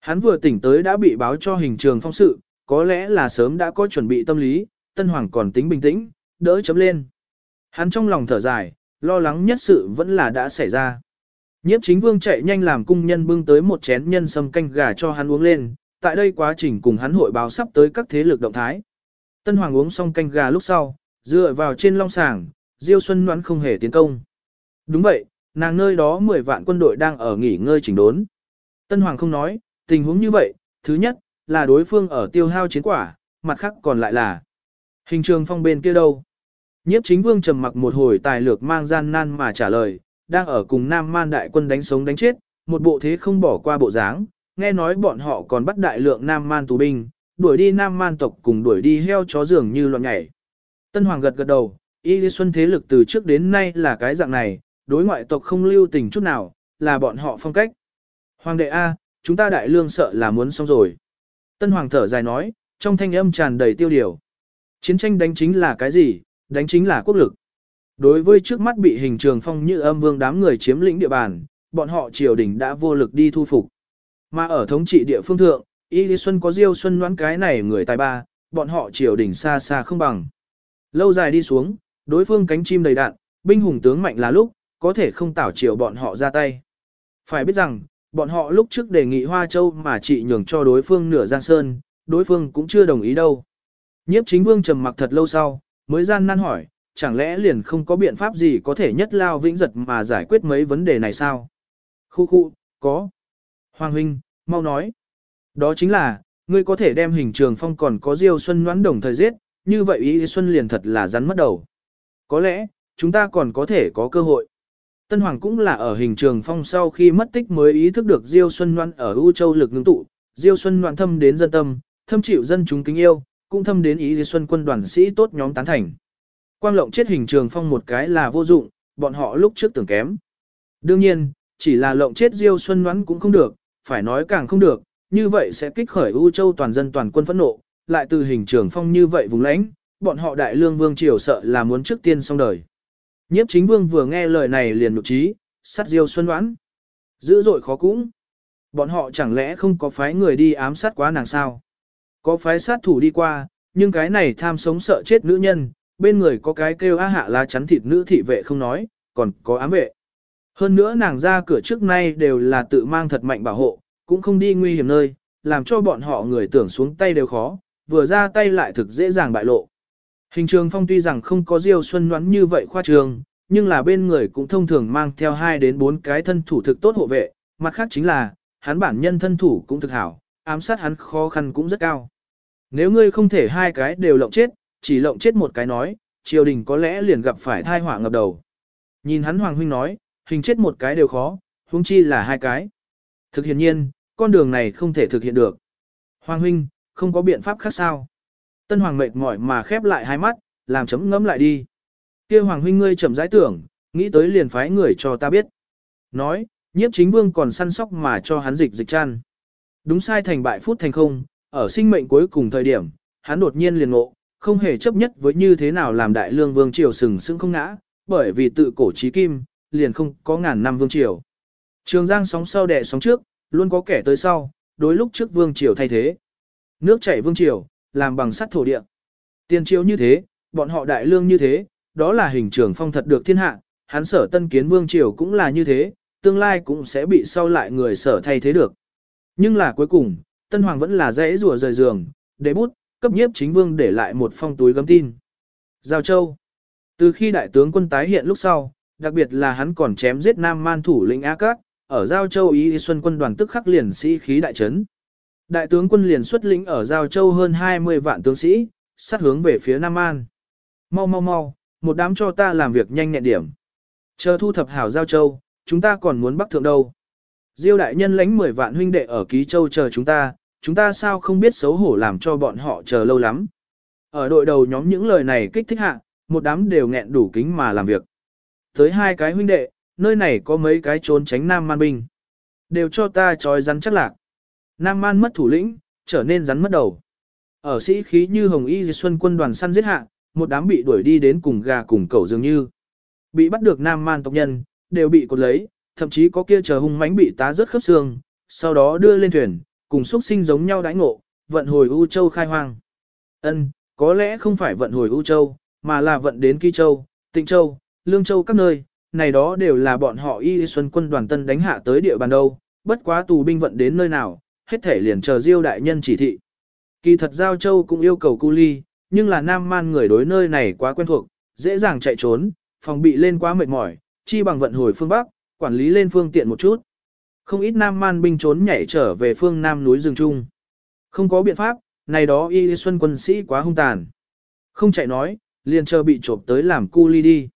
Hắn vừa tỉnh tới đã bị báo cho hình trường phong sự, có lẽ là sớm đã có chuẩn bị tâm lý, tân hoàng còn tính bình tĩnh, đỡ chấm lên. Hắn trong lòng thở dài, lo lắng nhất sự vẫn là đã xảy ra. Nhiếp chính vương chạy nhanh làm cung nhân bưng tới một chén nhân sâm canh gà cho hắn uống lên, tại đây quá trình cùng hắn hội báo sắp tới các thế lực động thái. Tân hoàng uống xong canh gà lúc sau, dựa vào trên long sàng, Diêu Xuân Ngoãn không hề tiến công. Đúng vậy, nàng nơi đó 10 vạn quân đội đang ở nghỉ ngơi chỉnh đốn. Tân hoàng không nói, tình huống như vậy, thứ nhất, là đối phương ở tiêu hao chiến quả, mặt khác còn lại là hình trường phong bên kia đâu. Nhiếp chính vương trầm mặc một hồi tài lược mang gian nan mà trả lời, đang ở cùng Nam Man đại quân đánh sống đánh chết, một bộ thế không bỏ qua bộ dáng, nghe nói bọn họ còn bắt đại lượng Nam Man tù binh, đuổi đi Nam Man tộc cùng đuổi đi heo chó dường như loạn nhảy. Tân Hoàng gật gật đầu, Y Lý Xuân thế lực từ trước đến nay là cái dạng này, đối ngoại tộc không lưu tình chút nào, là bọn họ phong cách. Hoàng đệ A, chúng ta đại lương sợ là muốn xong rồi. Tân Hoàng thở dài nói, trong thanh âm tràn đầy tiêu điều. Chiến tranh đánh chính là cái gì, đánh chính là quốc lực. Đối với trước mắt bị hình trường phong như âm vương đám người chiếm lĩnh địa bàn, bọn họ triều đình đã vô lực đi thu phục. Mà ở thống trị địa phương thượng, Y Lý Xuân có Diêu Xuân đoán cái này người tài ba, bọn họ triều đình xa xa không bằng. Lâu dài đi xuống, đối phương cánh chim đầy đạn, binh hùng tướng mạnh là lúc, có thể không tảo triều bọn họ ra tay. Phải biết rằng, bọn họ lúc trước đề nghị Hoa Châu mà chỉ nhường cho đối phương nửa Giang Sơn, đối phương cũng chưa đồng ý đâu. Nhiếp chính vương trầm mặc thật lâu sau, mới gian nan hỏi, chẳng lẽ liền không có biện pháp gì có thể nhất lao vĩnh giật mà giải quyết mấy vấn đề này sao? Khu khu, có. Hoàng huynh, mau nói. Đó chính là, ngươi có thể đem hình trường phong còn có Diêu Xuân noãn đồng thời giết, như vậy ý Xuân liền thật là rắn mất đầu. Có lẽ, chúng ta còn có thể có cơ hội. Tân Hoàng cũng là ở hình trường phong sau khi mất tích mới ý thức được Diêu Xuân Loan ở U Châu lực ngưng tụ, Diêu Xuân Loan thâm đến dân tâm, thâm chịu dân chúng kính yêu, cũng thâm đến ý diêu Xuân quân đoàn sĩ tốt nhóm tán thành. Quang lộng chết hình trường phong một cái là vô dụng, bọn họ lúc trước tưởng kém. Đương nhiên, chỉ là lộng chết Diêu Xuân Ngoãn cũng không được, phải nói càng không được, như vậy sẽ kích khởi U Châu toàn dân toàn quân phẫn nộ, lại từ hình trường phong như vậy vùng lãnh, bọn họ đại lương vương triều sợ là muốn trước tiên xong đời. Nhiếp chính vương vừa nghe lời này liền nụ trí, sát diêu xuân đoán. Dữ dội khó cũng. Bọn họ chẳng lẽ không có phái người đi ám sát quá nàng sao? Có phái sát thủ đi qua, nhưng cái này tham sống sợ chết nữ nhân, bên người có cái kêu á hạ lá chắn thịt nữ thị vệ không nói, còn có ám vệ. Hơn nữa nàng ra cửa trước nay đều là tự mang thật mạnh bảo hộ, cũng không đi nguy hiểm nơi, làm cho bọn họ người tưởng xuống tay đều khó, vừa ra tay lại thực dễ dàng bại lộ. Hình trường phong tuy rằng không có Diêu Xuân đoán như vậy khoa trường, nhưng là bên người cũng thông thường mang theo 2 đến 4 cái thân thủ thực tốt hộ vệ, mặt khác chính là, hắn bản nhân thân thủ cũng thực hảo, ám sát hắn khó khăn cũng rất cao. Nếu ngươi không thể hai cái đều lộng chết, chỉ lộng chết một cái nói, triều đình có lẽ liền gặp phải thai họa ngập đầu. Nhìn hắn Hoàng Huynh nói, hình chết một cái đều khó, huống chi là hai cái. Thực hiện nhiên, con đường này không thể thực hiện được. Hoàng Huynh, không có biện pháp khác sao. Tân Hoàng mệt mỏi mà khép lại hai mắt, làm chấm ngẫm lại đi. kia Hoàng huynh ngươi chậm rãi tưởng, nghĩ tới liền phái người cho ta biết. Nói, nhiếp chính vương còn săn sóc mà cho hắn dịch dịch chăn. Đúng sai thành bại phút thành không, ở sinh mệnh cuối cùng thời điểm, hắn đột nhiên liền ngộ, không hề chấp nhất với như thế nào làm đại lương vương triều sừng sững không ngã, bởi vì tự cổ trí kim, liền không có ngàn năm vương triều. Trường Giang sóng sau đẻ sóng trước, luôn có kẻ tới sau, đối lúc trước vương triều thay thế. Nước chảy vương triều, làm bằng sắt thổ địa. Tiền triều như thế, bọn họ đại lương như thế, đó là hình trường phong thật được thiên hạ, hắn sở tân kiến vương triều cũng là như thế, tương lai cũng sẽ bị sau lại người sở thay thế được. Nhưng là cuối cùng, tân hoàng vẫn là dễ rùa rời giường, để bút, cấp nhiếp chính vương để lại một phong túi gấm tin. Giao Châu Từ khi đại tướng quân tái hiện lúc sau, đặc biệt là hắn còn chém giết nam man thủ lĩnh A Các, ở Giao Châu Ý Xuân quân đoàn tức khắc liền sĩ khí đại trấn. Đại tướng quân liền xuất lĩnh ở Giao Châu hơn 20 vạn tướng sĩ, sát hướng về phía Nam An. Mau mau mau, một đám cho ta làm việc nhanh nhẹn điểm. Chờ thu thập hảo Giao Châu, chúng ta còn muốn bắc thượng đâu. Diêu đại nhân lãnh 10 vạn huynh đệ ở Ký Châu chờ chúng ta, chúng ta sao không biết xấu hổ làm cho bọn họ chờ lâu lắm. Ở đội đầu nhóm những lời này kích thích hạ, một đám đều nghẹn đủ kính mà làm việc. Tới hai cái huynh đệ, nơi này có mấy cái trốn tránh Nam Man binh. Đều cho ta trói rắn chắc lạc. Nam Man mất thủ lĩnh, trở nên rắn mất đầu. Ở sĩ khí như Hồng Y Xuân quân đoàn săn giết hạ, một đám bị đuổi đi đến cùng gà cùng cẩu dường như. Bị bắt được Nam Man tộc nhân, đều bị cột lấy, thậm chí có kia chờ hung mãnh bị tá rớt khớp xương, sau đó đưa lên thuyền, cùng xuất sinh giống nhau đãi ngộ, vận hồi U Châu khai hoang. Ân, có lẽ không phải vận hồi U Châu, mà là vận đến Kỳ Châu, Tịnh Châu, Lương Châu các nơi, này đó đều là bọn họ Y Xuân quân đoàn tân đánh hạ tới địa bàn đâu, bất quá tù binh vận đến nơi nào, hết thể liền chờ Diêu đại nhân chỉ thị. Kỳ thật Giao Châu cũng yêu cầu cu ly, nhưng là nam man người đối nơi này quá quen thuộc, dễ dàng chạy trốn, phòng bị lên quá mệt mỏi, chi bằng vận hồi phương Bắc, quản lý lên phương tiện một chút. Không ít nam man binh trốn nhảy trở về phương Nam núi rừng trung. Không có biện pháp, này đó y xuân quân sĩ quá hung tàn. Không chạy nói, liền chờ bị trộm tới làm cu ly đi.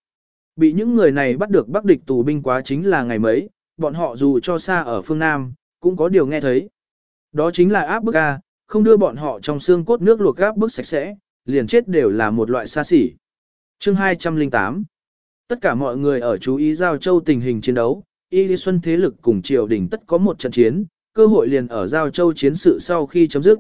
Bị những người này bắt được bắc địch tù binh quá chính là ngày mấy, bọn họ dù cho xa ở phương Nam, cũng có điều nghe thấy. Đó chính là áp bức A, không đưa bọn họ trong xương cốt nước luộc áp bức sạch sẽ, liền chết đều là một loại xa xỉ. Chương 208 Tất cả mọi người ở chú ý Giao Châu tình hình chiến đấu, Y Lý Xuân thế lực cùng triều đình tất có một trận chiến, cơ hội liền ở Giao Châu chiến sự sau khi chấm dứt.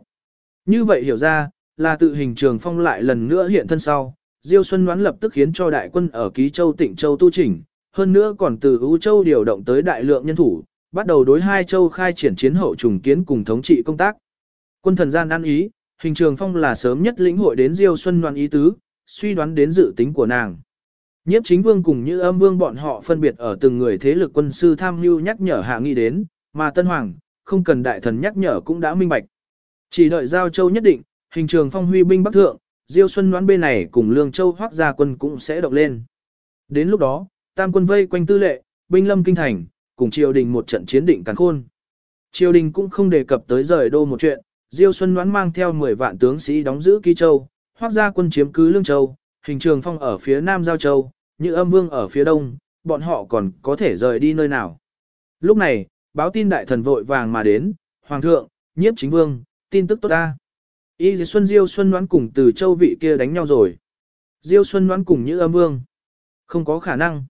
Như vậy hiểu ra, là tự hình trường phong lại lần nữa hiện thân sau, Diêu Xuân đoán lập tức khiến cho đại quân ở Ký Châu Tịnh Châu tu chỉnh, hơn nữa còn từ Ú Châu điều động tới đại lượng nhân thủ, bắt đầu đối hai châu khai triển chiến hậu trùng kiến cùng thống trị công tác. Quân thần gian ăn ý, hình trường phong là sớm nhất lĩnh hội đến Diêu Xuân đoán ý tứ, suy đoán đến dự tính của nàng. Nhiếp chính vương cùng như âm vương bọn họ phân biệt ở từng người thế lực quân sư tham mưu nhắc nhở hạ nghị đến, mà Tân Hoàng, không cần đại thần nhắc nhở cũng đã minh bạch. Chỉ đợi Giao Châu nhất định, hình trường phong huy binh bắc thượng, Diêu Xuân đoán bên này cùng Lương Châu hoác gia quân cũng sẽ động lên. Đến lúc đó, tam quân vây quanh tư lệ, binh lâm kinh thành, cùng triều đình một trận chiến định càn khôn. Triều đình cũng không đề cập tới rời đô một chuyện, Diêu Xuân đoán mang theo 10 vạn tướng sĩ đóng giữ Ký Châu, hoác gia quân chiếm cứ Lương Châu, hình trường phong ở phía Nam Giao Châu, như âm vương ở phía đông, bọn họ còn có thể rời đi nơi nào. Lúc này, báo tin đại thần vội vàng mà đến, Hoàng thượng, nhiếp chính vương, tin tức tốt ta. Y Xuân Diêu Xuân đoán cùng từ châu vị kia đánh nhau rồi. Diêu Xuân đoán cùng như âm vương. Không có khả năng.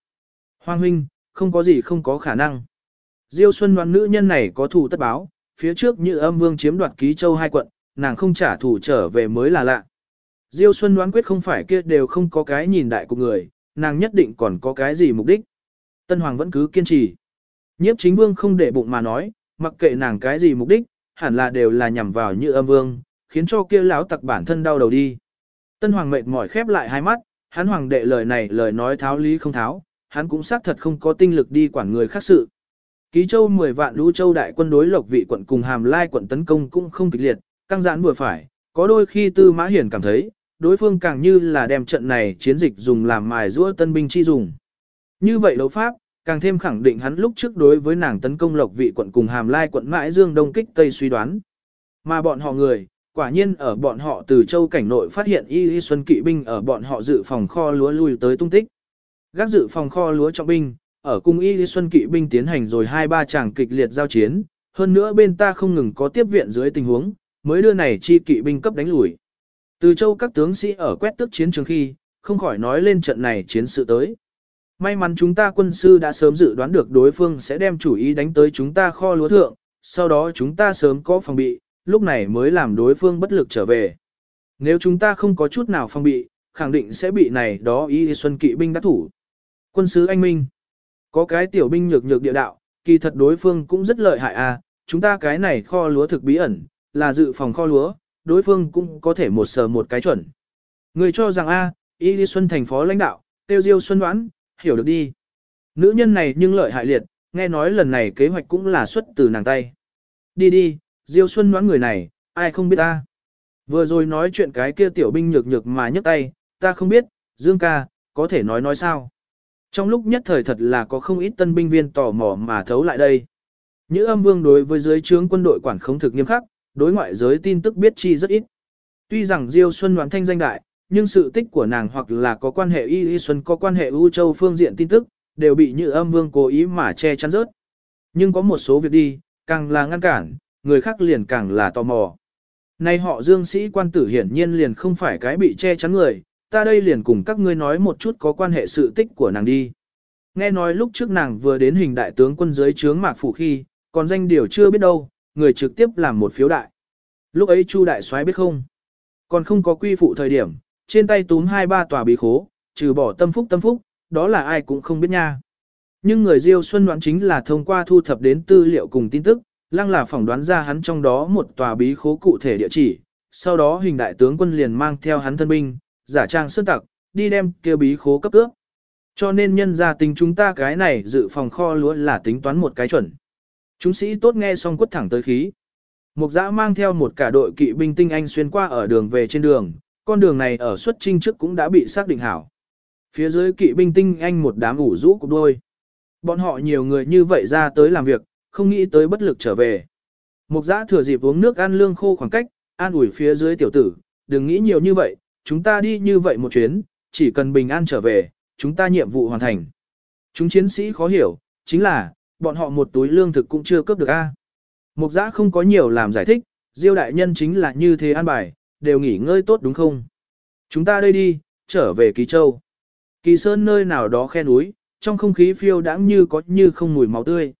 Hoàng huynh, không có gì không có khả năng. Diêu Xuân đoán nữ nhân này có thù tất báo, phía trước như âm vương chiếm đoạt ký châu hai quận, nàng không trả thù trở về mới là lạ. Diêu Xuân đoán quyết không phải kia đều không có cái nhìn đại của người, nàng nhất định còn có cái gì mục đích. Tân Hoàng vẫn cứ kiên trì. Nhiếp chính vương không để bụng mà nói, mặc kệ nàng cái gì mục đích, hẳn là đều là nhằm vào như âm vương, khiến cho kia lão tặc bản thân đau đầu đi. Tân Hoàng mệt mỏi khép lại hai mắt, hắn hoàng đệ lời này lời nói tháo lý không tháo, hắn cũng xác thật không có tinh lực đi quản người khác sự. Ký châu 10 vạn lũ châu đại quân đối lộc vị quận cùng hàm lai quận tấn công cũng không kịch liệt, căng giãn vừa phải, có đôi khi tư mã hiển cảm thấy, đối phương càng như là đem trận này chiến dịch dùng làm mài giũa tân binh chi dùng. Như vậy đấu pháp, càng thêm khẳng định hắn lúc trước đối với nàng tấn công lộc vị quận cùng hàm lai quận mãi dương đông kích tây suy đoán. Mà bọn họ người, quả nhiên ở bọn họ từ châu cảnh nội phát hiện y y xuân kỵ binh ở bọn họ dự phòng kho lúa lui tới tung tích. Gác dự phòng kho lúa trọng binh, ở cung y y xuân kỵ binh tiến hành rồi hai ba chàng kịch liệt giao chiến, hơn nữa bên ta không ngừng có tiếp viện dưới tình huống, mới đưa này chi kỵ binh cấp đánh lùi. Từ châu các tướng sĩ ở quét tước chiến trường khi, không khỏi nói lên trận này chiến sự tới. May mắn chúng ta quân sư đã sớm dự đoán được đối phương sẽ đem chủ ý đánh tới chúng ta kho lúa thượng, sau đó chúng ta sớm có phòng bị, lúc này mới làm đối phương bất lực trở về. Nếu chúng ta không có chút nào phòng bị, khẳng định sẽ bị này đó ý xuân kỵ binh đắc thủ. Quân sứ anh Minh, có cái tiểu binh nhược nhược địa đạo, kỳ thật đối phương cũng rất lợi hại à, chúng ta cái này kho lúa thực bí ẩn, là dự phòng kho lúa, đối phương cũng có thể một sờ một cái chuẩn. Người cho rằng a, Y Xuân thành phó lãnh đạo, tiêu diêu xuân đoán, hiểu được đi. Nữ nhân này nhưng lợi hại liệt, nghe nói lần này kế hoạch cũng là xuất từ nàng tay. Đi đi, Diêu Xuân đoán người này, ai không biết ta. Vừa rồi nói chuyện cái kia tiểu binh nhược nhược mà nhấc tay, ta không biết, Dương ca, có thể nói nói sao. Trong lúc nhất thời thật là có không ít tân binh viên tò mò mà thấu lại đây. Những âm vương đối với dưới trướng quân đội quản không thực nghiêm khắc, đối ngoại giới tin tức biết chi rất ít. Tuy rằng Diêu Xuân đoán thanh danh đại, nhưng sự tích của nàng hoặc là có quan hệ Y Y Xuân có quan hệ U Châu phương diện tin tức, đều bị Như Âm Vương cố ý mà che chắn rớt. Nhưng có một số việc đi, càng là ngăn cản, người khác liền càng là tò mò. Nay họ Dương sĩ quan tử hiển nhiên liền không phải cái bị che chắn người, ta đây liền cùng các ngươi nói một chút có quan hệ sự tích của nàng đi. Nghe nói lúc trước nàng vừa đến hình đại tướng quân dưới trướng mạc phủ khi, còn danh điều chưa biết đâu, người trực tiếp làm một phiếu đại. Lúc ấy Chu đại soái biết không? Còn không có quy phụ thời điểm, trên tay túm hai ba tòa bí khố, trừ bỏ tâm phúc tâm phúc, đó là ai cũng không biết nha. Nhưng người Diêu Xuân đoán chính là thông qua thu thập đến tư liệu cùng tin tức, lăng là phỏng đoán ra hắn trong đó một tòa bí khố cụ thể địa chỉ, sau đó hình đại tướng quân liền mang theo hắn thân binh, giả trang sơn tặc, đi đem kia bí khố cấp ước. Cho nên nhân ra tính chúng ta cái này dự phòng kho lúa là tính toán một cái chuẩn. Chúng sĩ tốt nghe xong quất thẳng tới khí. Mục giã mang theo một cả đội kỵ binh tinh anh xuyên qua ở đường về trên đường, con đường này ở xuất trinh trước cũng đã bị xác định hảo. Phía dưới kỵ binh tinh anh một đám ủ rũ cục đôi. Bọn họ nhiều người như vậy ra tới làm việc, không nghĩ tới bất lực trở về. Mục giã thừa dịp uống nước ăn lương khô khoảng cách, an ủi phía dưới tiểu tử, đừng nghĩ nhiều như vậy, chúng ta đi như vậy một chuyến, chỉ cần bình an trở về, chúng ta nhiệm vụ hoàn thành. Chúng chiến sĩ khó hiểu, chính là, bọn họ một túi lương thực cũng chưa cướp được a. Mục giã không có nhiều làm giải thích, diêu đại nhân chính là như thế an bài, đều nghỉ ngơi tốt đúng không? Chúng ta đây đi, trở về Kỳ Châu. Kỳ Sơn nơi nào đó khe núi, trong không khí phiêu đãng như có như không mùi máu tươi.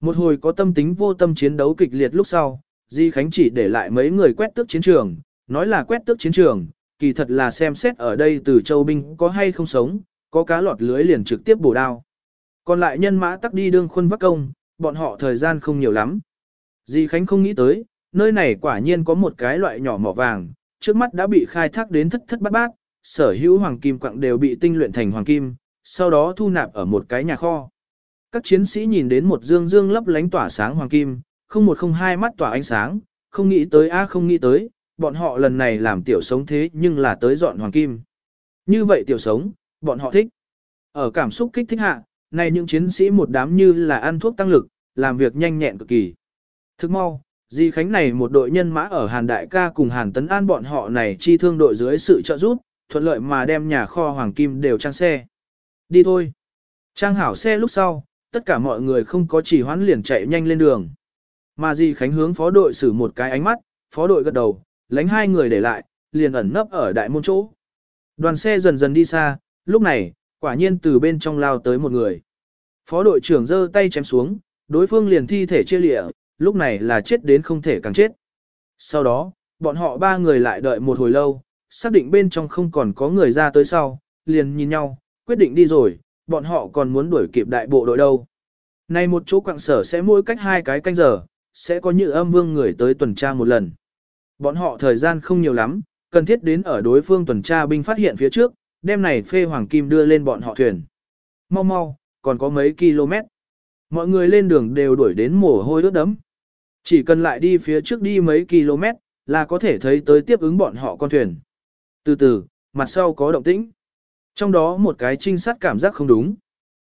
Một hồi có tâm tính vô tâm chiến đấu kịch liệt lúc sau, Di Khánh chỉ để lại mấy người quét tước chiến trường, nói là quét tước chiến trường, kỳ thật là xem xét ở đây từ châu binh có hay không sống, có cá lọt lưới liền trực tiếp bổ đao. Còn lại nhân mã tắc đi đương khuôn vắc công, bọn họ thời gian không nhiều lắm. Di Khánh không nghĩ tới, nơi này quả nhiên có một cái loại nhỏ mỏ vàng, trước mắt đã bị khai thác đến thất thất bát bát, sở hữu hoàng kim quặng đều bị tinh luyện thành hoàng kim, sau đó thu nạp ở một cái nhà kho. Các chiến sĩ nhìn đến một dương dương lấp lánh tỏa sáng hoàng kim, không một không hai mắt tỏa ánh sáng, không nghĩ tới a không nghĩ tới, bọn họ lần này làm tiểu sống thế nhưng là tới dọn hoàng kim. Như vậy tiểu sống, bọn họ thích. Ở cảm xúc kích thích hạ, này những chiến sĩ một đám như là ăn thuốc tăng lực, làm việc nhanh nhẹn cực kỳ. Thức mau, Di Khánh này một đội nhân mã ở Hàn Đại ca cùng Hàn Tấn An bọn họ này chi thương đội dưới sự trợ giúp, thuận lợi mà đem nhà kho hoàng kim đều trang xe. Đi thôi. Trang hảo xe lúc sau, tất cả mọi người không có chỉ hoãn liền chạy nhanh lên đường. Mà Di Khánh hướng phó đội xử một cái ánh mắt, phó đội gật đầu, lánh hai người để lại, liền ẩn nấp ở đại môn chỗ. Đoàn xe dần dần đi xa, lúc này, quả nhiên từ bên trong lao tới một người. Phó đội trưởng giơ tay chém xuống, đối phương liền thi thể chia lịa, lúc này là chết đến không thể càng chết. Sau đó, bọn họ ba người lại đợi một hồi lâu, xác định bên trong không còn có người ra tới sau, liền nhìn nhau, quyết định đi rồi, bọn họ còn muốn đuổi kịp đại bộ đội đâu. Này một chỗ quạng sở sẽ mỗi cách hai cái canh giờ, sẽ có như âm vương người tới tuần tra một lần. Bọn họ thời gian không nhiều lắm, cần thiết đến ở đối phương tuần tra binh phát hiện phía trước, đem này phê hoàng kim đưa lên bọn họ thuyền. Mau mau, còn có mấy km. Mọi người lên đường đều đuổi đến mồ hôi ướt đấm. Chỉ cần lại đi phía trước đi mấy km, là có thể thấy tới tiếp ứng bọn họ con thuyền. Từ từ, mặt sau có động tĩnh. Trong đó một cái trinh sát cảm giác không đúng.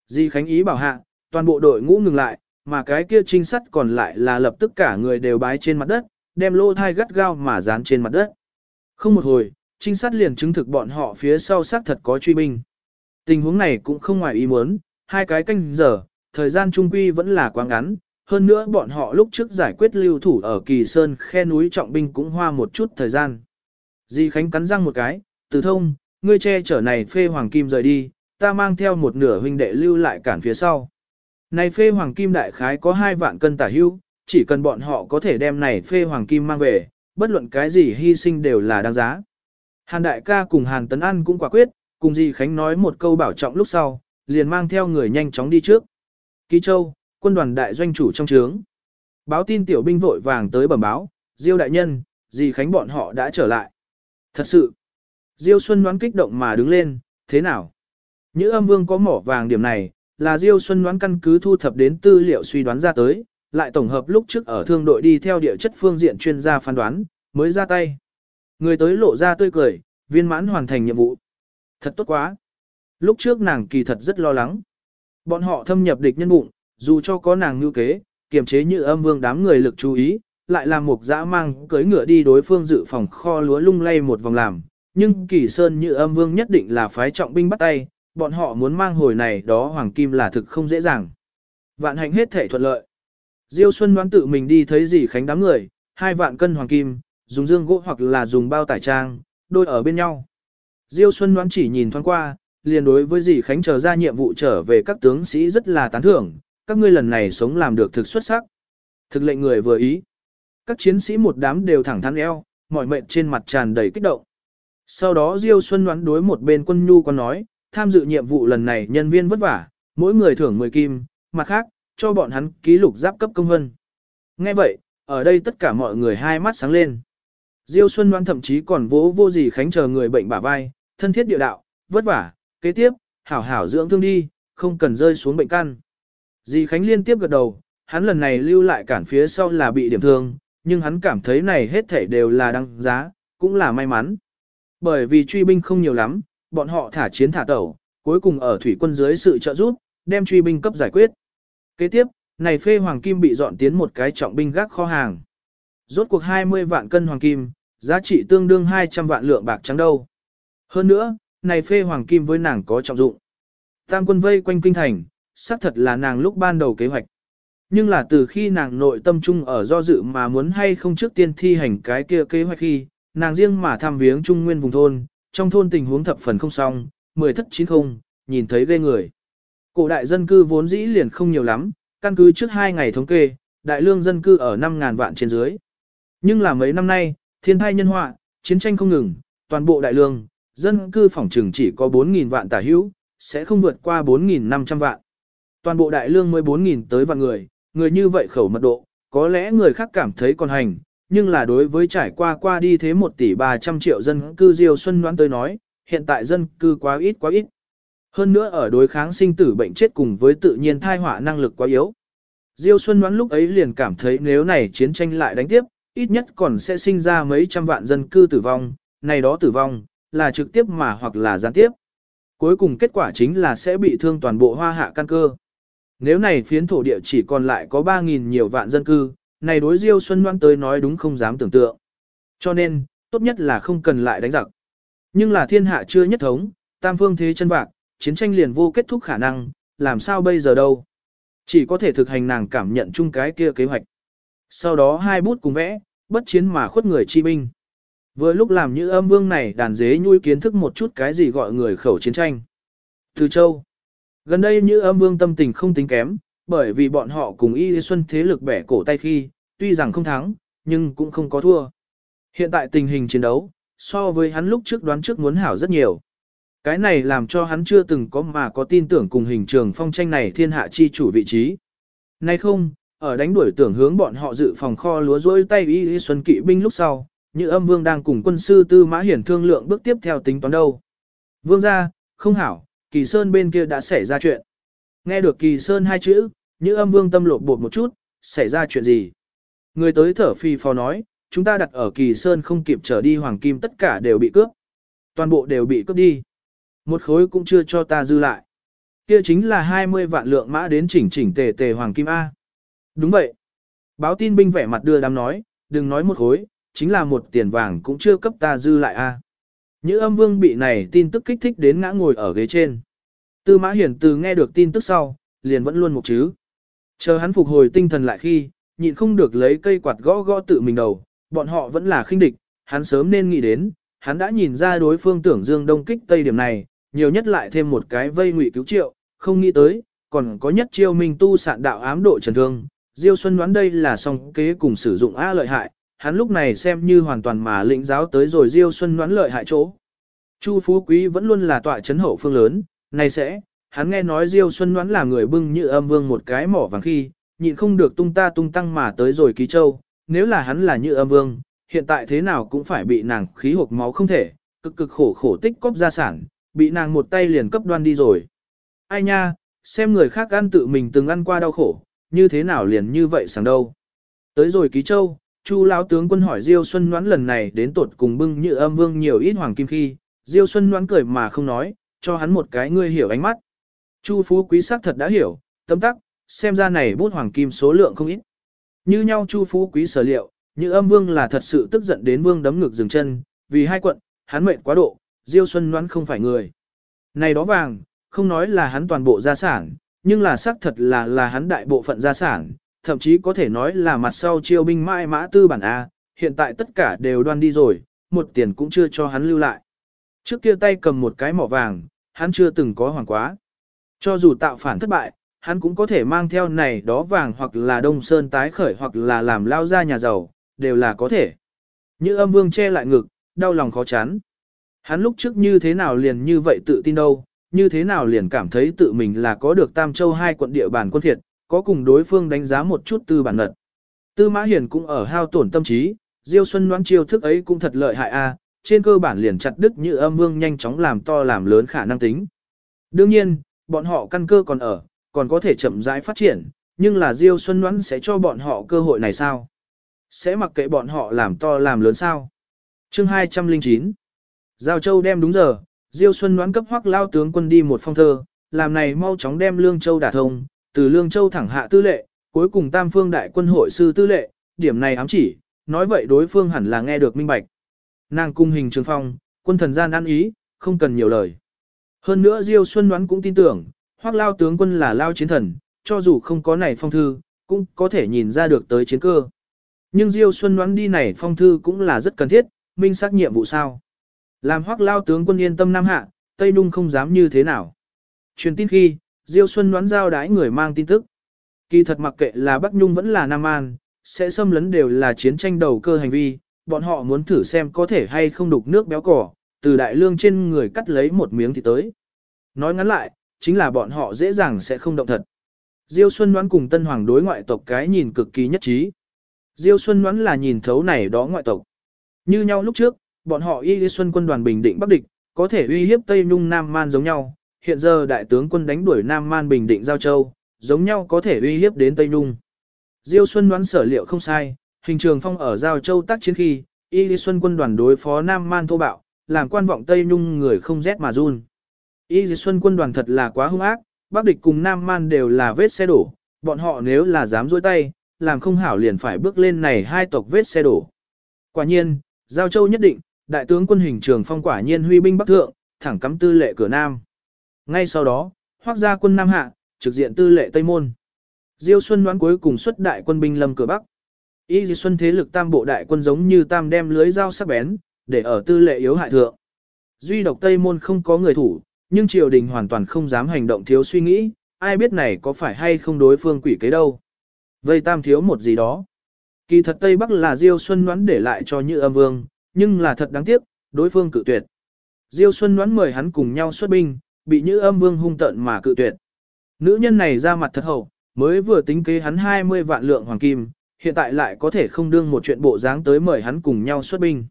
Di Khánh ý bảo hạ, toàn bộ đội ngũ ngừng lại, mà cái kia trinh sát còn lại là lập tức cả người đều bái trên mặt đất, đem lô thai gắt gao mà dán trên mặt đất. Không một hồi, trinh sát liền chứng thực bọn họ phía sau xác thật có truy binh. Tình huống này cũng không ngoài ý muốn, hai cái canh giờ, thời gian trung quy vẫn là quá ngắn, hơn nữa bọn họ lúc trước giải quyết lưu thủ ở Kỳ Sơn khe núi trọng binh cũng hoa một chút thời gian. Di Khánh cắn răng một cái, từ thông, ngươi che chở này phê hoàng kim rời đi, ta mang theo một nửa huynh đệ lưu lại cản phía sau. Này phê hoàng kim đại khái có hai vạn cân tả hưu, chỉ cần bọn họ có thể đem này phê hoàng kim mang về, bất luận cái gì hy sinh đều là đáng giá. Hàn đại ca cùng Hàn Tấn An cũng quả quyết, cùng dì Khánh nói một câu bảo trọng lúc sau, liền mang theo người nhanh chóng đi trước. Ký Châu, quân đoàn đại doanh chủ trong trướng. Báo tin tiểu binh vội vàng tới bẩm báo, Diêu đại nhân, dì Khánh bọn họ đã trở lại. Thật sự, Diêu Xuân đoán kích động mà đứng lên, thế nào? Nhữ âm vương có mỏ vàng điểm này, là Diêu Xuân đoán căn cứ thu thập đến tư liệu suy đoán ra tới, lại tổng hợp lúc trước ở thương đội đi theo địa chất phương diện chuyên gia phán đoán, mới ra tay. Người tới lộ ra tươi cười, viên mãn hoàn thành nhiệm vụ. Thật tốt quá. Lúc trước nàng kỳ thật rất lo lắng. Bọn họ thâm nhập địch nhân bụng, dù cho có nàng như kế, kiềm chế như âm vương đám người lực chú ý, lại làm một dã mang cưới ngựa đi đối phương dự phòng kho lúa lung lay một vòng làm. Nhưng kỳ sơn như âm vương nhất định là phái trọng binh bắt tay, bọn họ muốn mang hồi này đó hoàng kim là thực không dễ dàng. Vạn hạnh hết thể thuận lợi. Diêu Xuân đoán tự mình đi thấy gì khánh đám người, hai vạn cân hoàng kim, dùng dương gỗ hoặc là dùng bao tải trang, đôi ở bên nhau. Diêu Xuân đoán chỉ nhìn thoáng qua, liền đối với dì Khánh chờ ra nhiệm vụ trở về các tướng sĩ rất là tán thưởng, các ngươi lần này sống làm được thực xuất sắc. Thực lệnh người vừa ý. Các chiến sĩ một đám đều thẳng thắn eo, mọi mệnh trên mặt tràn đầy kích động. Sau đó Diêu Xuân đoán đối một bên quân nhu còn nói, tham dự nhiệm vụ lần này nhân viên vất vả, mỗi người thưởng 10 kim, mặt khác, cho bọn hắn ký lục giáp cấp công vân. Nghe vậy, ở đây tất cả mọi người hai mắt sáng lên. Diêu Xuân Loan thậm chí còn vỗ vô gì khánh chờ người bệnh bả vai, thân thiết địa đạo, vất vả, kế tiếp, hảo hảo dưỡng thương đi, không cần rơi xuống bệnh căn. Dì Khánh liên tiếp gật đầu, hắn lần này lưu lại cản phía sau là bị điểm thương, nhưng hắn cảm thấy này hết thảy đều là đăng giá, cũng là may mắn. Bởi vì truy binh không nhiều lắm, bọn họ thả chiến thả tẩu, cuối cùng ở thủy quân dưới sự trợ giúp, đem truy binh cấp giải quyết. Kế tiếp, này phê hoàng kim bị dọn tiến một cái trọng binh gác kho hàng. Rốt cuộc 20 vạn cân hoàng kim, giá trị tương đương 200 vạn lượng bạc trắng đâu. Hơn nữa, này phê hoàng kim với nàng có trọng dụng. Tam quân vây quanh kinh thành, xác thật là nàng lúc ban đầu kế hoạch. Nhưng là từ khi nàng nội tâm trung ở do dự mà muốn hay không trước tiên thi hành cái kia kế hoạch khi, nàng riêng mà thăm viếng trung nguyên vùng thôn, trong thôn tình huống thập phần không xong, mười thất chín không, nhìn thấy ghê người. Cổ đại dân cư vốn dĩ liền không nhiều lắm, căn cứ trước hai ngày thống kê, đại lương dân cư ở 5.000 vạn trên dưới. Nhưng là mấy năm nay, thiên thai nhân họa, chiến tranh không ngừng, toàn bộ đại lương, dân cư phỏng trừng chỉ có 4.000 vạn tả hữu, sẽ không vượt qua 4.500 vạn. Toàn bộ đại lương mới 4.000 tới vạn người, người như vậy khẩu mật độ, có lẽ người khác cảm thấy còn hành, nhưng là đối với trải qua qua đi thế 1 tỷ 300 triệu dân cư Diêu Xuân đoán tới nói, hiện tại dân cư quá ít quá ít. Hơn nữa ở đối kháng sinh tử bệnh chết cùng với tự nhiên thai họa năng lực quá yếu. Diêu Xuân đoán lúc ấy liền cảm thấy nếu này chiến tranh lại đánh tiếp, ít nhất còn sẽ sinh ra mấy trăm vạn dân cư tử vong, này đó tử vong, là trực tiếp mà hoặc là gián tiếp. Cuối cùng kết quả chính là sẽ bị thương toàn bộ hoa hạ căn cơ. Nếu này phiến thổ địa chỉ còn lại có 3.000 nhiều vạn dân cư, này đối Diêu Xuân Loan tới nói đúng không dám tưởng tượng. Cho nên, tốt nhất là không cần lại đánh giặc. Nhưng là thiên hạ chưa nhất thống, tam phương thế chân bạc, chiến tranh liền vô kết thúc khả năng, làm sao bây giờ đâu. Chỉ có thể thực hành nàng cảm nhận chung cái kia kế hoạch. Sau đó hai bút cùng vẽ, bất chiến mà khuất người chi binh. Vừa lúc làm như âm vương này đàn dế nhui kiến thức một chút cái gì gọi người khẩu chiến tranh. Từ châu. Gần đây như âm vương tâm tình không tính kém, bởi vì bọn họ cùng y xuân thế lực bẻ cổ tay khi, tuy rằng không thắng, nhưng cũng không có thua. Hiện tại tình hình chiến đấu, so với hắn lúc trước đoán trước muốn hảo rất nhiều. Cái này làm cho hắn chưa từng có mà có tin tưởng cùng hình trường phong tranh này thiên hạ chi chủ vị trí. Nay không, ở đánh đuổi tưởng hướng bọn họ dự phòng kho lúa rối tay y xuân kỵ binh lúc sau, như âm vương đang cùng quân sư tư mã hiển thương lượng bước tiếp theo tính toán đâu. Vương ra, không hảo, kỳ sơn bên kia đã xảy ra chuyện. Nghe được kỳ sơn hai chữ, như âm vương tâm lột bột một chút, xảy ra chuyện gì? Người tới thở phi phò nói, chúng ta đặt ở kỳ sơn không kịp trở đi hoàng kim tất cả đều bị cướp. Toàn bộ đều bị cướp đi. Một khối cũng chưa cho ta dư lại. Kia chính là 20 vạn lượng mã đến chỉnh chỉnh tề tề hoàng kim A. Đúng vậy. Báo tin binh vẻ mặt đưa đám nói, đừng nói một khối, chính là một tiền vàng cũng chưa cấp ta dư lại a. Như âm vương bị này tin tức kích thích đến ngã ngồi ở ghế trên. Tư mã hiển từ nghe được tin tức sau, liền vẫn luôn một chứ. Chờ hắn phục hồi tinh thần lại khi, nhịn không được lấy cây quạt gõ gõ tự mình đầu, bọn họ vẫn là khinh địch, hắn sớm nên nghĩ đến, hắn đã nhìn ra đối phương tưởng dương đông kích tây điểm này, nhiều nhất lại thêm một cái vây ngụy cứu triệu, không nghĩ tới, còn có nhất chiêu minh tu sạn đạo ám độ trần thương. Diêu Xuân đoán đây là song kế cùng sử dụng A lợi hại, hắn lúc này xem như hoàn toàn mà lĩnh giáo tới rồi Diêu Xuân đoán lợi hại chỗ. Chu Phú Quý vẫn luôn là tọa chấn hậu phương lớn, này sẽ, hắn nghe nói Diêu Xuân đoán là người bưng như âm vương một cái mỏ vàng khi, nhịn không được tung ta tung tăng mà tới rồi ký châu, nếu là hắn là như âm vương, hiện tại thế nào cũng phải bị nàng khí hộp máu không thể, cực cực khổ khổ tích cóp gia sản, bị nàng một tay liền cấp đoan đi rồi. Ai nha, xem người khác ăn tự mình từng ăn qua đau khổ, như thế nào liền như vậy sáng đâu. Tới rồi ký châu, Chu lão tướng quân hỏi Diêu Xuân Noãn lần này đến tột cùng bưng như âm vương nhiều ít hoàng kim khi, Diêu Xuân Noãn cười mà không nói, cho hắn một cái ngươi hiểu ánh mắt. Chu Phú Quý sắc thật đã hiểu, tâm tắc, xem ra này bút hoàng kim số lượng không ít. Như nhau Chu Phú Quý sở liệu, như âm vương là thật sự tức giận đến vương đấm ngực dừng chân, vì hai quận, hắn mệnh quá độ, Diêu Xuân Noãn không phải người. Này đó vàng, không nói là hắn toàn bộ gia sản, nhưng là xác thật là là hắn đại bộ phận gia sản, thậm chí có thể nói là mặt sau chiêu binh mãi mã tư bản A, hiện tại tất cả đều đoan đi rồi, một tiền cũng chưa cho hắn lưu lại. Trước kia tay cầm một cái mỏ vàng, hắn chưa từng có hoàng quá. Cho dù tạo phản thất bại, hắn cũng có thể mang theo này đó vàng hoặc là đông sơn tái khởi hoặc là làm lao ra nhà giàu, đều là có thể. Như âm vương che lại ngực, đau lòng khó chán. Hắn lúc trước như thế nào liền như vậy tự tin đâu, như thế nào liền cảm thấy tự mình là có được Tam Châu hai quận địa bàn quân thiệt, có cùng đối phương đánh giá một chút tư bản ngật. Tư Mã Hiền cũng ở hao tổn tâm trí, Diêu Xuân đoán chiêu thức ấy cũng thật lợi hại a, trên cơ bản liền chặt đứt như âm vương nhanh chóng làm to làm lớn khả năng tính. Đương nhiên, bọn họ căn cơ còn ở, còn có thể chậm rãi phát triển, nhưng là Diêu Xuân đoán sẽ cho bọn họ cơ hội này sao? Sẽ mặc kệ bọn họ làm to làm lớn sao? Chương 209 Giao Châu đem đúng giờ, Diêu Xuân đoán cấp hoắc lao tướng quân đi một phong thơ, làm này mau chóng đem Lương Châu đả thông, từ Lương Châu thẳng hạ tư lệ, cuối cùng Tam Phương Đại quân hội sư tư lệ, điểm này ám chỉ, nói vậy đối phương hẳn là nghe được minh bạch. Nàng cung hình trường phong, quân thần gian ăn ý, không cần nhiều lời. Hơn nữa Diêu Xuân đoán cũng tin tưởng, hoắc lao tướng quân là lao chiến thần, cho dù không có này phong thư, cũng có thể nhìn ra được tới chiến cơ. Nhưng Diêu Xuân đoán đi này phong thư cũng là rất cần thiết, minh xác nhiệm vụ sao. Làm hoắc lao tướng quân yên tâm Nam Hạ, Tây Nung không dám như thế nào. Truyền tin khi, Diêu Xuân đoán giao đái người mang tin tức. Kỳ thật mặc kệ là Bắc Nhung vẫn là Nam An, sẽ xâm lấn đều là chiến tranh đầu cơ hành vi, bọn họ muốn thử xem có thể hay không đục nước béo cỏ, từ đại lương trên người cắt lấy một miếng thì tới. Nói ngắn lại, chính là bọn họ dễ dàng sẽ không động thật. Diêu Xuân đoán cùng Tân Hoàng đối ngoại tộc cái nhìn cực kỳ nhất trí. Diêu Xuân đoán là nhìn thấu này đó ngoại tộc. Như nhau lúc trước, bọn họ y lý xuân quân đoàn bình định bắc địch, có thể uy hiếp Tây Nhung Nam Man giống nhau, hiện giờ đại tướng quân đánh đuổi Nam Man bình định Giao Châu, giống nhau có thể uy hiếp đến Tây Nhung. Diêu Xuân đoán sở liệu không sai, hình trường phong ở Giao Châu tác chiến khi, y lý xuân quân đoàn đối phó Nam Man thô bạo, làm quan vọng Tây Nhung người không rét mà run. Y lý xuân quân đoàn thật là quá hung ác, bắc địch cùng Nam Man đều là vết xe đổ, bọn họ nếu là dám dối tay, làm không hảo liền phải bước lên này hai tộc vết xe đổ. Quả nhiên, Giao Châu nhất định, đại tướng quân hình trường phong quả nhiên huy binh bắc thượng, thẳng cắm tư lệ cửa Nam. Ngay sau đó, hoác gia quân Nam Hạ, trực diện tư lệ Tây Môn. Diêu Xuân đoán cuối cùng xuất đại quân binh lâm cửa Bắc. Y Di Xuân thế lực tam bộ đại quân giống như tam đem lưới dao sắc bén, để ở tư lệ yếu hại thượng. Duy độc Tây Môn không có người thủ, nhưng triều đình hoàn toàn không dám hành động thiếu suy nghĩ, ai biết này có phải hay không đối phương quỷ kế đâu. Vây tam thiếu một gì đó. Kỳ thật Tây Bắc là Diêu Xuân đoán để lại cho Như Âm Vương, nhưng là thật đáng tiếc, đối phương cự tuyệt. Diêu Xuân đoán mời hắn cùng nhau xuất binh, bị Nhữ Âm Vương hung tận mà cự tuyệt. Nữ nhân này ra mặt thật hậu, mới vừa tính kế hắn 20 vạn lượng hoàng kim, hiện tại lại có thể không đương một chuyện bộ dáng tới mời hắn cùng nhau xuất binh.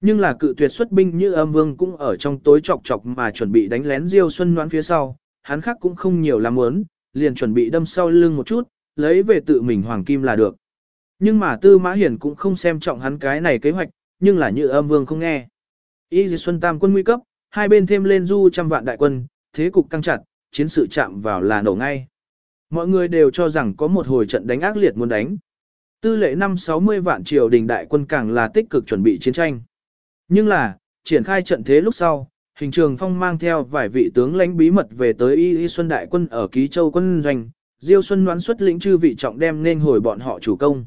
Nhưng là cự tuyệt xuất binh như âm vương cũng ở trong tối chọc chọc mà chuẩn bị đánh lén Diêu Xuân đoán phía sau, hắn khác cũng không nhiều làm muốn, liền chuẩn bị đâm sau lưng một chút, lấy về tự mình hoàng kim là được. Nhưng mà Tư Mã Hiển cũng không xem trọng hắn cái này kế hoạch, nhưng là như âm vương không nghe. Y Dì Xuân Tam quân nguy cấp, hai bên thêm lên du trăm vạn đại quân, thế cục căng chặt, chiến sự chạm vào là nổ ngay. Mọi người đều cho rằng có một hồi trận đánh ác liệt muốn đánh. Tư lệ năm 60 vạn triều đình đại quân càng là tích cực chuẩn bị chiến tranh. Nhưng là, triển khai trận thế lúc sau, hình trường phong mang theo vài vị tướng lãnh bí mật về tới Y Y Xuân đại quân ở Ký Châu quân doanh, Diêu Xuân đoán xuất lĩnh chư vị trọng đem nên hồi bọn họ chủ công.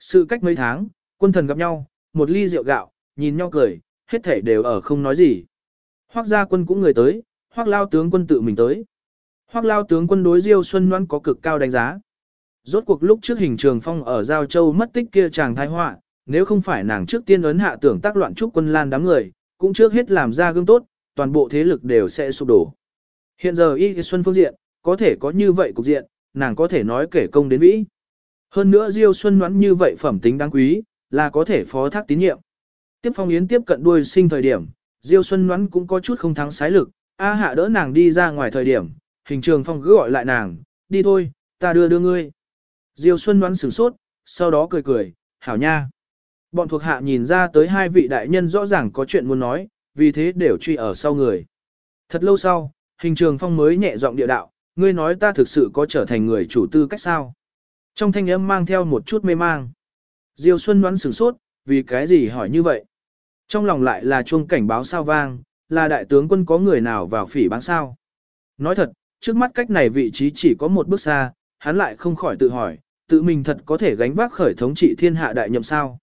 Sự cách mấy tháng, quân thần gặp nhau, một ly rượu gạo, nhìn nhau cười, hết thể đều ở không nói gì. Hoác gia quân cũng người tới, hoác lao tướng quân tự mình tới. Hoác lao tướng quân đối Diêu Xuân Ngoan có cực cao đánh giá. Rốt cuộc lúc trước hình trường phong ở Giao Châu mất tích kia chàng thái họa, nếu không phải nàng trước tiên ấn hạ tưởng tác loạn trúc quân lan đám người, cũng trước hết làm ra gương tốt, toàn bộ thế lực đều sẽ sụp đổ. Hiện giờ Y Xuân phương diện, có thể có như vậy cục diện, nàng có thể nói kể công đến vĩ. Hơn nữa Diêu Xuân đoán như vậy phẩm tính đáng quý, là có thể phó thác tín nhiệm. Tiếp phong yến tiếp cận đuôi sinh thời điểm, Diêu Xuân đoán cũng có chút không thắng sái lực, A hạ đỡ nàng đi ra ngoài thời điểm, hình trường phong cứ gọi lại nàng, đi thôi, ta đưa đưa ngươi. Diêu Xuân đoán sửng sốt, sau đó cười cười, hảo nha. Bọn thuộc hạ nhìn ra tới hai vị đại nhân rõ ràng có chuyện muốn nói, vì thế đều truy ở sau người. Thật lâu sau, hình trường phong mới nhẹ giọng địa đạo, ngươi nói ta thực sự có trở thành người chủ tư cách sao. Trong thanh âm mang theo một chút mê mang. Diêu Xuân đoán sửng sốt, vì cái gì hỏi như vậy. Trong lòng lại là chuông cảnh báo sao vang, là đại tướng quân có người nào vào phỉ báng sao. Nói thật, trước mắt cách này vị trí chỉ có một bước xa, hắn lại không khỏi tự hỏi, tự mình thật có thể gánh vác khởi thống trị thiên hạ đại nhậm sao.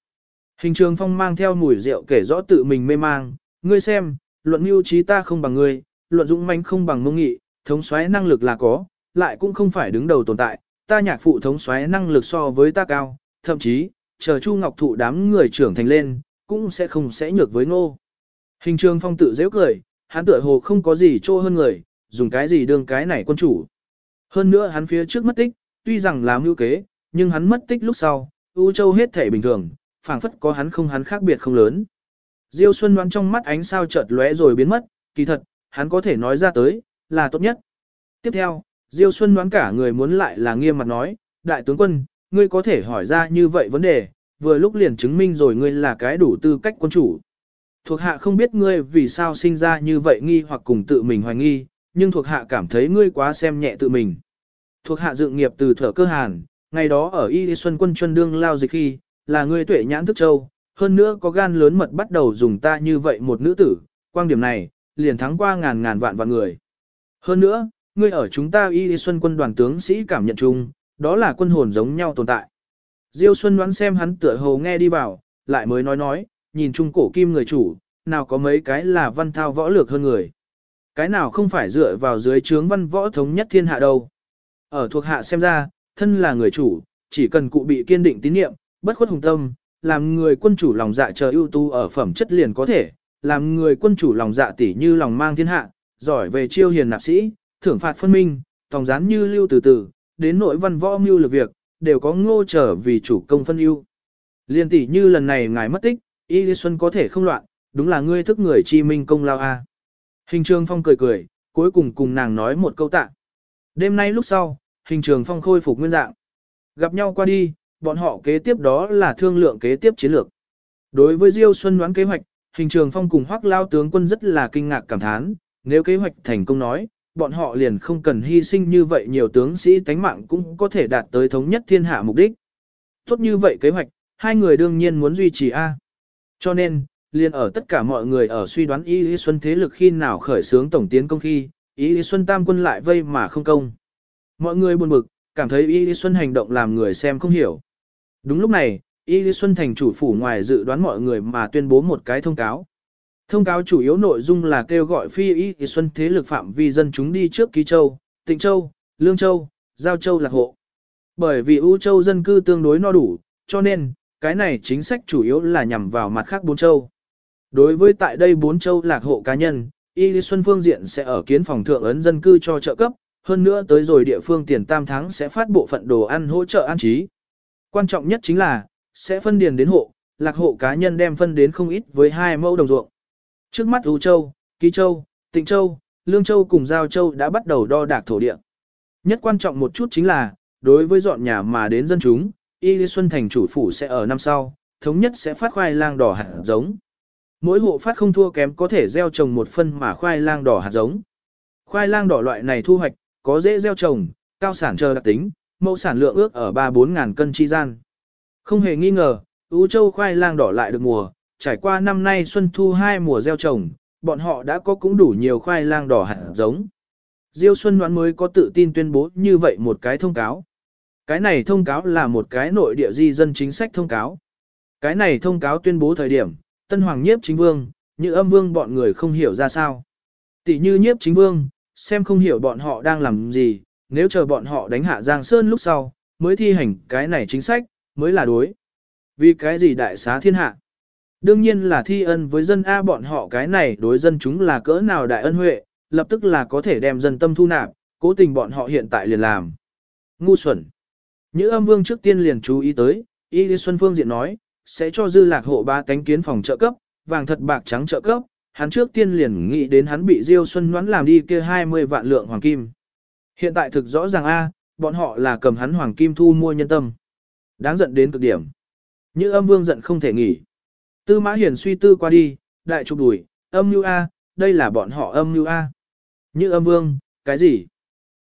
Hình trường phong mang theo mùi rượu kể rõ tự mình mê mang, ngươi xem, luận mưu trí ta không bằng ngươi, luận dũng manh không bằng mông nghị, thống xoáy năng lực là có, lại cũng không phải đứng đầu tồn tại, ta nhạc phụ thống xoáy năng lực so với ta cao, thậm chí, chờ Chu Ngọc Thụ đám người trưởng thành lên, cũng sẽ không sẽ nhược với ngô. Hình trường phong tự dễ cười, hắn tựa hồ không có gì trô hơn người, dùng cái gì đương cái này quân chủ. Hơn nữa hắn phía trước mất tích, tuy rằng là mưu kế, nhưng hắn mất tích lúc sau, U Châu hết thể bình thường, phảng phất có hắn không hắn khác biệt không lớn. Diêu Xuân đoán trong mắt ánh sao chợt lóe rồi biến mất, kỳ thật, hắn có thể nói ra tới, là tốt nhất. Tiếp theo, Diêu Xuân đoán cả người muốn lại là nghiêm mặt nói, đại tướng quân, ngươi có thể hỏi ra như vậy vấn đề, vừa lúc liền chứng minh rồi ngươi là cái đủ tư cách quân chủ. Thuộc hạ không biết ngươi vì sao sinh ra như vậy nghi hoặc cùng tự mình hoài nghi, nhưng thuộc hạ cảm thấy ngươi quá xem nhẹ tự mình. Thuộc hạ dựng nghiệp từ thở cơ hàn, ngày đó ở Y Xuân quân chuân đương lao dịch khi, là ngươi tuệ nhãn thức châu, hơn nữa có gan lớn mật bắt đầu dùng ta như vậy một nữ tử, quan điểm này, liền thắng qua ngàn ngàn vạn vạn người. Hơn nữa, ngươi ở chúng ta Y Xuân quân đoàn tướng sĩ cảm nhận chung, đó là quân hồn giống nhau tồn tại. Diêu Xuân đoán xem hắn tựa hồ nghe đi vào, lại mới nói nói, nhìn chung cổ kim người chủ, nào có mấy cái là văn thao võ lược hơn người. Cái nào không phải dựa vào dưới trướng văn võ thống nhất thiên hạ đâu. Ở thuộc hạ xem ra, thân là người chủ, chỉ cần cụ bị kiên định tín niệm, bất khuất hùng tâm, làm người quân chủ lòng dạ chờ ưu tú ở phẩm chất liền có thể, làm người quân chủ lòng dạ tỉ như lòng mang thiên hạ, giỏi về chiêu hiền nạp sĩ, thưởng phạt phân minh, tòng gián như lưu từ từ, đến nội văn võ mưu lực việc, đều có ngô trở vì chủ công phân ưu. Liên tỷ như lần này ngài mất tích, Y Lý Xuân có thể không loạn, đúng là ngươi thức người chi minh công lao a. Hình trường phong cười cười, cuối cùng cùng nàng nói một câu tạ. Đêm nay lúc sau, hình trường phong khôi phục nguyên dạng. Gặp nhau qua đi, bọn họ kế tiếp đó là thương lượng kế tiếp chiến lược. Đối với Diêu Xuân đoán kế hoạch, hình trường phong cùng hoắc lao tướng quân rất là kinh ngạc cảm thán, nếu kế hoạch thành công nói, bọn họ liền không cần hy sinh như vậy nhiều tướng sĩ tánh mạng cũng có thể đạt tới thống nhất thiên hạ mục đích. Tốt như vậy kế hoạch, hai người đương nhiên muốn duy trì A. Cho nên, liền ở tất cả mọi người ở suy đoán Y Lý Xuân thế lực khi nào khởi xướng tổng tiến công khi, Y Lý Xuân tam quân lại vây mà không công. Mọi người buồn bực, cảm thấy Y Lý Xuân hành động làm người xem không hiểu. Đúng lúc này, Y Lý Xuân thành chủ phủ ngoài dự đoán mọi người mà tuyên bố một cái thông cáo. Thông cáo chủ yếu nội dung là kêu gọi phi Y kỳ Xuân thế lực phạm vi dân chúng đi trước Ký Châu, Tịnh Châu, Lương Châu, Giao Châu lạc hộ. Bởi vì U Châu dân cư tương đối no đủ, cho nên, cái này chính sách chủ yếu là nhằm vào mặt khác bốn châu. Đối với tại đây bốn châu lạc hộ cá nhân, Y Lý Xuân phương diện sẽ ở kiến phòng thượng ấn dân cư cho trợ cấp, hơn nữa tới rồi địa phương tiền tam tháng sẽ phát bộ phận đồ ăn hỗ trợ an trí. Quan trọng nhất chính là, sẽ phân điền đến hộ, lạc hộ cá nhân đem phân đến không ít với hai mẫu đồng ruộng. Trước mắt U Châu, Ký Châu, Tịnh Châu, Lương Châu cùng Giao Châu đã bắt đầu đo đạc thổ địa. Nhất quan trọng một chút chính là, đối với dọn nhà mà đến dân chúng, Y Lý Xuân thành chủ phủ sẽ ở năm sau, thống nhất sẽ phát khoai lang đỏ hạt giống. Mỗi hộ phát không thua kém có thể gieo trồng một phân mà khoai lang đỏ hạt giống. Khoai lang đỏ loại này thu hoạch, có dễ gieo trồng, cao sản chờ đặc tính, mẫu sản lượng ước ở 3-4 ngàn cân chi gian. Không hề nghi ngờ, Ú Châu khoai lang đỏ lại được mùa, trải qua năm nay xuân thu hai mùa gieo trồng, bọn họ đã có cũng đủ nhiều khoai lang đỏ hạt giống. Diêu Xuân đoán mới có tự tin tuyên bố như vậy một cái thông cáo. Cái này thông cáo là một cái nội địa di dân chính sách thông cáo. Cái này thông cáo tuyên bố thời điểm, Tân Hoàng nhiếp chính vương, như âm vương bọn người không hiểu ra sao. Tỷ như nhiếp chính vương, xem không hiểu bọn họ đang làm gì, nếu chờ bọn họ đánh hạ Giang Sơn lúc sau, mới thi hành cái này chính sách, mới là đối. Vì cái gì đại xá thiên hạ? Đương nhiên là thi ân với dân A bọn họ cái này đối dân chúng là cỡ nào đại ân huệ, lập tức là có thể đem dân tâm thu nạp, cố tình bọn họ hiện tại liền làm. Ngu xuẩn. Như âm vương trước tiên liền chú ý tới, Y Lý Xuân Phương diện nói, sẽ cho dư lạc hộ ba cánh kiến phòng trợ cấp, vàng thật bạc trắng trợ cấp, hắn trước tiên liền nghĩ đến hắn bị Diêu Xuân Ngoãn làm đi kia 20 vạn lượng hoàng kim. Hiện tại thực rõ ràng A, bọn họ là cầm hắn hoàng kim thu mua nhân tâm. Đáng giận đến cực điểm. Như âm vương giận không thể nghỉ. Tư mã hiển suy tư qua đi, đại trục đùi, âm như A, đây là bọn họ âm như A. Như âm vương, cái gì?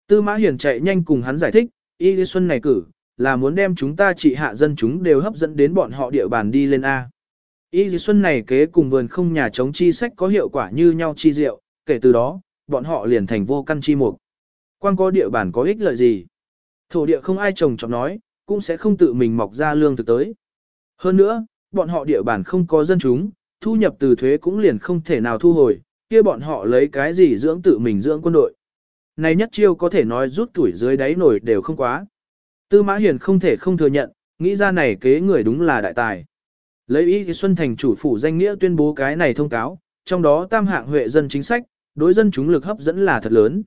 Tư mã hiển chạy nhanh cùng hắn giải thích, y lý xuân này cử, là muốn đem chúng ta trị hạ dân chúng đều hấp dẫn đến bọn họ địa bàn đi lên A. Y lý xuân này kế cùng vườn không nhà chống chi sách có hiệu quả như nhau chi diệu, kể từ đó, bọn họ liền thành vô căn chi mục. Quan có địa bàn có ích lợi gì? Thổ địa không ai trồng trọt nói, cũng sẽ không tự mình mọc ra lương thực tới. Hơn nữa, bọn họ địa bàn không có dân chúng, thu nhập từ thuế cũng liền không thể nào thu hồi, kia bọn họ lấy cái gì dưỡng tự mình dưỡng quân đội. Này nhất chiêu có thể nói rút tuổi dưới đáy nổi đều không quá. Tư Mã Hiền không thể không thừa nhận, nghĩ ra này kế người đúng là đại tài. Lấy ý Xuân Thành chủ phủ danh nghĩa tuyên bố cái này thông cáo, trong đó tam hạng huệ dân chính sách, đối dân chúng lực hấp dẫn là thật lớn.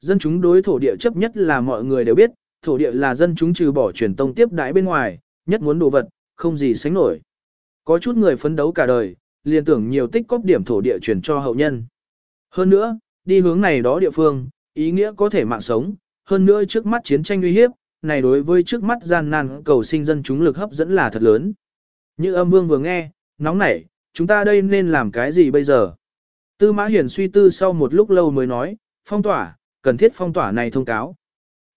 Dân chúng đối thổ địa chấp nhất là mọi người đều biết, thổ địa là dân chúng trừ bỏ truyền tông tiếp đại bên ngoài, nhất muốn đồ vật, không gì sánh nổi. Có chút người phấn đấu cả đời, liền tưởng nhiều tích cóp điểm thổ địa truyền cho hậu nhân. Hơn nữa, đi hướng này đó địa phương, ý nghĩa có thể mạng sống, hơn nữa trước mắt chiến tranh uy hiếp, này đối với trước mắt gian nan cầu sinh dân chúng lực hấp dẫn là thật lớn. Như âm vương vừa nghe, nóng nảy, chúng ta đây nên làm cái gì bây giờ? Tư mã hiển suy tư sau một lúc lâu mới nói, phong tỏa, cần thiết phong tỏa này thông cáo.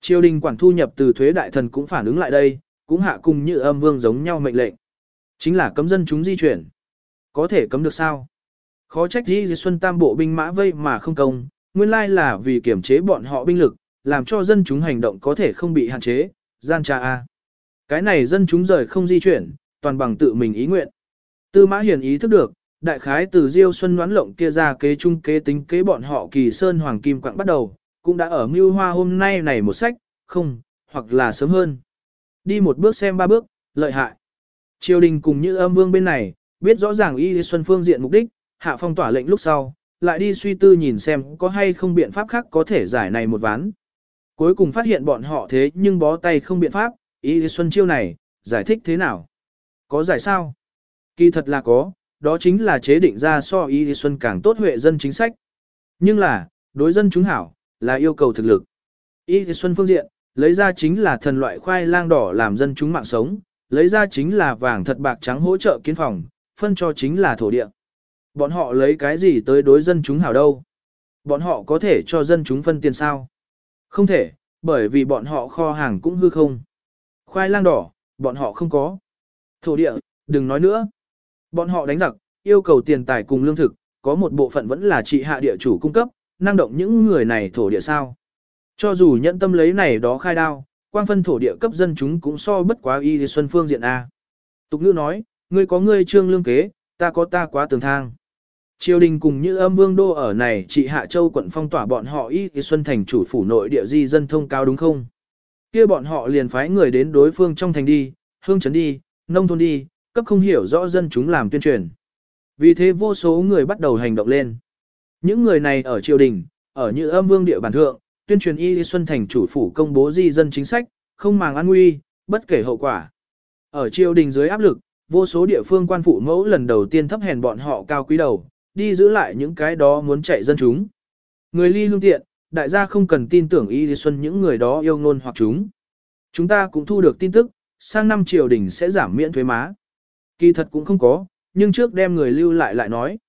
Triều đình quản thu nhập từ thuế đại thần cũng phản ứng lại đây, cũng hạ cùng như âm vương giống nhau mệnh lệnh. Chính là cấm dân chúng di chuyển. Có thể cấm được sao? Khó trách Di Xuân Tam bộ binh mã vây mà không công, nguyên lai là vì kiểm chế bọn họ binh lực, làm cho dân chúng hành động có thể không bị hạn chế, gian trà a. Cái này dân chúng rời không di chuyển, toàn bằng tự mình ý nguyện. Tư Mã Hiền ý thức được, đại khái từ Diêu Xuân đoán lộng kia ra kế trung kế tính kế bọn họ Kỳ Sơn Hoàng Kim Quạng bắt đầu, cũng đã ở Mưu Hoa hôm nay này một sách, không, hoặc là sớm hơn. Đi một bước xem ba bước, lợi hại. Triều đình cùng như âm vương bên này, biết rõ ràng Y Xuân phương diện mục đích, hạ phong tỏa lệnh lúc sau, lại đi suy tư nhìn xem có hay không biện pháp khác có thể giải này một ván. Cuối cùng phát hiện bọn họ thế nhưng bó tay không biện pháp, Y Xuân chiêu này, giải thích thế nào? Có giải sao? Kỳ thật là có, đó chính là chế định ra so Y Xuân càng tốt huệ dân chính sách. Nhưng là, đối dân chúng hảo, là yêu cầu thực lực. Y Xuân phương diện, lấy ra chính là thần loại khoai lang đỏ làm dân chúng mạng sống, lấy ra chính là vàng thật bạc trắng hỗ trợ kiến phòng, phân cho chính là thổ địa. Bọn họ lấy cái gì tới đối dân chúng hảo đâu? Bọn họ có thể cho dân chúng phân tiền sao? Không thể, bởi vì bọn họ kho hàng cũng hư không. Khoai lang đỏ, bọn họ không có. Thổ địa, đừng nói nữa. Bọn họ đánh giặc, yêu cầu tiền tài cùng lương thực, có một bộ phận vẫn là trị hạ địa chủ cung cấp, năng động những người này thổ địa sao. Cho dù nhận tâm lấy này đó khai đao, quang phân thổ địa cấp dân chúng cũng so bất quá y xuân phương diện A. Tục ngữ nói, ngươi có ngươi trương lương kế, ta có ta quá tường thang. Triều đình cùng như âm vương đô ở này trị Hạ Châu quận phong tỏa bọn họ y xuân thành chủ phủ nội địa di dân thông cao đúng không? kia bọn họ liền phái người đến đối phương trong thành đi, hương trấn đi, nông thôn đi, cấp không hiểu rõ dân chúng làm tuyên truyền. Vì thế vô số người bắt đầu hành động lên. Những người này ở triều đình, ở như âm vương địa bản thượng, tuyên truyền Y Xuân Thành chủ phủ công bố di dân chính sách, không màng an nguy, bất kể hậu quả. Ở triều đình dưới áp lực, vô số địa phương quan phụ mẫu lần đầu tiên thấp hèn bọn họ cao quý đầu, đi giữ lại những cái đó muốn chạy dân chúng. Người ly hương tiện, đại gia không cần tin tưởng Y Xuân những người đó yêu ngôn hoặc chúng. Chúng ta cũng thu được tin tức, sang năm triều đình sẽ giảm miễn thuế má. Kỳ thật cũng không có, nhưng trước đem người lưu lại lại nói.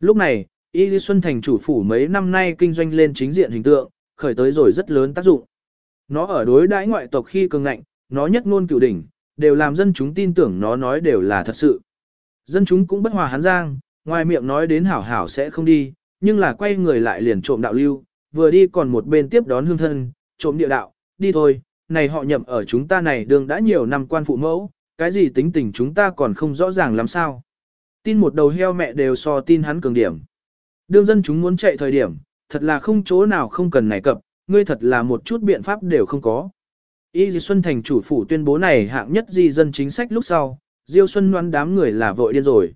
Lúc này, Y Xuân thành chủ phủ mấy năm nay kinh doanh lên chính diện hình tượng, khởi tới rồi rất lớn tác dụng. Nó ở đối đãi ngoại tộc khi cường ngạnh, nó nhất ngôn cửu đỉnh, đều làm dân chúng tin tưởng nó nói đều là thật sự. Dân chúng cũng bất hòa hắn giang, ngoài miệng nói đến hảo hảo sẽ không đi, nhưng là quay người lại liền trộm đạo lưu, vừa đi còn một bên tiếp đón hương thân, trộm địa đạo, đi thôi, này họ nhậm ở chúng ta này đường đã nhiều năm quan phụ mẫu, cái gì tính tình chúng ta còn không rõ ràng làm sao. Tin một đầu heo mẹ đều so tin hắn cường điểm. Đương dân chúng muốn chạy thời điểm, thật là không chỗ nào không cần này cập, ngươi thật là một chút biện pháp đều không có. Y Xuân Thành chủ phủ tuyên bố này hạng nhất di dân chính sách lúc sau, Diêu Xuân đoán đám người là vội điên rồi.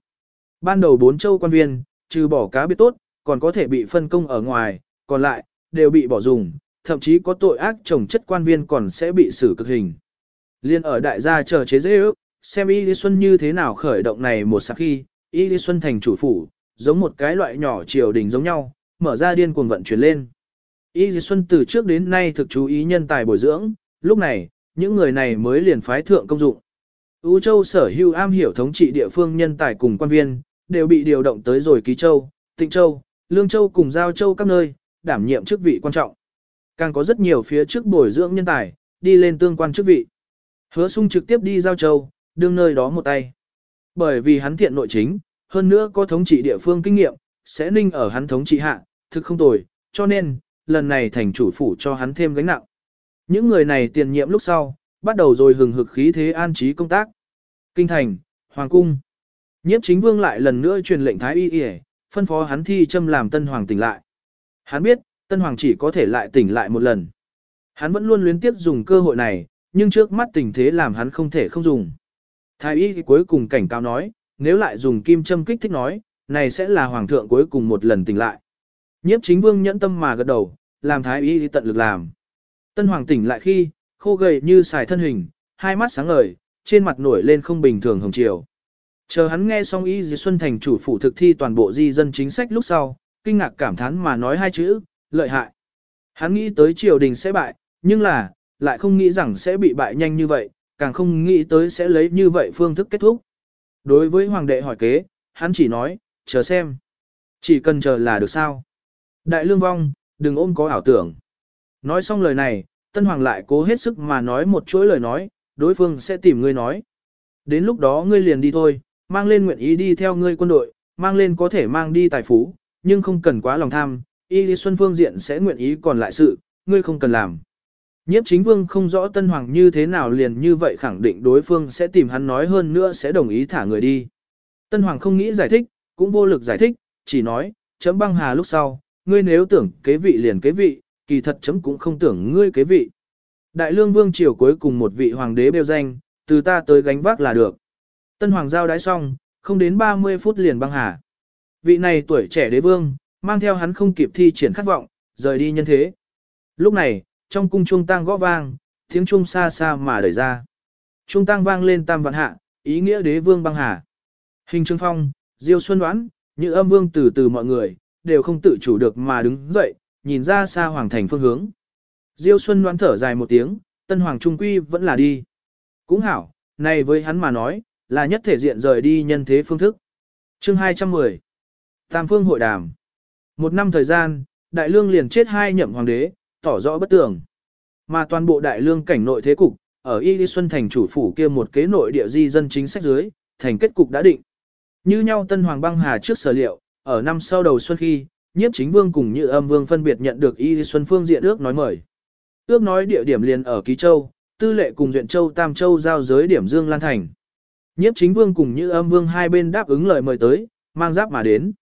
Ban đầu bốn châu quan viên, trừ bỏ cá biết tốt, còn có thể bị phân công ở ngoài, còn lại, đều bị bỏ dùng, thậm chí có tội ác trồng chất quan viên còn sẽ bị xử cực hình. Liên ở đại gia chờ chế dễ ước, xem Y Lý Xuân như thế nào khởi động này một sắc khi, Y Lý Xuân thành chủ phủ, giống một cái loại nhỏ triều đình giống nhau, mở ra điên cuồng vận chuyển lên. Y Dì Xuân từ trước đến nay thực chú ý nhân tài bồi dưỡng, lúc này, những người này mới liền phái thượng công dụng. U Châu sở hữu am hiểu thống trị địa phương nhân tài cùng quan viên, đều bị điều động tới rồi Ký Châu, Tịnh Châu, Lương Châu cùng Giao Châu các nơi, đảm nhiệm chức vị quan trọng. Càng có rất nhiều phía trước bồi dưỡng nhân tài, đi lên tương quan chức vị. Hứa sung trực tiếp đi Giao Châu, đương nơi đó một tay. Bởi vì hắn thiện nội chính, hơn nữa có thống trị địa phương kinh nghiệm, sẽ ninh ở hắn thống trị hạ, thực không tồi, cho nên, lần này thành chủ phủ cho hắn thêm gánh nặng. Những người này tiền nhiệm lúc sau, bắt đầu rồi hừng hực khí thế an trí công tác. Kinh thành, Hoàng cung. Nhiếp chính vương lại lần nữa truyền lệnh Thái Y Y, phân phó hắn thi châm làm tân hoàng tỉnh lại. Hắn biết, tân hoàng chỉ có thể lại tỉnh lại một lần. Hắn vẫn luôn luyến tiếp dùng cơ hội này, nhưng trước mắt tình thế làm hắn không thể không dùng. Thái y cuối cùng cảnh cáo nói, nếu lại dùng kim châm kích thích nói, này sẽ là hoàng thượng cuối cùng một lần tỉnh lại. Nhiếp chính vương nhẫn tâm mà gật đầu, làm thái y tận lực làm. Tân hoàng tỉnh lại khi, khô gầy như xài thân hình, hai mắt sáng ngời, trên mặt nổi lên không bình thường hồng chiều. Chờ hắn nghe xong y dì Xuân Thành chủ phủ thực thi toàn bộ di dân chính sách lúc sau, kinh ngạc cảm thán mà nói hai chữ, lợi hại. Hắn nghĩ tới triều đình sẽ bại, nhưng là, lại không nghĩ rằng sẽ bị bại nhanh như vậy, càng không nghĩ tới sẽ lấy như vậy phương thức kết thúc. Đối với hoàng đệ hỏi kế, hắn chỉ nói, chờ xem. Chỉ cần chờ là được sao. Đại lương vong, đừng ôm có ảo tưởng. Nói xong lời này, tân hoàng lại cố hết sức mà nói một chuỗi lời nói, đối phương sẽ tìm ngươi nói. Đến lúc đó ngươi liền đi thôi, mang lên nguyện ý đi theo ngươi quân đội, mang lên có thể mang đi tài phú, nhưng không cần quá lòng tham, y lý xuân phương diện sẽ nguyện ý còn lại sự, ngươi không cần làm. Nhiếp chính vương không rõ tân hoàng như thế nào liền như vậy khẳng định đối phương sẽ tìm hắn nói hơn nữa sẽ đồng ý thả người đi. Tân hoàng không nghĩ giải thích, cũng vô lực giải thích, chỉ nói, chấm băng hà lúc sau, ngươi nếu tưởng kế vị liền kế vị, kỳ thật chấm cũng không tưởng ngươi kế vị. Đại lương vương triều cuối cùng một vị hoàng đế bêu danh, từ ta tới gánh vác là được. Tân hoàng giao đái xong, không đến 30 phút liền băng hà. Vị này tuổi trẻ đế vương, mang theo hắn không kịp thi triển khát vọng, rời đi nhân thế. Lúc này, trong cung trung tang gõ vang, tiếng trung xa xa mà đẩy ra. Trung tang vang lên tam vạn hạ, ý nghĩa đế vương băng hà. Hình trương phong, diêu xuân đoán, như âm vương từ từ mọi người, đều không tự chủ được mà đứng dậy, nhìn ra xa hoàng thành phương hướng. Diêu xuân đoán thở dài một tiếng, tân hoàng trung quy vẫn là đi. Cũng hảo, này với hắn mà nói, là nhất thể diện rời đi nhân thế phương thức. Chương 210 Tam phương hội đàm Một năm thời gian, đại lương liền chết hai nhậm hoàng đế, tỏ rõ bất tường. Mà toàn bộ đại lương cảnh nội thế cục, ở Y Lý Xuân thành chủ phủ kia một kế nội địa di dân chính sách dưới, thành kết cục đã định. Như nhau Tân Hoàng băng hà trước sở liệu, ở năm sau đầu xuân khi, nhiếp chính vương cùng như âm vương phân biệt nhận được Y Xuân phương diện ước nói mời. Ước nói địa điểm liền ở Ký Châu, tư lệ cùng duyện Châu Tam Châu giao giới điểm Dương Lan Thành. Nhiếp chính vương cùng như âm vương hai bên đáp ứng lời mời tới, mang giáp mà đến.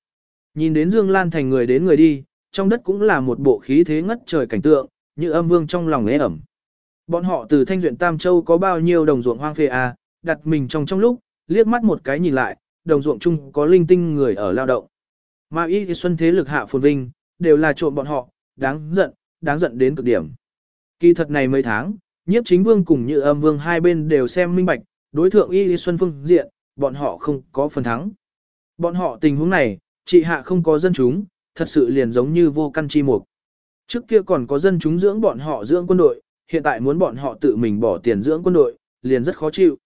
Nhìn đến Dương Lan Thành người đến người đi, trong đất cũng là một bộ khí thế ngất trời cảnh tượng, như âm vương trong lòng ế ẩm. Bọn họ từ thanh duyện Tam Châu có bao nhiêu đồng ruộng hoang phê à, đặt mình trong trong lúc, liếc mắt một cái nhìn lại, đồng ruộng chung có linh tinh người ở lao động. Mà y thì xuân thế lực hạ phồn vinh, đều là trộm bọn họ, đáng giận, đáng giận đến cực điểm. Kỳ thật này mấy tháng, nhiếp chính vương cùng như âm vương hai bên đều xem minh bạch, đối thượng y thì xuân phương diện, bọn họ không có phần thắng. Bọn họ tình huống này, trị hạ không có dân chúng, thật sự liền giống như vô căn chi mục. Trước kia còn có dân chúng dưỡng bọn họ dưỡng quân đội, hiện tại muốn bọn họ tự mình bỏ tiền dưỡng quân đội, liền rất khó chịu.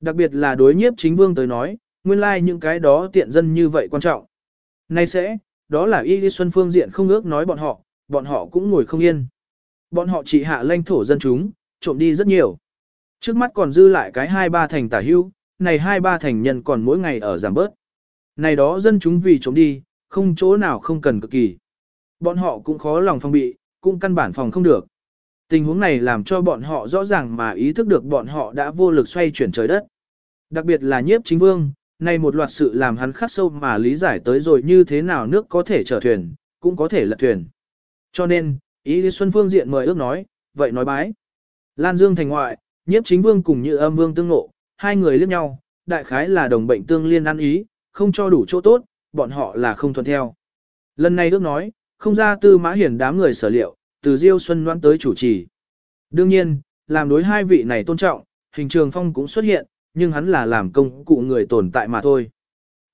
Đặc biệt là đối nhiếp chính vương tới nói, nguyên lai like những cái đó tiện dân như vậy quan trọng. Nay sẽ, đó là Y Lý Xuân phương diện không ước nói bọn họ, bọn họ cũng ngồi không yên. Bọn họ chỉ hạ lãnh thổ dân chúng, trộm đi rất nhiều. Trước mắt còn dư lại cái hai ba thành tả hưu, này hai ba thành nhân còn mỗi ngày ở giảm bớt. Này đó dân chúng vì trộm đi, không chỗ nào không cần cực kỳ. Bọn họ cũng khó lòng phòng bị, cũng căn bản phòng không được. Tình huống này làm cho bọn họ rõ ràng mà ý thức được bọn họ đã vô lực xoay chuyển trời đất. Đặc biệt là nhiếp chính vương, này một loạt sự làm hắn khắc sâu mà lý giải tới rồi như thế nào nước có thể chở thuyền, cũng có thể lật thuyền. Cho nên, ý Xuân Phương diện mời ước nói, vậy nói bái. Lan Dương thành ngoại, nhiếp chính vương cùng như âm vương tương ngộ, hai người liếc nhau, đại khái là đồng bệnh tương liên ăn ý, không cho đủ chỗ tốt, bọn họ là không thuận theo. Lần này ước nói, không ra tư mã hiển đám người sở liệu, từ Diêu Xuân Loan tới chủ trì. Đương nhiên, làm đối hai vị này tôn trọng, hình trường phong cũng xuất hiện, nhưng hắn là làm công cụ người tồn tại mà thôi.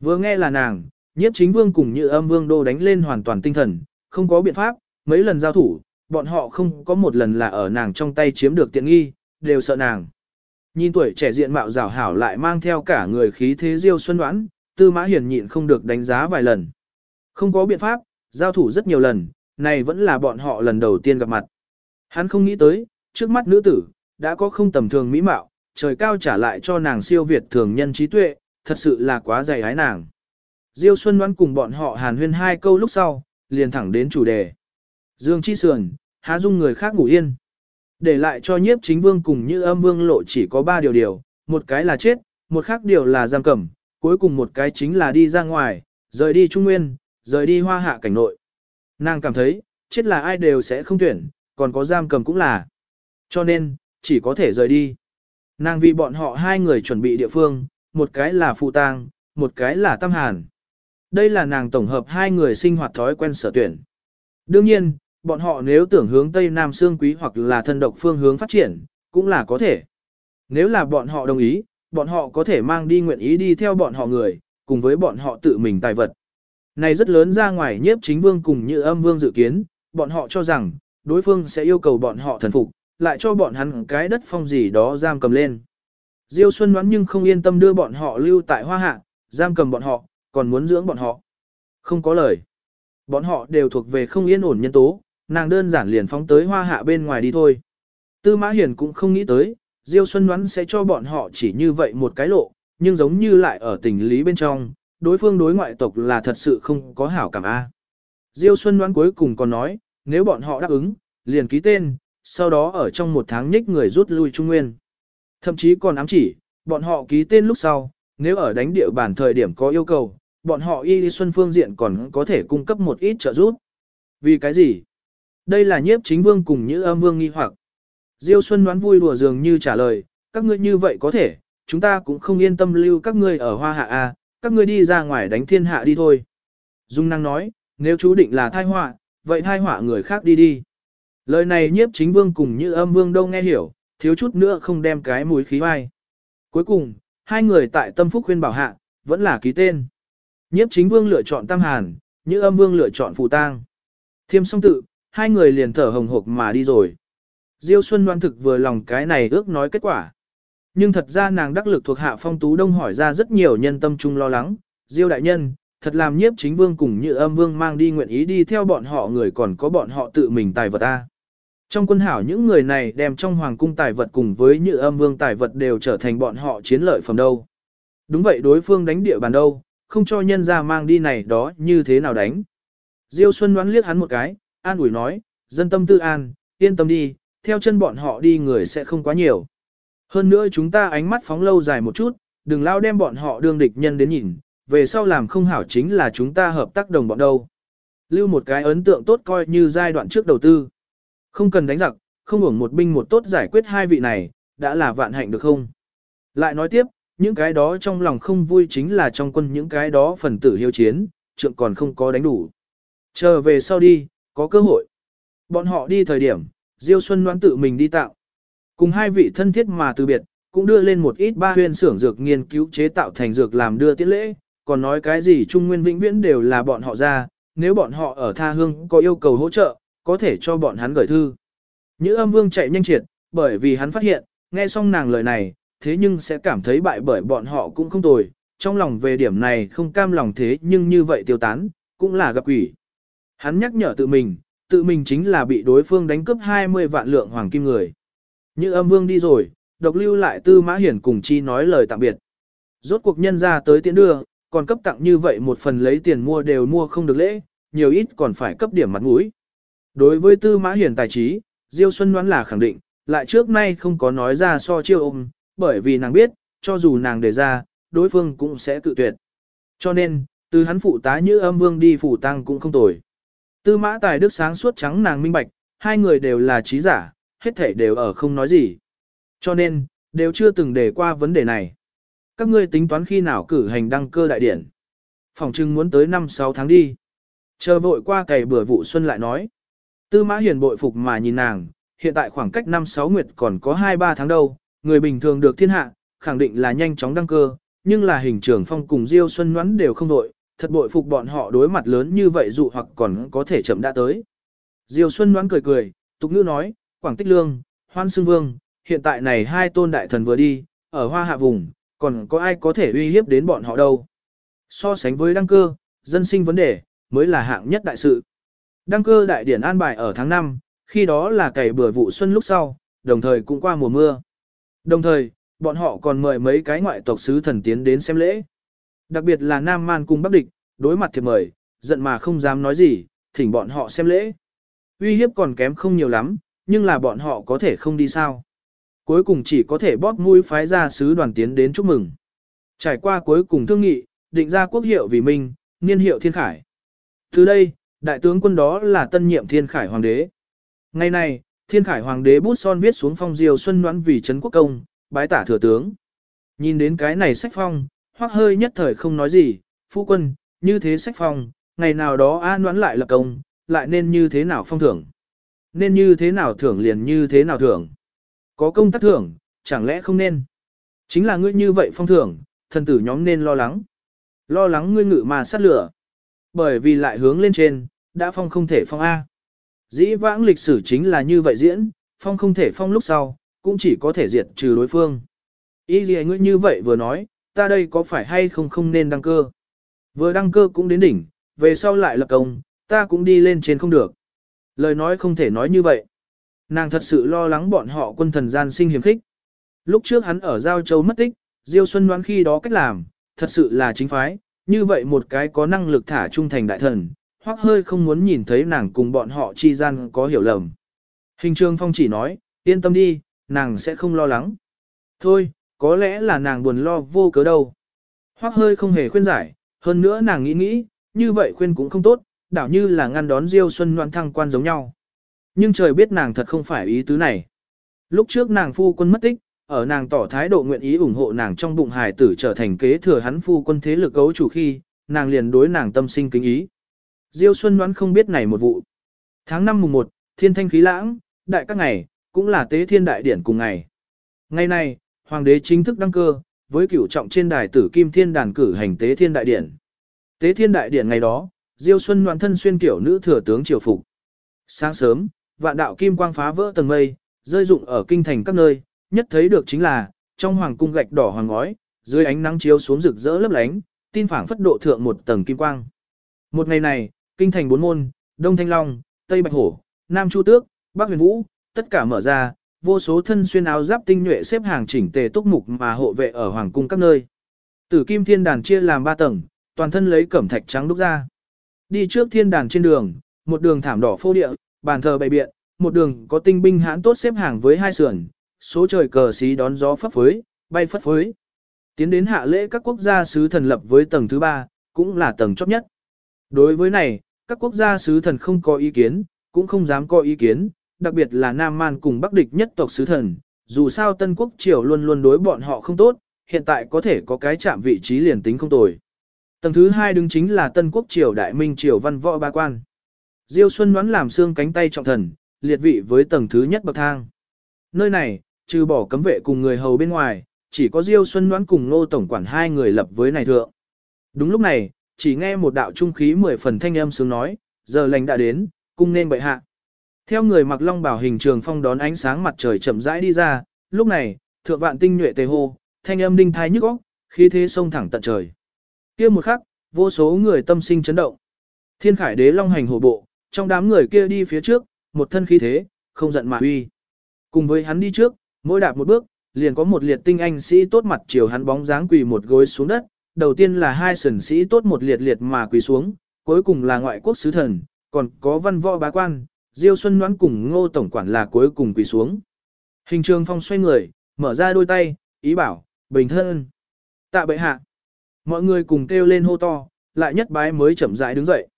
Vừa nghe là nàng, nhiếp chính vương cùng như âm vương đô đánh lên hoàn toàn tinh thần, không có biện pháp, mấy lần giao thủ, bọn họ không có một lần là ở nàng trong tay chiếm được tiện nghi, đều sợ nàng. Nhìn tuổi trẻ diện mạo rào hảo lại mang theo cả người khí thế diêu xuân đoán, tư mã hiền nhịn không được đánh giá vài lần. Không có biện pháp, giao thủ rất nhiều lần, này vẫn là bọn họ lần đầu tiên gặp mặt. Hắn không nghĩ tới, trước mắt nữ tử, đã có không tầm thường mỹ mạo, trời cao trả lại cho nàng siêu việt thường nhân trí tuệ, thật sự là quá dày hái nàng. Diêu Xuân Ngoan cùng bọn họ hàn huyên hai câu lúc sau, liền thẳng đến chủ đề. Dương Chi Sườn, há dung người khác ngủ yên. Để lại cho nhiếp chính vương cùng như âm vương lộ chỉ có ba điều điều, một cái là chết, một khác điều là giam cầm, cuối cùng một cái chính là đi ra ngoài, rời đi Trung Nguyên, rời đi hoa hạ cảnh nội. Nàng cảm thấy, chết là ai đều sẽ không tuyển, còn có giam cầm cũng là. Cho nên, chỉ có thể rời đi. Nàng vì bọn họ hai người chuẩn bị địa phương, một cái là phụ tang, một cái là tâm hàn. Đây là nàng tổng hợp hai người sinh hoạt thói quen sở tuyển. Đương nhiên, bọn họ nếu tưởng hướng Tây Nam Sương Quý hoặc là thân độc phương hướng phát triển, cũng là có thể. Nếu là bọn họ đồng ý, bọn họ có thể mang đi nguyện ý đi theo bọn họ người, cùng với bọn họ tự mình tài vật. Này rất lớn ra ngoài nhiếp chính vương cùng như âm vương dự kiến, bọn họ cho rằng, đối phương sẽ yêu cầu bọn họ thần phục, lại cho bọn hắn cái đất phong gì đó giam cầm lên. Diêu Xuân đoán nhưng không yên tâm đưa bọn họ lưu tại hoa hạ, giam cầm bọn họ, còn muốn dưỡng bọn họ. Không có lời. Bọn họ đều thuộc về không yên ổn nhân tố, nàng đơn giản liền phóng tới hoa hạ bên ngoài đi thôi. Tư Mã Hiền cũng không nghĩ tới, Diêu Xuân đoán sẽ cho bọn họ chỉ như vậy một cái lộ, nhưng giống như lại ở tình lý bên trong, đối phương đối ngoại tộc là thật sự không có hảo cảm A. Diêu Xuân đoán cuối cùng còn nói, nếu bọn họ đáp ứng, liền ký tên, sau đó ở trong một tháng nhích người rút lui Trung Nguyên. Thậm chí còn ám chỉ, bọn họ ký tên lúc sau, nếu ở đánh địa bàn thời điểm có yêu cầu, bọn họ y xuân phương diện còn có thể cung cấp một ít trợ giúp. Vì cái gì? Đây là nhiếp chính vương cùng như âm vương nghi hoặc. Diêu Xuân đoán vui đùa dường như trả lời, các ngươi như vậy có thể, chúng ta cũng không yên tâm lưu các ngươi ở hoa hạ A, các ngươi đi ra ngoài đánh thiên hạ đi thôi. Dung năng nói, nếu chú định là thai họa, vậy thai họa người khác đi đi. Lời này nhiếp chính vương cùng như âm vương đâu nghe hiểu, thiếu chút nữa không đem cái mũi khí vai. Cuối cùng, hai người tại tâm phúc khuyên bảo hạ, vẫn là ký tên. Nhiếp chính vương lựa chọn Tam Hàn, như âm vương lựa chọn Phù Tang. Thiêm song tự, hai người liền thở hồng hộc mà đi rồi. Diêu Xuân đoan thực vừa lòng cái này ước nói kết quả. Nhưng thật ra nàng đắc lực thuộc hạ phong tú đông hỏi ra rất nhiều nhân tâm trung lo lắng. Diêu đại nhân, thật làm nhiếp chính vương cùng như âm vương mang đi nguyện ý đi theo bọn họ người còn có bọn họ tự mình tài vật ta. Trong quân hảo những người này đem trong hoàng cung tài vật cùng với như âm vương tài vật đều trở thành bọn họ chiến lợi phẩm đâu. Đúng vậy đối phương đánh địa bàn đâu, không cho nhân ra mang đi này đó như thế nào đánh. Diêu Xuân đoán liếc hắn một cái, an ủi nói, dân tâm tư an, yên tâm đi, theo chân bọn họ đi người sẽ không quá nhiều. Hơn nữa chúng ta ánh mắt phóng lâu dài một chút, đừng lao đem bọn họ đương địch nhân đến nhìn, về sau làm không hảo chính là chúng ta hợp tác đồng bọn đâu. Lưu một cái ấn tượng tốt coi như giai đoạn trước đầu tư. Không cần đánh giặc, không hưởng một binh một tốt giải quyết hai vị này, đã là vạn hạnh được không? Lại nói tiếp, những cái đó trong lòng không vui chính là trong quân những cái đó phần tử hiếu chiến, trượng còn không có đánh đủ. Chờ về sau đi, có cơ hội. Bọn họ đi thời điểm, Diêu Xuân đoán tự mình đi tạo. Cùng hai vị thân thiết mà từ biệt, cũng đưa lên một ít ba huyên xưởng dược nghiên cứu chế tạo thành dược làm đưa tiễn lễ, còn nói cái gì Trung Nguyên Vĩnh Viễn đều là bọn họ ra, nếu bọn họ ở tha hương có yêu cầu hỗ trợ, có thể cho bọn hắn gửi thư. Nhữ âm vương chạy nhanh triệt, bởi vì hắn phát hiện, nghe xong nàng lời này, thế nhưng sẽ cảm thấy bại bởi bọn họ cũng không tồi, trong lòng về điểm này không cam lòng thế nhưng như vậy tiêu tán, cũng là gặp quỷ. Hắn nhắc nhở tự mình, tự mình chính là bị đối phương đánh cướp 20 vạn lượng hoàng kim người. Như âm vương đi rồi, độc lưu lại tư mã hiển cùng chi nói lời tạm biệt. Rốt cuộc nhân ra tới tiễn đưa, còn cấp tặng như vậy một phần lấy tiền mua đều mua không được lễ, nhiều ít còn phải cấp điểm mặt mũi. Đối với tư mã hiển tài trí, Diêu Xuân đoán là khẳng định, lại trước nay không có nói ra so chiêu ôm, bởi vì nàng biết, cho dù nàng đề ra, đối phương cũng sẽ cự tuyệt. Cho nên, từ hắn phụ tá như âm vương đi phủ tăng cũng không tồi. Tư mã tài đức sáng suốt trắng nàng minh bạch, hai người đều là trí giả, hết thể đều ở không nói gì. Cho nên, đều chưa từng đề qua vấn đề này. các ngươi tính toán khi nào cử hành đăng cơ đại điển. Phòng trưng muốn tới 5-6 tháng đi. Chờ vội qua cày bữa vụ xuân lại nói. Tư mã hiền bội phục mà nhìn nàng, hiện tại khoảng cách 5-6 nguyệt còn có 2-3 tháng đâu, người bình thường được thiên hạ, khẳng định là nhanh chóng đăng cơ, nhưng là hình trưởng phong cùng Diêu Xuân Ngoãn đều không đội, thật bội phục bọn họ đối mặt lớn như vậy dụ hoặc còn có thể chậm đã tới. Diêu Xuân Ngoãn cười cười, tục ngữ nói, Quảng Tích Lương, Hoan Xương Vương, hiện tại này hai tôn đại thần vừa đi, ở hoa hạ vùng, còn có ai có thể uy hiếp đến bọn họ đâu. So sánh với đăng cơ, dân sinh vấn đề, mới là hạng nhất đại sự. Đăng cơ đại điển an bài ở tháng 5, khi đó là cày bừa vụ xuân lúc sau, đồng thời cũng qua mùa mưa. Đồng thời, bọn họ còn mời mấy cái ngoại tộc sứ thần tiến đến xem lễ. Đặc biệt là Nam Man cùng Bắc Địch, đối mặt thiệp mời, giận mà không dám nói gì, thỉnh bọn họ xem lễ. Uy hiếp còn kém không nhiều lắm, nhưng là bọn họ có thể không đi sao. Cuối cùng chỉ có thể bóp mũi phái ra sứ đoàn tiến đến chúc mừng. Trải qua cuối cùng thương nghị, định ra quốc hiệu vì mình, niên hiệu Thiên Khải. Từ đây, đại tướng quân đó là tân nhiệm Thiên Khải Hoàng đế. Ngày này, Thiên Khải Hoàng đế bút son viết xuống phong diều xuân noãn vì trấn quốc công, bái tả thừa tướng. Nhìn đến cái này sách phong, hoắc hơi nhất thời không nói gì, phu quân, như thế sách phong, ngày nào đó A noãn lại lập công, lại nên như thế nào phong thưởng. Nên như thế nào thưởng liền như thế nào thưởng. Có công tác thưởng, chẳng lẽ không nên. Chính là ngươi như vậy phong thưởng, thần tử nhóm nên lo lắng. Lo lắng ngươi ngự mà sát lửa. Bởi vì lại hướng lên trên, đã phong không thể phong A. Dĩ vãng lịch sử chính là như vậy diễn, phong không thể phong lúc sau, cũng chỉ có thể diệt trừ đối phương. Ý gì ngươi như vậy vừa nói, ta đây có phải hay không không nên đăng cơ. Vừa đăng cơ cũng đến đỉnh, về sau lại lập công, ta cũng đi lên trên không được. Lời nói không thể nói như vậy. Nàng thật sự lo lắng bọn họ quân thần gian sinh hiểm khích. Lúc trước hắn ở Giao Châu mất tích, Diêu Xuân đoán khi đó cách làm, thật sự là chính phái, như vậy một cái có năng lực thả trung thành đại thần, hoặc hơi không muốn nhìn thấy nàng cùng bọn họ chi gian có hiểu lầm. Hình Trương phong chỉ nói, yên tâm đi, nàng sẽ không lo lắng. Thôi, có lẽ là nàng buồn lo vô cớ đâu. Hoặc hơi không hề khuyên giải, hơn nữa nàng nghĩ nghĩ, như vậy khuyên cũng không tốt, đảo như là ngăn đón Diêu Xuân Loan thăng quan giống nhau. Nhưng trời biết nàng thật không phải ý tứ này. Lúc trước nàng phu quân mất tích, ở nàng tỏ thái độ nguyện ý ủng hộ nàng trong bụng hài tử trở thành kế thừa hắn phu quân thế lực cấu chủ khi, nàng liền đối nàng tâm sinh kính ý. Diêu Xuân đoán không biết này một vụ. Tháng 5 mùng 1, thiên thanh khí lãng, đại các ngày, cũng là tế thiên đại điển cùng ngày. Ngày này, hoàng đế chính thức đăng cơ, với cửu trọng trên đài tử kim thiên đàn cử hành tế thiên đại điển. Tế thiên đại điển ngày đó, Diêu Xuân đoán thân xuyên kiểu nữ thừa tướng triều phục. Sáng sớm, vạn đạo kim quang phá vỡ tầng mây, rơi rụng ở kinh thành các nơi, nhất thấy được chính là, trong hoàng cung gạch đỏ hoàng ngói, dưới ánh nắng chiếu xuống rực rỡ lấp lánh, tin phảng phất độ thượng một tầng kim quang. Một ngày này, kinh thành bốn môn, Đông Thanh Long, Tây Bạch Hổ, Nam Chu Tước, Bắc Huyền Vũ, tất cả mở ra, vô số thân xuyên áo giáp tinh nhuệ xếp hàng chỉnh tề túc mục mà hộ vệ ở hoàng cung các nơi. Tử kim thiên đàn chia làm ba tầng, toàn thân lấy cẩm thạch trắng đúc ra. Đi trước thiên đàn trên đường, một đường thảm đỏ phô địa, bàn thờ bày biện, một đường có tinh binh hãn tốt xếp hàng với hai sườn, số trời cờ xí đón gió phấp phới, bay phất phới. Tiến đến hạ lễ các quốc gia sứ thần lập với tầng thứ ba, cũng là tầng chóp nhất. Đối với này, các quốc gia sứ thần không có ý kiến, cũng không dám có ý kiến, đặc biệt là Nam Man cùng Bắc địch nhất tộc sứ thần, dù sao Tân Quốc Triều luôn luôn đối bọn họ không tốt, hiện tại có thể có cái chạm vị trí liền tính không tồi. Tầng thứ hai đứng chính là Tân Quốc Triều Đại Minh Triều Văn Võ Ba Quan. Diêu Xuân đoán làm xương cánh tay trọng thần, liệt vị với tầng thứ nhất bậc thang. Nơi này, trừ bỏ cấm vệ cùng người hầu bên ngoài, chỉ có Diêu Xuân đoán cùng Nô Tổng quản hai người lập với này thượng. Đúng lúc này, chỉ nghe một đạo trung khí mười phần thanh âm sướng nói, giờ lành đã đến, cung nên bệ hạ. Theo người mặc long bảo hình trường phong đón ánh sáng mặt trời chậm rãi đi ra, lúc này, thượng vạn tinh nhuệ tề hô, thanh âm đinh thai nhức óc, khí thế sông thẳng tận trời. Kia một khắc, vô số người tâm sinh chấn động. Thiên Khải Đế long hành hổ bộ, trong đám người kia đi phía trước, một thân khí thế, không giận mà uy. Cùng với hắn đi trước, mỗi đạp một bước, liền có một liệt tinh anh sĩ tốt mặt chiều hắn bóng dáng quỳ một gối xuống đất, đầu tiên là hai sần sĩ tốt một liệt liệt mà quỳ xuống, cuối cùng là ngoại quốc sứ thần, còn có văn võ bá quan, Diêu Xuân Ngoãn cùng Ngô tổng quản là cuối cùng quỳ xuống. Hình trường phong xoay người, mở ra đôi tay, ý bảo, bình thân. Tạ bệ hạ. Mọi người cùng kêu lên hô to, lại nhất bái mới chậm rãi đứng dậy.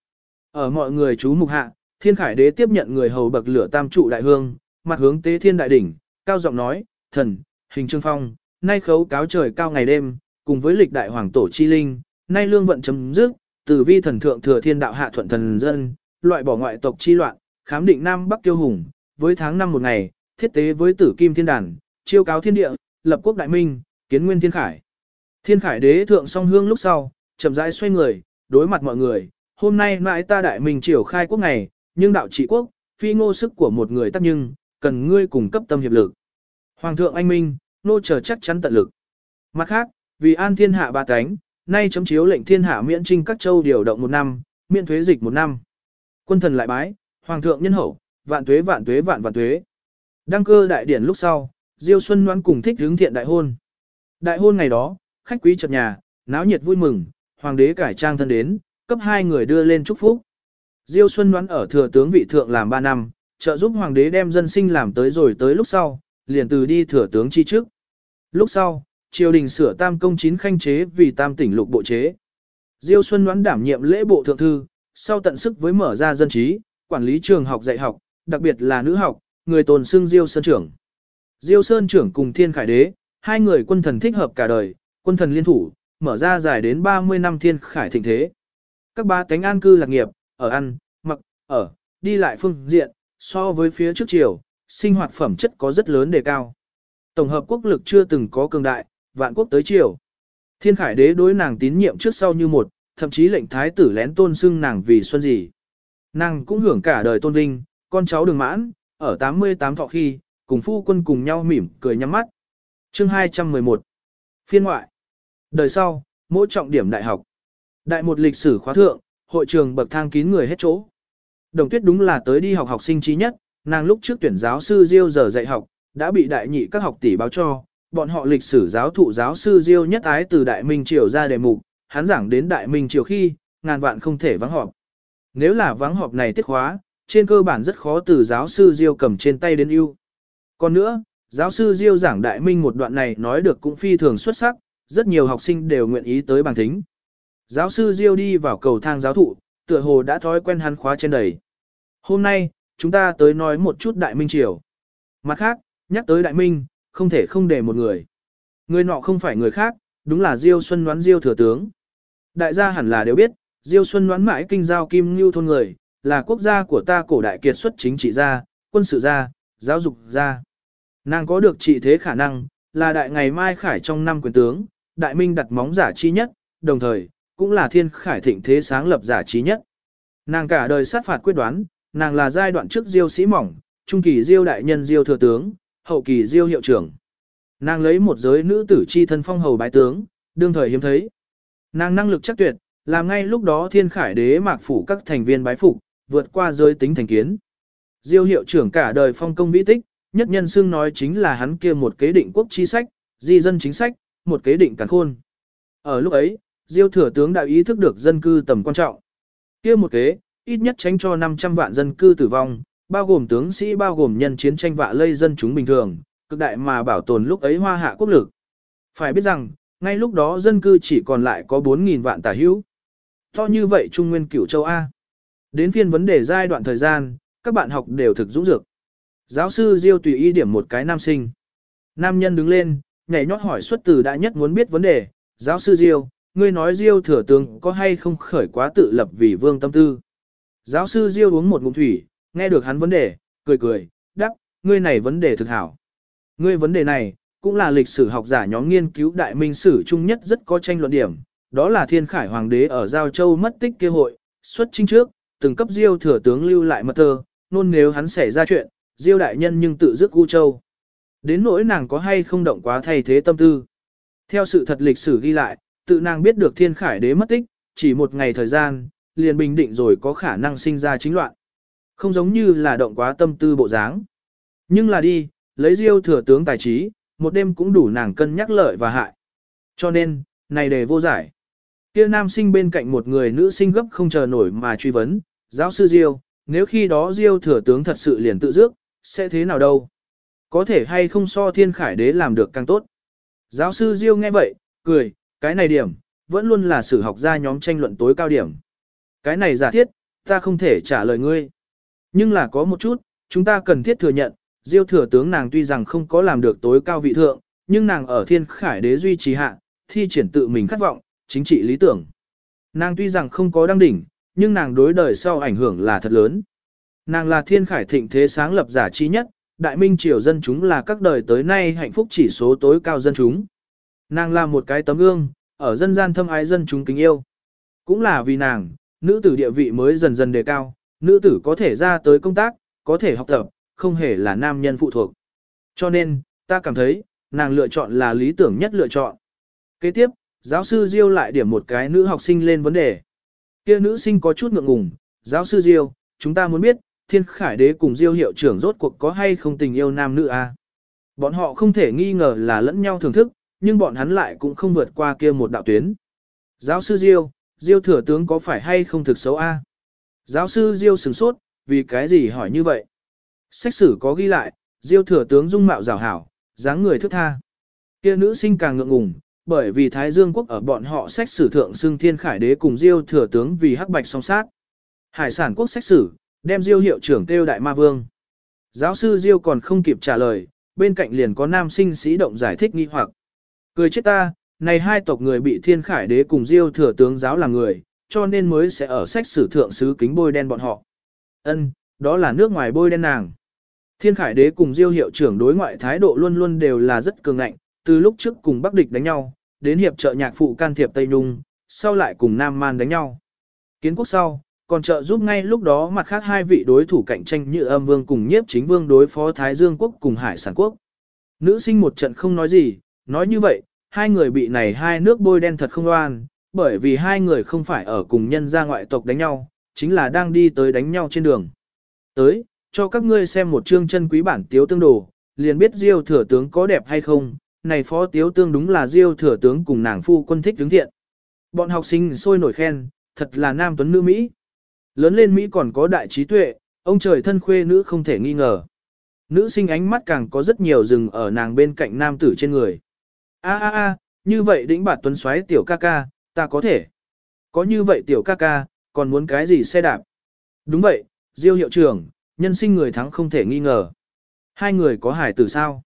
Ở mọi người chú mục hạ, Thiên Khải Đế tiếp nhận người hầu bậc lửa tam trụ đại hương, mặt hướng tế thiên đại đỉnh, cao giọng nói, thần, hình trương phong, nay khấu cáo trời cao ngày đêm, cùng với lịch đại hoàng tổ chi linh, nay lương vận chấm dứt, từ vi thần thượng thừa thiên đạo hạ thuận thần dân, loại bỏ ngoại tộc chi loạn, khám định Nam Bắc tiêu hùng, với tháng năm một ngày, thiết tế với tử kim thiên đàn, chiêu cáo thiên địa, lập quốc đại minh, kiến nguyên thiên khải. Thiên khải đế thượng song hương lúc sau, chậm rãi xoay người, đối mặt mọi người, hôm nay mãi ta đại minh triều khai quốc ngày, nhưng đạo trị quốc, phi ngô sức của một người tắc nhưng, cần ngươi cùng cấp tâm hiệp lực. Hoàng thượng anh minh, nô chờ chắc chắn tận lực. Mặt khác, vì an thiên hạ ba cánh, nay chấm chiếu lệnh thiên hạ miễn trinh các châu điều động một năm, miễn thuế dịch một năm. Quân thần lại bái, hoàng thượng nhân hậu, vạn tuế vạn tuế vạn vạn tuế. Đăng cơ đại điển lúc sau, Diêu Xuân đoán cùng thích hướng thiện đại hôn. Đại hôn ngày đó, khách quý chợt nhà, náo nhiệt vui mừng, hoàng đế cải trang thân đến, cấp hai người đưa lên chúc phúc. Diêu Xuân đoán ở thừa tướng vị thượng làm 3 năm, trợ giúp hoàng đế đem dân sinh làm tới rồi tới lúc sau, liền từ đi thừa tướng chi trước. Lúc sau, triều đình sửa tam công chín khanh chế vì tam tỉnh lục bộ chế. Diêu Xuân đoán đảm nhiệm lễ bộ thượng thư, sau tận sức với mở ra dân trí, quản lý trường học dạy học, đặc biệt là nữ học, người tồn xưng Diêu Sơn trưởng. Diêu Sơn trưởng cùng Thiên Khải Đế, hai người quân thần thích hợp cả đời, quân thần liên thủ, mở ra dài đến 30 năm Thiên Khải thịnh thế. Các ba tánh an cư lạc nghiệp, ở ăn, mặc, ở, đi lại phương diện, so với phía trước triều, sinh hoạt phẩm chất có rất lớn đề cao. Tổng hợp quốc lực chưa từng có cường đại, vạn quốc tới triều. Thiên Khải Đế đối nàng tín nhiệm trước sau như một, thậm chí lệnh thái tử lén tôn xưng nàng vì xuân gì. Nàng cũng hưởng cả đời tôn vinh, con cháu đường mãn, ở 88 thọ khi, cùng phu quân cùng nhau mỉm cười nhắm mắt. Chương 211 Phiên ngoại Đời sau, mỗi trọng điểm đại học. Đại một lịch sử khóa thượng, hội trường bậc thang kín người hết chỗ. Đồng tuyết đúng là tới đi học học sinh trí nhất, nàng lúc trước tuyển giáo sư Diêu giờ dạy học, đã bị đại nhị các học tỷ báo cho, bọn họ lịch sử giáo thụ giáo sư Diêu nhất ái từ Đại Minh Triều ra đề mục, hắn giảng đến Đại Minh Triều khi, ngàn vạn không thể vắng họp. Nếu là vắng họp này tiết khóa, trên cơ bản rất khó từ giáo sư Diêu cầm trên tay đến ưu. Còn nữa, giáo sư Diêu giảng Đại Minh một đoạn này nói được cũng phi thường xuất sắc, rất nhiều học sinh đều nguyện ý tới bằng thính. Giáo sư Diêu đi vào cầu thang giáo thụ, tựa hồ đã thói quen hắn khóa trên đầy. Hôm nay, chúng ta tới nói một chút Đại Minh Triều. Mặt khác, nhắc tới Đại Minh, không thể không để một người. Người nọ không phải người khác, đúng là Diêu Xuân đoán Diêu thừa tướng. Đại gia hẳn là đều biết, Diêu Xuân đoán mãi kinh giao kim như thôn người, là quốc gia của ta cổ đại kiệt xuất chính trị gia, quân sự gia, giáo dục gia. Nàng có được trị thế khả năng, là đại ngày mai khải trong năm quyền tướng, đại minh đặt móng giả chi nhất, đồng thời, cũng là thiên khải thịnh thế sáng lập giả trí nhất. Nàng cả đời sát phạt quyết đoán, nàng là giai đoạn trước diêu sĩ mỏng, trung kỳ diêu đại nhân diêu thừa tướng, hậu kỳ diêu hiệu trưởng. Nàng lấy một giới nữ tử chi thân phong hầu bái tướng, đương thời hiếm thấy. Nàng năng lực chắc tuyệt, làm ngay lúc đó thiên khải đế mạc phủ các thành viên bái phục, vượt qua giới tính thành kiến. Diêu hiệu trưởng cả đời phong công vĩ tích, nhất nhân xưng nói chính là hắn kia một kế định quốc chi sách, di dân chính sách, một kế định cản khôn. Ở lúc ấy, Diêu thừa tướng đã ý thức được dân cư tầm quan trọng. Kia một kế, ít nhất tránh cho 500 vạn dân cư tử vong, bao gồm tướng sĩ bao gồm nhân chiến tranh vạ lây dân chúng bình thường, cực đại mà bảo tồn lúc ấy hoa hạ quốc lực. Phải biết rằng, ngay lúc đó dân cư chỉ còn lại có 4.000 vạn tả hữu. To như vậy Trung Nguyên cửu châu A. Đến phiên vấn đề giai đoạn thời gian, các bạn học đều thực dũng dược. Giáo sư Diêu tùy ý điểm một cái nam sinh. Nam nhân đứng lên, nhảy nhót hỏi xuất từ đã nhất muốn biết vấn đề. Giáo sư Diêu, ngươi nói Diêu thừa tướng có hay không khởi quá tự lập vì vương tâm tư. Giáo sư Diêu uống một ngụm thủy, nghe được hắn vấn đề, cười cười, đáp, ngươi này vấn đề thực hảo. Ngươi vấn đề này, cũng là lịch sử học giả nhóm nghiên cứu đại minh sử chung nhất rất có tranh luận điểm, đó là thiên khải hoàng đế ở Giao Châu mất tích kia hội, xuất chinh trước, từng cấp Diêu thừa tướng lưu lại mật thơ, nôn nếu hắn xảy ra chuyện, Diêu đại nhân nhưng tự dứt U Châu. Đến nỗi nàng có hay không động quá thay thế tâm tư. Theo sự thật lịch sử ghi lại, tự nàng biết được thiên khải đế mất tích, chỉ một ngày thời gian, liền bình định rồi có khả năng sinh ra chính loạn. Không giống như là động quá tâm tư bộ dáng. Nhưng là đi, lấy diêu thừa tướng tài trí, một đêm cũng đủ nàng cân nhắc lợi và hại. Cho nên, này đề vô giải. Kia nam sinh bên cạnh một người nữ sinh gấp không chờ nổi mà truy vấn, giáo sư Diêu, nếu khi đó Diêu thừa tướng thật sự liền tự dước, sẽ thế nào đâu? Có thể hay không so thiên khải đế làm được càng tốt? Giáo sư Diêu nghe vậy, cười, cái này điểm, vẫn luôn là sử học gia nhóm tranh luận tối cao điểm. Cái này giả thiết, ta không thể trả lời ngươi. Nhưng là có một chút, chúng ta cần thiết thừa nhận, Diêu thừa tướng nàng tuy rằng không có làm được tối cao vị thượng, nhưng nàng ở thiên khải đế duy trì hạ, thi triển tự mình khát vọng, chính trị lý tưởng. Nàng tuy rằng không có đăng đỉnh, nhưng nàng đối đời sau ảnh hưởng là thật lớn. Nàng là thiên khải thịnh thế sáng lập giả trí nhất, đại minh triều dân chúng là các đời tới nay hạnh phúc chỉ số tối cao dân chúng. Nàng là một cái tấm gương, ở dân gian thâm ái dân chúng kính yêu. Cũng là vì nàng, nữ tử địa vị mới dần dần đề cao, nữ tử có thể ra tới công tác, có thể học tập, không hề là nam nhân phụ thuộc. Cho nên, ta cảm thấy, nàng lựa chọn là lý tưởng nhất lựa chọn. Kế tiếp, giáo sư Diêu lại điểm một cái nữ học sinh lên vấn đề. Kia nữ sinh có chút ngượng ngùng, giáo sư Diêu, chúng ta muốn biết, thiên khải đế cùng Diêu hiệu trưởng rốt cuộc có hay không tình yêu nam nữ a? À? Bọn họ không thể nghi ngờ là lẫn nhau thưởng thức, nhưng bọn hắn lại cũng không vượt qua kia một đạo tuyến. Giáo sư Diêu, Diêu thừa tướng có phải hay không thực xấu a? Giáo sư Diêu sửng sốt, vì cái gì hỏi như vậy? Sách sử có ghi lại, Diêu thừa tướng dung mạo rào hảo, dáng người thức tha. Kia nữ sinh càng ngượng ngùng, bởi vì Thái Dương quốc ở bọn họ sách sử thượng xưng thiên khải đế cùng Diêu thừa tướng vì hắc bạch song sát. Hải sản quốc sách sử, đem Diêu hiệu trưởng kêu đại ma vương. Giáo sư Diêu còn không kịp trả lời, bên cạnh liền có nam sinh sĩ động giải thích nghi hoặc. Cười chết ta, này hai tộc người bị thiên khải đế cùng Diêu thừa tướng giáo làm người, cho nên mới sẽ ở sách sử thượng sứ kính bôi đen bọn họ. Ân, đó là nước ngoài bôi đen nàng. Thiên khải đế cùng Diêu hiệu trưởng đối ngoại thái độ luôn luôn đều là rất cường ngạnh, từ lúc trước cùng Bắc địch đánh nhau, đến hiệp trợ nhạc phụ can thiệp Tây Nhung, sau lại cùng Nam Man đánh nhau. Kiến quốc sau, còn trợ giúp ngay lúc đó mặt khác hai vị đối thủ cạnh tranh như âm vương cùng nhiếp chính vương đối phó Thái Dương quốc cùng Hải sản quốc. Nữ sinh một trận không nói gì, nói như vậy, hai người bị này hai nước bôi đen thật không oan, bởi vì hai người không phải ở cùng nhân gia ngoại tộc đánh nhau, chính là đang đi tới đánh nhau trên đường. Tới, cho các ngươi xem một chương chân quý bản tiếu tương đồ, liền biết Diêu thừa tướng có đẹp hay không, này phó tiếu tương đúng là Diêu thừa tướng cùng nàng phu quân thích đứng thiện. Bọn học sinh sôi nổi khen, thật là nam tuấn nữ Mỹ. Lớn lên Mỹ còn có đại trí tuệ, ông trời thân khuê nữ không thể nghi ngờ. Nữ sinh ánh mắt càng có rất nhiều rừng ở nàng bên cạnh nam tử trên người. A a a, như vậy đĩnh bạt tuấn xoáy tiểu ca ca, ta có thể. Có như vậy tiểu ca ca, còn muốn cái gì xe đạp? Đúng vậy, Diêu hiệu trưởng, nhân sinh người thắng không thể nghi ngờ. Hai người có hải tử sao?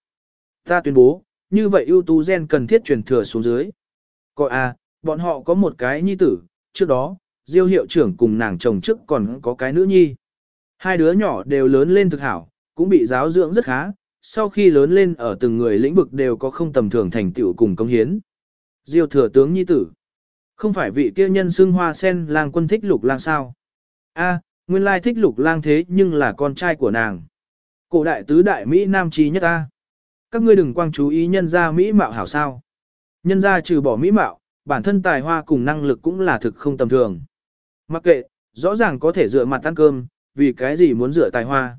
Ta tuyên bố, như vậy ưu tú gen cần thiết truyền thừa xuống dưới. Coi à, bọn họ có một cái nhi tử, trước đó, Diêu hiệu trưởng cùng nàng chồng trước còn có cái nữ nhi. Hai đứa nhỏ đều lớn lên thực hảo, cũng bị giáo dưỡng rất khá, sau khi lớn lên ở từng người lĩnh vực đều có không tầm thường thành tựu cùng công hiến. Diêu thừa tướng nhi tử. Không phải vị kia nhân xưng hoa sen lang quân thích lục lang sao? A, nguyên lai thích lục lang thế nhưng là con trai của nàng. Cổ đại tứ đại Mỹ Nam trí nhất A. Các ngươi đừng quang chú ý nhân gia Mỹ mạo hảo sao. Nhân gia trừ bỏ Mỹ mạo, bản thân tài hoa cùng năng lực cũng là thực không tầm thường. Mặc kệ, rõ ràng có thể dựa mặt ăn cơm, vì cái gì muốn dựa tài hoa.